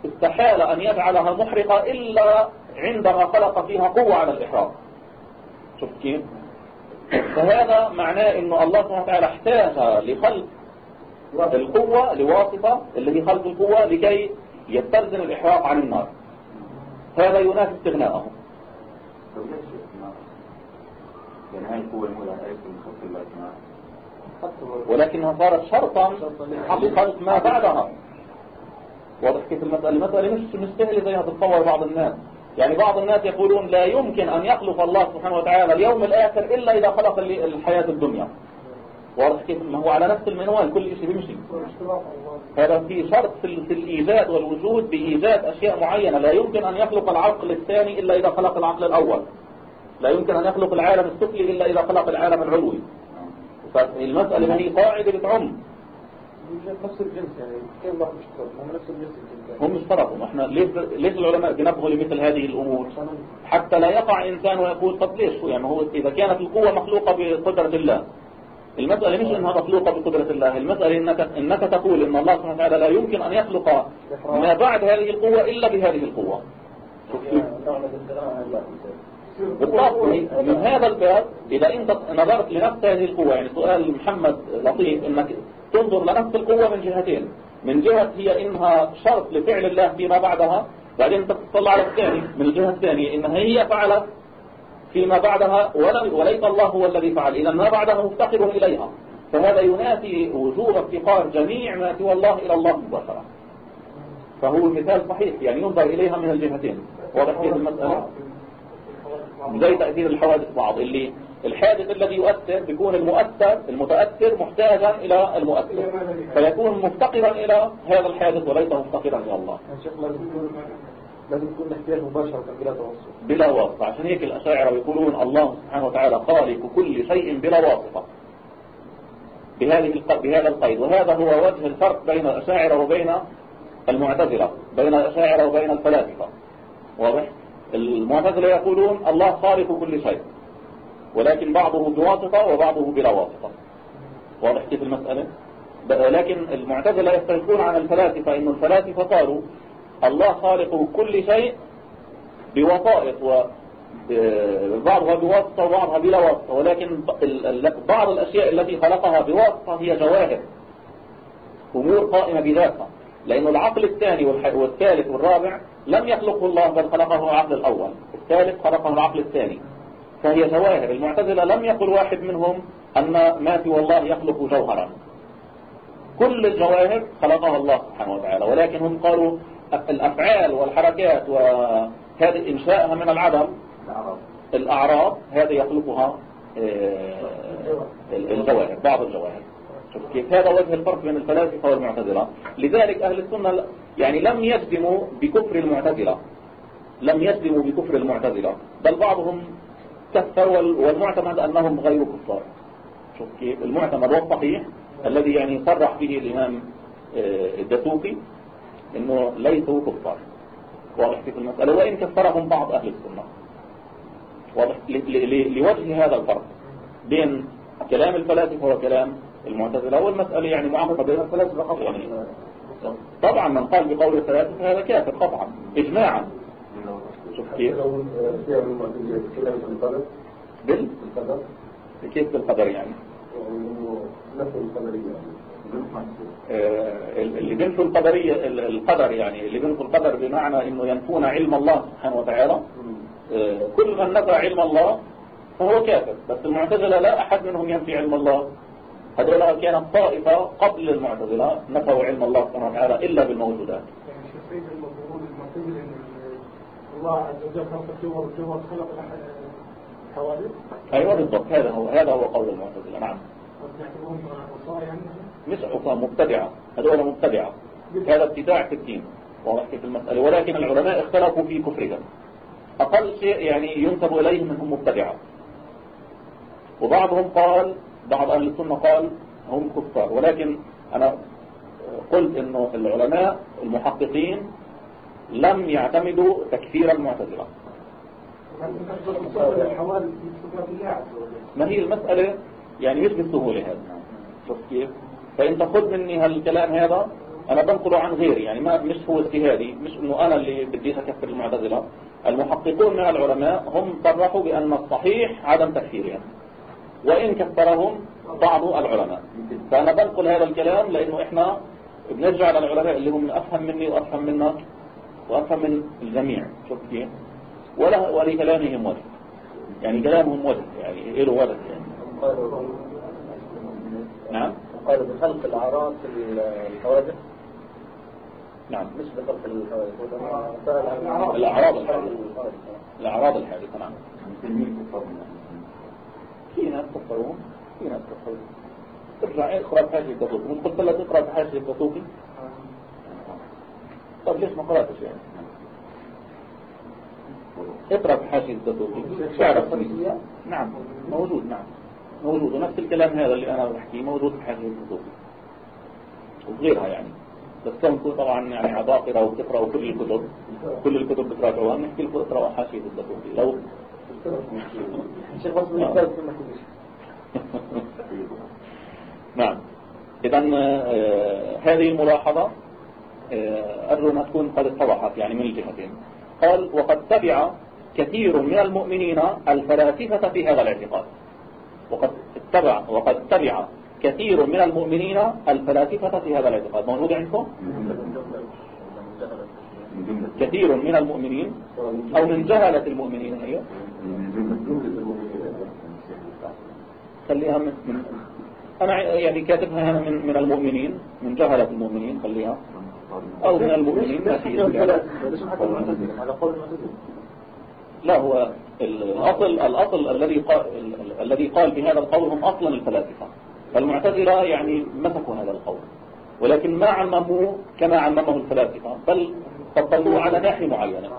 استحال أن يجعلها محرقة إلا عندما خلق فيها قوة على الإحراق. شوف كيف فهذا معناه أن الله سبحانه وتعالى احتاج لخلق القوة لواسطة اللي هي خلق القوة لكي يستلزم الإحراق عن النار. هذا ينافي استغناءه. ولكنها صارت شرطا لخلق ما بعدها. واضح كيف المسألة؟ المسألة مش سهلة زي ما تتصور بعض الناس. يعني بعض الناس يقولون لا يمكن أن يخلق الله سبحانه وتعالى اليوم الآخر إلا إذا خلق الحياة الدنيا. واضح كيف؟ ما هو على نفس المنوال كل شيء بيمشي. هذا في شرط في, الإيجاد والوجود بإيجاد أشياء معينة. لا يمكن أن يخلق العقل الثاني إلا إذا خلق العقل الأول. لا يمكن أن يخلق العالم السفلي إلا إذا خلق العالم العلوي. فالمسألة هي قاعدة بتعم. نفس الجنس يعني كيف هم نفس الجنس هم اشتركوا إحنا ليش ليش العلماء بينبهوا لمثل هذه الأمور؟ حتى لا يقع إنسان ويقول طب ليش؟ يعني هو إذا كانت القوة مخلوقة بقدرة الله. المسألة مش إنها مخلوقة بقدرة الله. المسألة انك, إنك تقول إن الله سبحانه وتعالى لا يمكن أن يخلق ما بعد هذه القوة إلا بهذه القوة. بالضبط. من هذا الباب إذا أنت نظرت لنفس هذه القوة يعني سؤال محمد لطيف أنك تنظر لنفس القوة من جهتين. من جهة هي إنها شرط لفعل الله فيما بعدها بعدين تطلع على الثاني. من الجهة الثانية إنها هي فعلت فيما بعدها وليس الله هو الذي فعل. إذا ما بعدها مفتقر إليها. فهذا ينافي وجوب افتقار جميع ما سوى الله إلى الله مباشرة. فهو مثال صحيح. يعني ينظر إليها من الجهتين. واضح كيف المسألة؟ زي تأثير الحوادث بعض اللي الحادث الذي يؤثر بيكون المؤثر المتأثر محتاجا إلى المؤثر. فيكون مفتقرا إلى هذا الحادث وليس مفتقرا إلى الله. لازم يكون احتياج مباشرة بلا توسط بلا واسطة. عشان هيك الأشاعرة يقولون الله سبحانه وتعالى خالق كل شيء بلا واسطة. بهذه بهذا القيد. وهذا هو وجه الفرق بين الأشاعرة وبين المعتزلة بين الأشاعرة وبين الفلاسفة. واضح؟ المعتزلة يقولون الله خالق كل شيء. ولكن بعضه بواسطة وبعضه بلا واسطة. واضح كيف المسألة؟ لكن المعتزلة يختلفون عن الفلاسفة إن الفلاسفة قالوا الله خالق كل شيء بوسائط وبعضها بواسطة وبعضها بلا واسطة. ولكن بعض الأشياء التي خلقها بواسطة هي جواهر. أمور قائمة بذاتها. لأن العقل الثاني والثالث والرابع لم يخلقه الله بل خلقه العقل الأول. الثالث خلقه العقل الثاني. فهي جواهر المعتزلة لم يقل واحد منهم أن ما في والله يخلق جوهرا. كل الجواهر خلقها الله سبحانه وتعالى. ولكن هم قالوا الأفعال والحركات وهذه إنشاءها من العدم الأعراض. هذه يخلقها آه، الجواهر بعض الجواهر شوف كيف هذا وجه الفرق بين الفلاسفة والمعتزلة. لذلك أهل السنة يعني لم يجزموا بكفر المعتزلة. لم يجزموا بكفر المعتزلة. بل بعضهم كفر والمعتمد أنهم غير كفار. شوف كيف المعتمد والصحيح الذي يعني صرح به الإمام آه، الدسوقي إنه ليسوا كفار. واضح في المسألة؟ وإن كفرهم بعض أهل السنة. واضح لوجه هذا الفرق بين كلام الفلاسفة وكلام المعتزلة. والمسألة يعني معقدة بين الفلاسفة قطعا يعني. طبعا من قال بقول الفلاسفة هذا كافر قطعا إجماعا. كيف بال؟ كيف بالقدر يعني. آه، اللي بينفوا القدرية القدر يعني اللي بينفوا القدر بمعنى إنه ينفون علم الله سبحانه وتعالى. آه، كل من نفى علم الله فهو كافر. بس المعتزلة لا أحد منهم ينفي علم الله. هذول كانت طائفة قبل المعتزلة نفوا علم الله سبحانه وتعالى إلا بالموجودات يعني الله عز وجل خلق خلق الحوادث. أيوة بالضبط. هذا هو هذا هو قول المعتزلة. نعم. مش عصام مبتدعة. هذول مبتدعة. هذا ابتداع في الدين. واضح في المسألة. ولكن العلماء اختلفوا في كفرهم. أقل شيء يعني ينسب إليهم أنهم مبتدعة. وبعضهم قال بعض أهل السنة قال هم كفار. ولكن أنا قلت أنه العلماء المحققين لم يعتمدوا تكفير المعتزلة ما هي المسألة؟ يعني مش بالسهولة هذا شوف كيف. فانت خذ مني هالكلام هذا أنا بنقله عن غيري يعني ما مش هو اجتهادي مش إنه أنا اللي بدي أكفر المعتزلة المحققون من العلماء هم صرحوا بأن الصحيح عدم تكفيرهم وإن كفرهم بعض العلماء. فأنا بنقل هذا الكلام لأنه إحنا بنرجع للعلماء اللي هم أفهم مني وأفهم منك. وأفهم من الجميع. شوف كيف؟ ولا ولكلامهم وجه يعني كلامهم وجه يعني له وجه يعني. نعم؟ قال بخلق الأعراض الحوادث. نعم. مش بخلق الحوادث. الأعراض الحادثة. الأعراض الحادثة نعم. في ناس كفرون في ناس كفرون ارجع اقرأ بحاجة الدسوقي من قلت لك اقرأ بحاجة الدسوقي طب ليش ما قرأتش يعني؟ اقرأ بحاجة الدسوقي تعرف نعم. موجود نعم. موجود. ونفس الكلام هذا اللي أنا بحكيه موجود في حاجة الكتب. وغيرها يعني. بس كونكم طبعا يعني عباقرة وبتقرأوا كل الكتب. كل الكتب بتراجعوها. نحكي لكم اقرأوا حاشية الدكتوري لو نعم. إذا آه هذه الملاحظة. أرجو أنها تكون قد اتضحت يعني من الجهتين قال وقد تبع كثير من المؤمنين الفلاسفة في هذا الاعتقاد. وقد اتبع وقد تبع كثير من المؤمنين الفلاسفة في هذا الاعتقاد. موجود عندكم؟ كثير من المؤمنين أو من جهلة المؤمنين هي خليها من, من أنا يعني كاتبها هنا من, من المؤمنين من جهلة المؤمنين خليها. أو من المؤمنين لا. هو الأصل الأصل الذي قال الذي قال بهذا القول هم أصلا الفلاسفة. فالمعتزلة يعني مسكوا هذا القول. ولكن ما عمموه كما عممه الفلاسفة. بل فضلوه على ناحية معينة.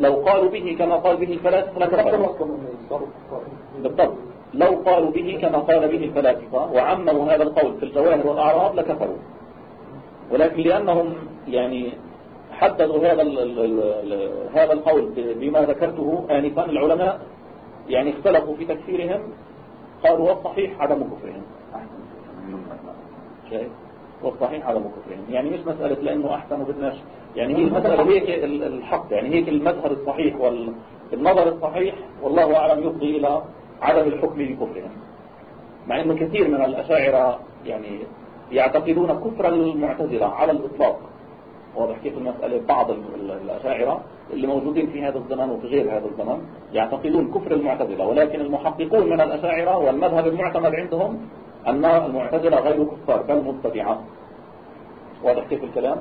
لو قالوا به كما قال به الفلاسفة لكفروا بالضبط. لو قالوا به كما قال به الفلاسفة وعمموا هذا القول في الجواهر والأعراض لكفروا. ولكن لأنهم يعني حددوا هذا هذا القول بما ذكرته آنفا العلماء يعني اختلفوا في تكفيرهم قالوا والصحيح عدم كفرهم. شايف؟ والصحيح عدم كفرهم. يعني مش مسألة لأنه أحسن وبدناش يعني هي المسألة هيك الحق. يعني هيك المذهب الصحيح والنظر الصحيح والله أعلم يفضي إلى عدم الحكم بكفرهم. مع أنه كثير من الأشاعرة يعني يعتقدون كفر المعتزلة على الإطلاق. واضح كيف المسألة بعض الأشاعرة اللي موجودين في هذا الزمان وفي غير هذا الزمان يعتقدون كفر المعتزلة ولكن المحققون من الأشاعرة والمذهب المعتمد عندهم أن المعتزلة غير كفار بل مبتدعة واضح كيف الكلام؟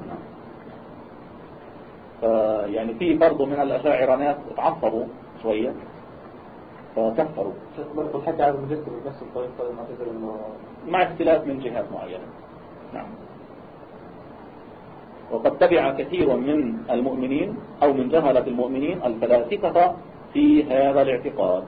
يعني في برضه من الأشاعرة ناس اتعصبوا شوية. فكفروا حتى على المجسم بس الطريقة المعتزلة مع اختلاف من جهات معينة. نعم. وقد تبع كثير من المؤمنين أو من جهلة المؤمنين الفلاسفة في هذا الاعتقاد.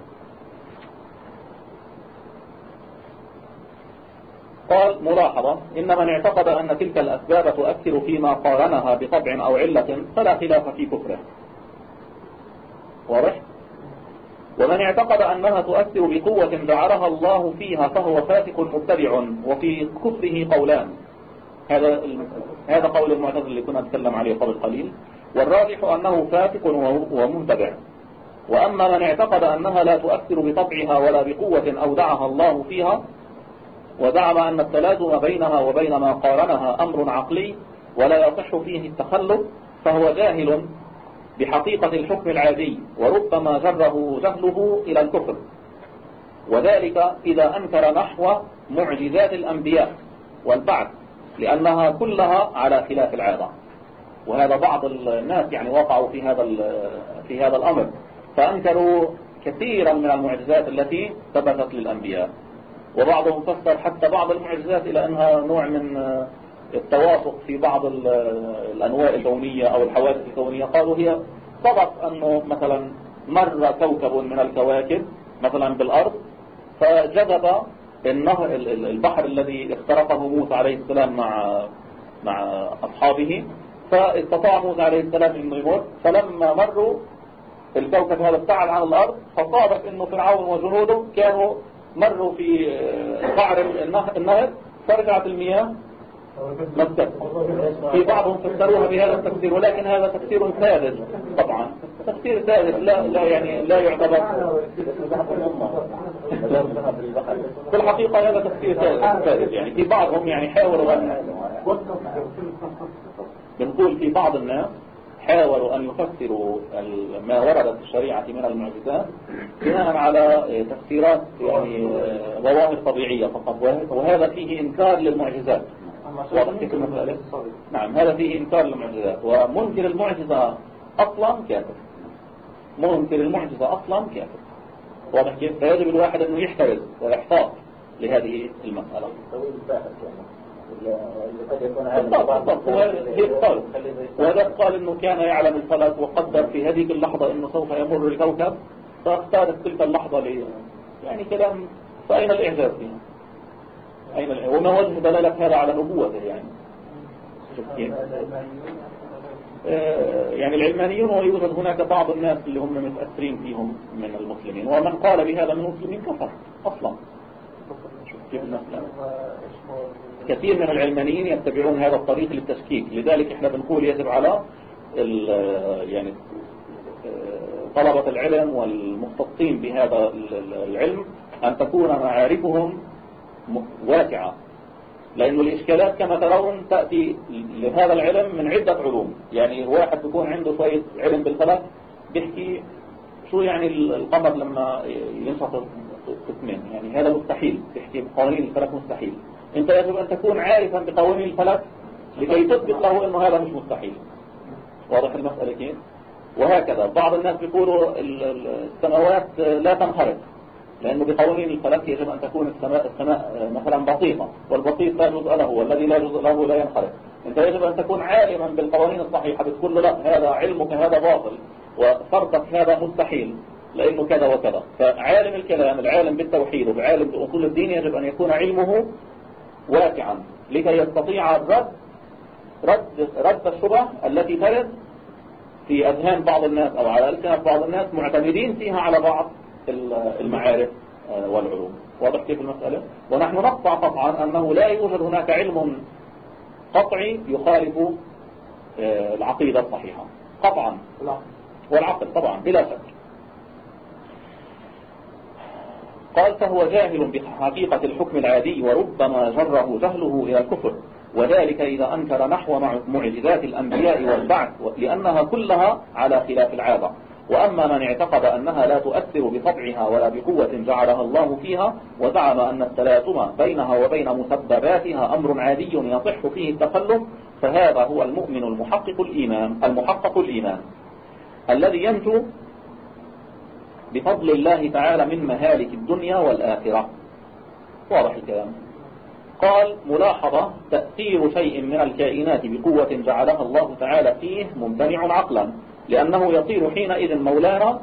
قال ملاحظة إن من اعتقد أن تلك الأسباب تؤثر فيما قارنها بطبع أو علة فلا خلاف في كفره. واضح؟ ومن اعتقد أنها تؤثر بقوة جعلها الله فيها فهو فاسق مبتدع وفي كفره قولان. هذا هذا قول المعتزل اللي كنا نتكلم عليه قبل قليل. والراجح أنه فاسق ومبتدع وأما من اعتقد أنها لا تؤثر بطبعها ولا بقوة أودعها الله فيها وزعم أن التلازم بينها وبين ما قارنها أمر عقلي ولا يصح فيه التخلف فهو جاهل بحقيقة الحكم العادي وربما جره جهله إلى الكفر. وذلك إذا أنكر نحو معجزات الأنبياء والبعث لأنها كلها على خلاف العادة. وهذا بعض الناس يعني وقعوا في هذا في هذا الأمر. فأنكروا كثيرا من المعجزات التي ثبتت للأنبياء. وبعضهم فسر حتى بعض المعجزات إلى أنها نوع من التوافق في بعض الأنواع الكونية أو الحوادث الكونية. قالوا هي ثبت أنه مثلا مر كوكب من الكواكب مثلا بالأرض فجذب النهر البحر الذي اخترقه موسى عليه السلام مع مع أصحابه. فاستطاع موسى عليه السلام إنه يمر فلما مروا الكوكب هذا ابتعد عن الأرض فصادف إنه فرعون وجنوده كانوا مروا في قعر النهر فرجعت المياه في بعضهم فسروها بهذا التفسير ولكن هذا تفسير ساذج طبعا. تفسير ساذج لا لا يعني لا يعتبر. في الحقيقة هذا تفسير ساذج يعني في بعضهم يعني حاولوا أن بنقول في بعض الناس حاولوا أن يفسروا ما وردت في الشريعة من المعجزات بناء على تفسيرات يعني ظواهر طبيعية فقط وهذا فيه إنكار للمعجزات. نعم هذا فيه إنكار للمعجزات. ومنكر المعجزة أصلا كافر. منكر المعجزة أصلا كافر. واضح كيف؟ فيجب الواحد أنه يحترز ويحتاط لهذه المسألة. وهذا قال إنه كان يعلم الفلك وقدر في هذه اللحظة إنه سوف يمر الكوكب فاختارت تلك اللحظة لي يعني كلام فأين الإعجاز فيها. أين وما وجه دلالة هذا على نبوته يعني؟ آه، يعني العلمانيون ويوجد هناك بعض الناس اللي هم متأثرين فيهم من المسلمين. ومن قال بهذا من المسلمين كفر أصلا. كيف كثير من العلمانيين يتبعون هذا الطريق للتشكيك. لذلك إحنا بنقول يجب على يعني طلبة العلم والمختصين بهذا العلم أن تكون معارفهم واسعة لأن الإشكالات كما ترون تأتي لهذا العلم من عدة علوم. يعني واحد بيكون عنده شوية علم بالفلك بيحكي شو يعني القمر لما ينشط قسمين يعني هذا مستحيل. تحكي بقوانين الفلك مستحيل. أنت يجب أن تكون عارفا بقوانين الفلك لكي تثبت له إنه هذا مش مستحيل. واضح المسألة كيف؟ وهكذا. بعض الناس بيقولوا السماوات لا تنخرط. لأنه بقوانين الفلك يجب أن تكون السماء, السماء مثلا بسيطة والبسيط لا جزء له والذي لا جزء له لا ينخرط. أنت يجب أن تكون عالما بالقوانين الصحيحة بتقول له لا هذا علمك هذا باطل وفرضك هذا مستحيل لأنه كذا وكذا. فعالم الكلام العالم بالتوحيد وعالم بأصول الدين يجب أن يكون علمه واسعا لكي يستطيع الرد رد, رد الشبه التي ترد في أذهان بعض الناس أو على ألسنة بعض الناس معتمدين فيها على بعض. المعارف آه، والعلوم. واضح كيف المسألة؟ ونحن نقطع قطعا أنه لا يوجد هناك علم قطعي يخالف آه، العقيدة الصحيحة. قطعا. والعقل طبعا بلا شك. قال فهو جاهل بحقيقة الحكم العادي وربما جره جهله إلى الكفر. وذلك إذا أنكر نحو معجزات الأنبياء والبعث لأنها كلها على خلاف العادة. وأما من اعتقد أنها لا تؤثر بطبعها ولا بقوة جعلها الله فيها وزعم أن التلازم بينها وبين مسبباتها أمر عادي يصح فيه التخلف فهذا هو المؤمن المحقق الإيمان المحقق الإيمان. الذي ينجو بفضل الله تعالى من مهالك الدنيا والآخرة. واضح الكلام. قال ملاحظة تأثير شيء من الكائنات بقوة جعلها الله تعالى فيه ممتنع عقلا. لأنه يصير حينئذ مولانا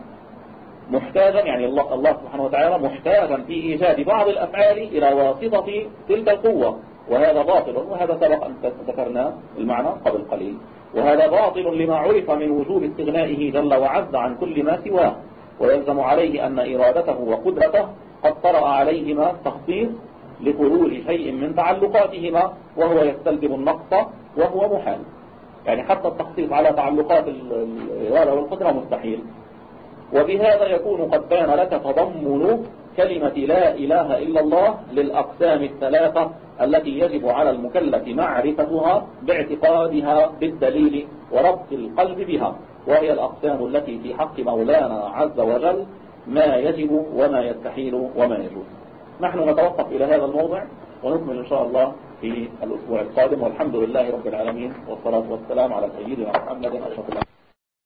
محتاجا يعني الله, الله سبحانه وتعالى محتاجا في إيجاد بعض الأفعال إلى واسطة تلك القوة. وهذا باطل وهذا سبق أن ذكرنا المعنى قبل قليل. وهذا باطل لما عرف من وجوب استغنائه جل وعز عن كل ما سواه. ويلزم عليه أن إرادته وقدرته قد طرأ عليهما تخصيص لخلول شيء من تعلقاتهما وهو يستلزم النقص وهو محال. يعني حتى التخصيص على تعلقات الإرادة والقدرة مستحيل. وبهذا يكون قد بان لك تضمن كلمة لا إله إلا الله للأقسام الثلاثة التي يجب على المكلف معرفتها باعتقادها بالدليل وربط القلب بها وهي الأقسام التي في حق مولانا عز وجل ما يجب وما يستحيل وما يجوز. نحن نتوقف إلى هذا الموضع ونكمل إن شاء الله في الأسبوع القادم والحمد لله رب العالمين والصلاة والسلام على سيدنا محمد أشرف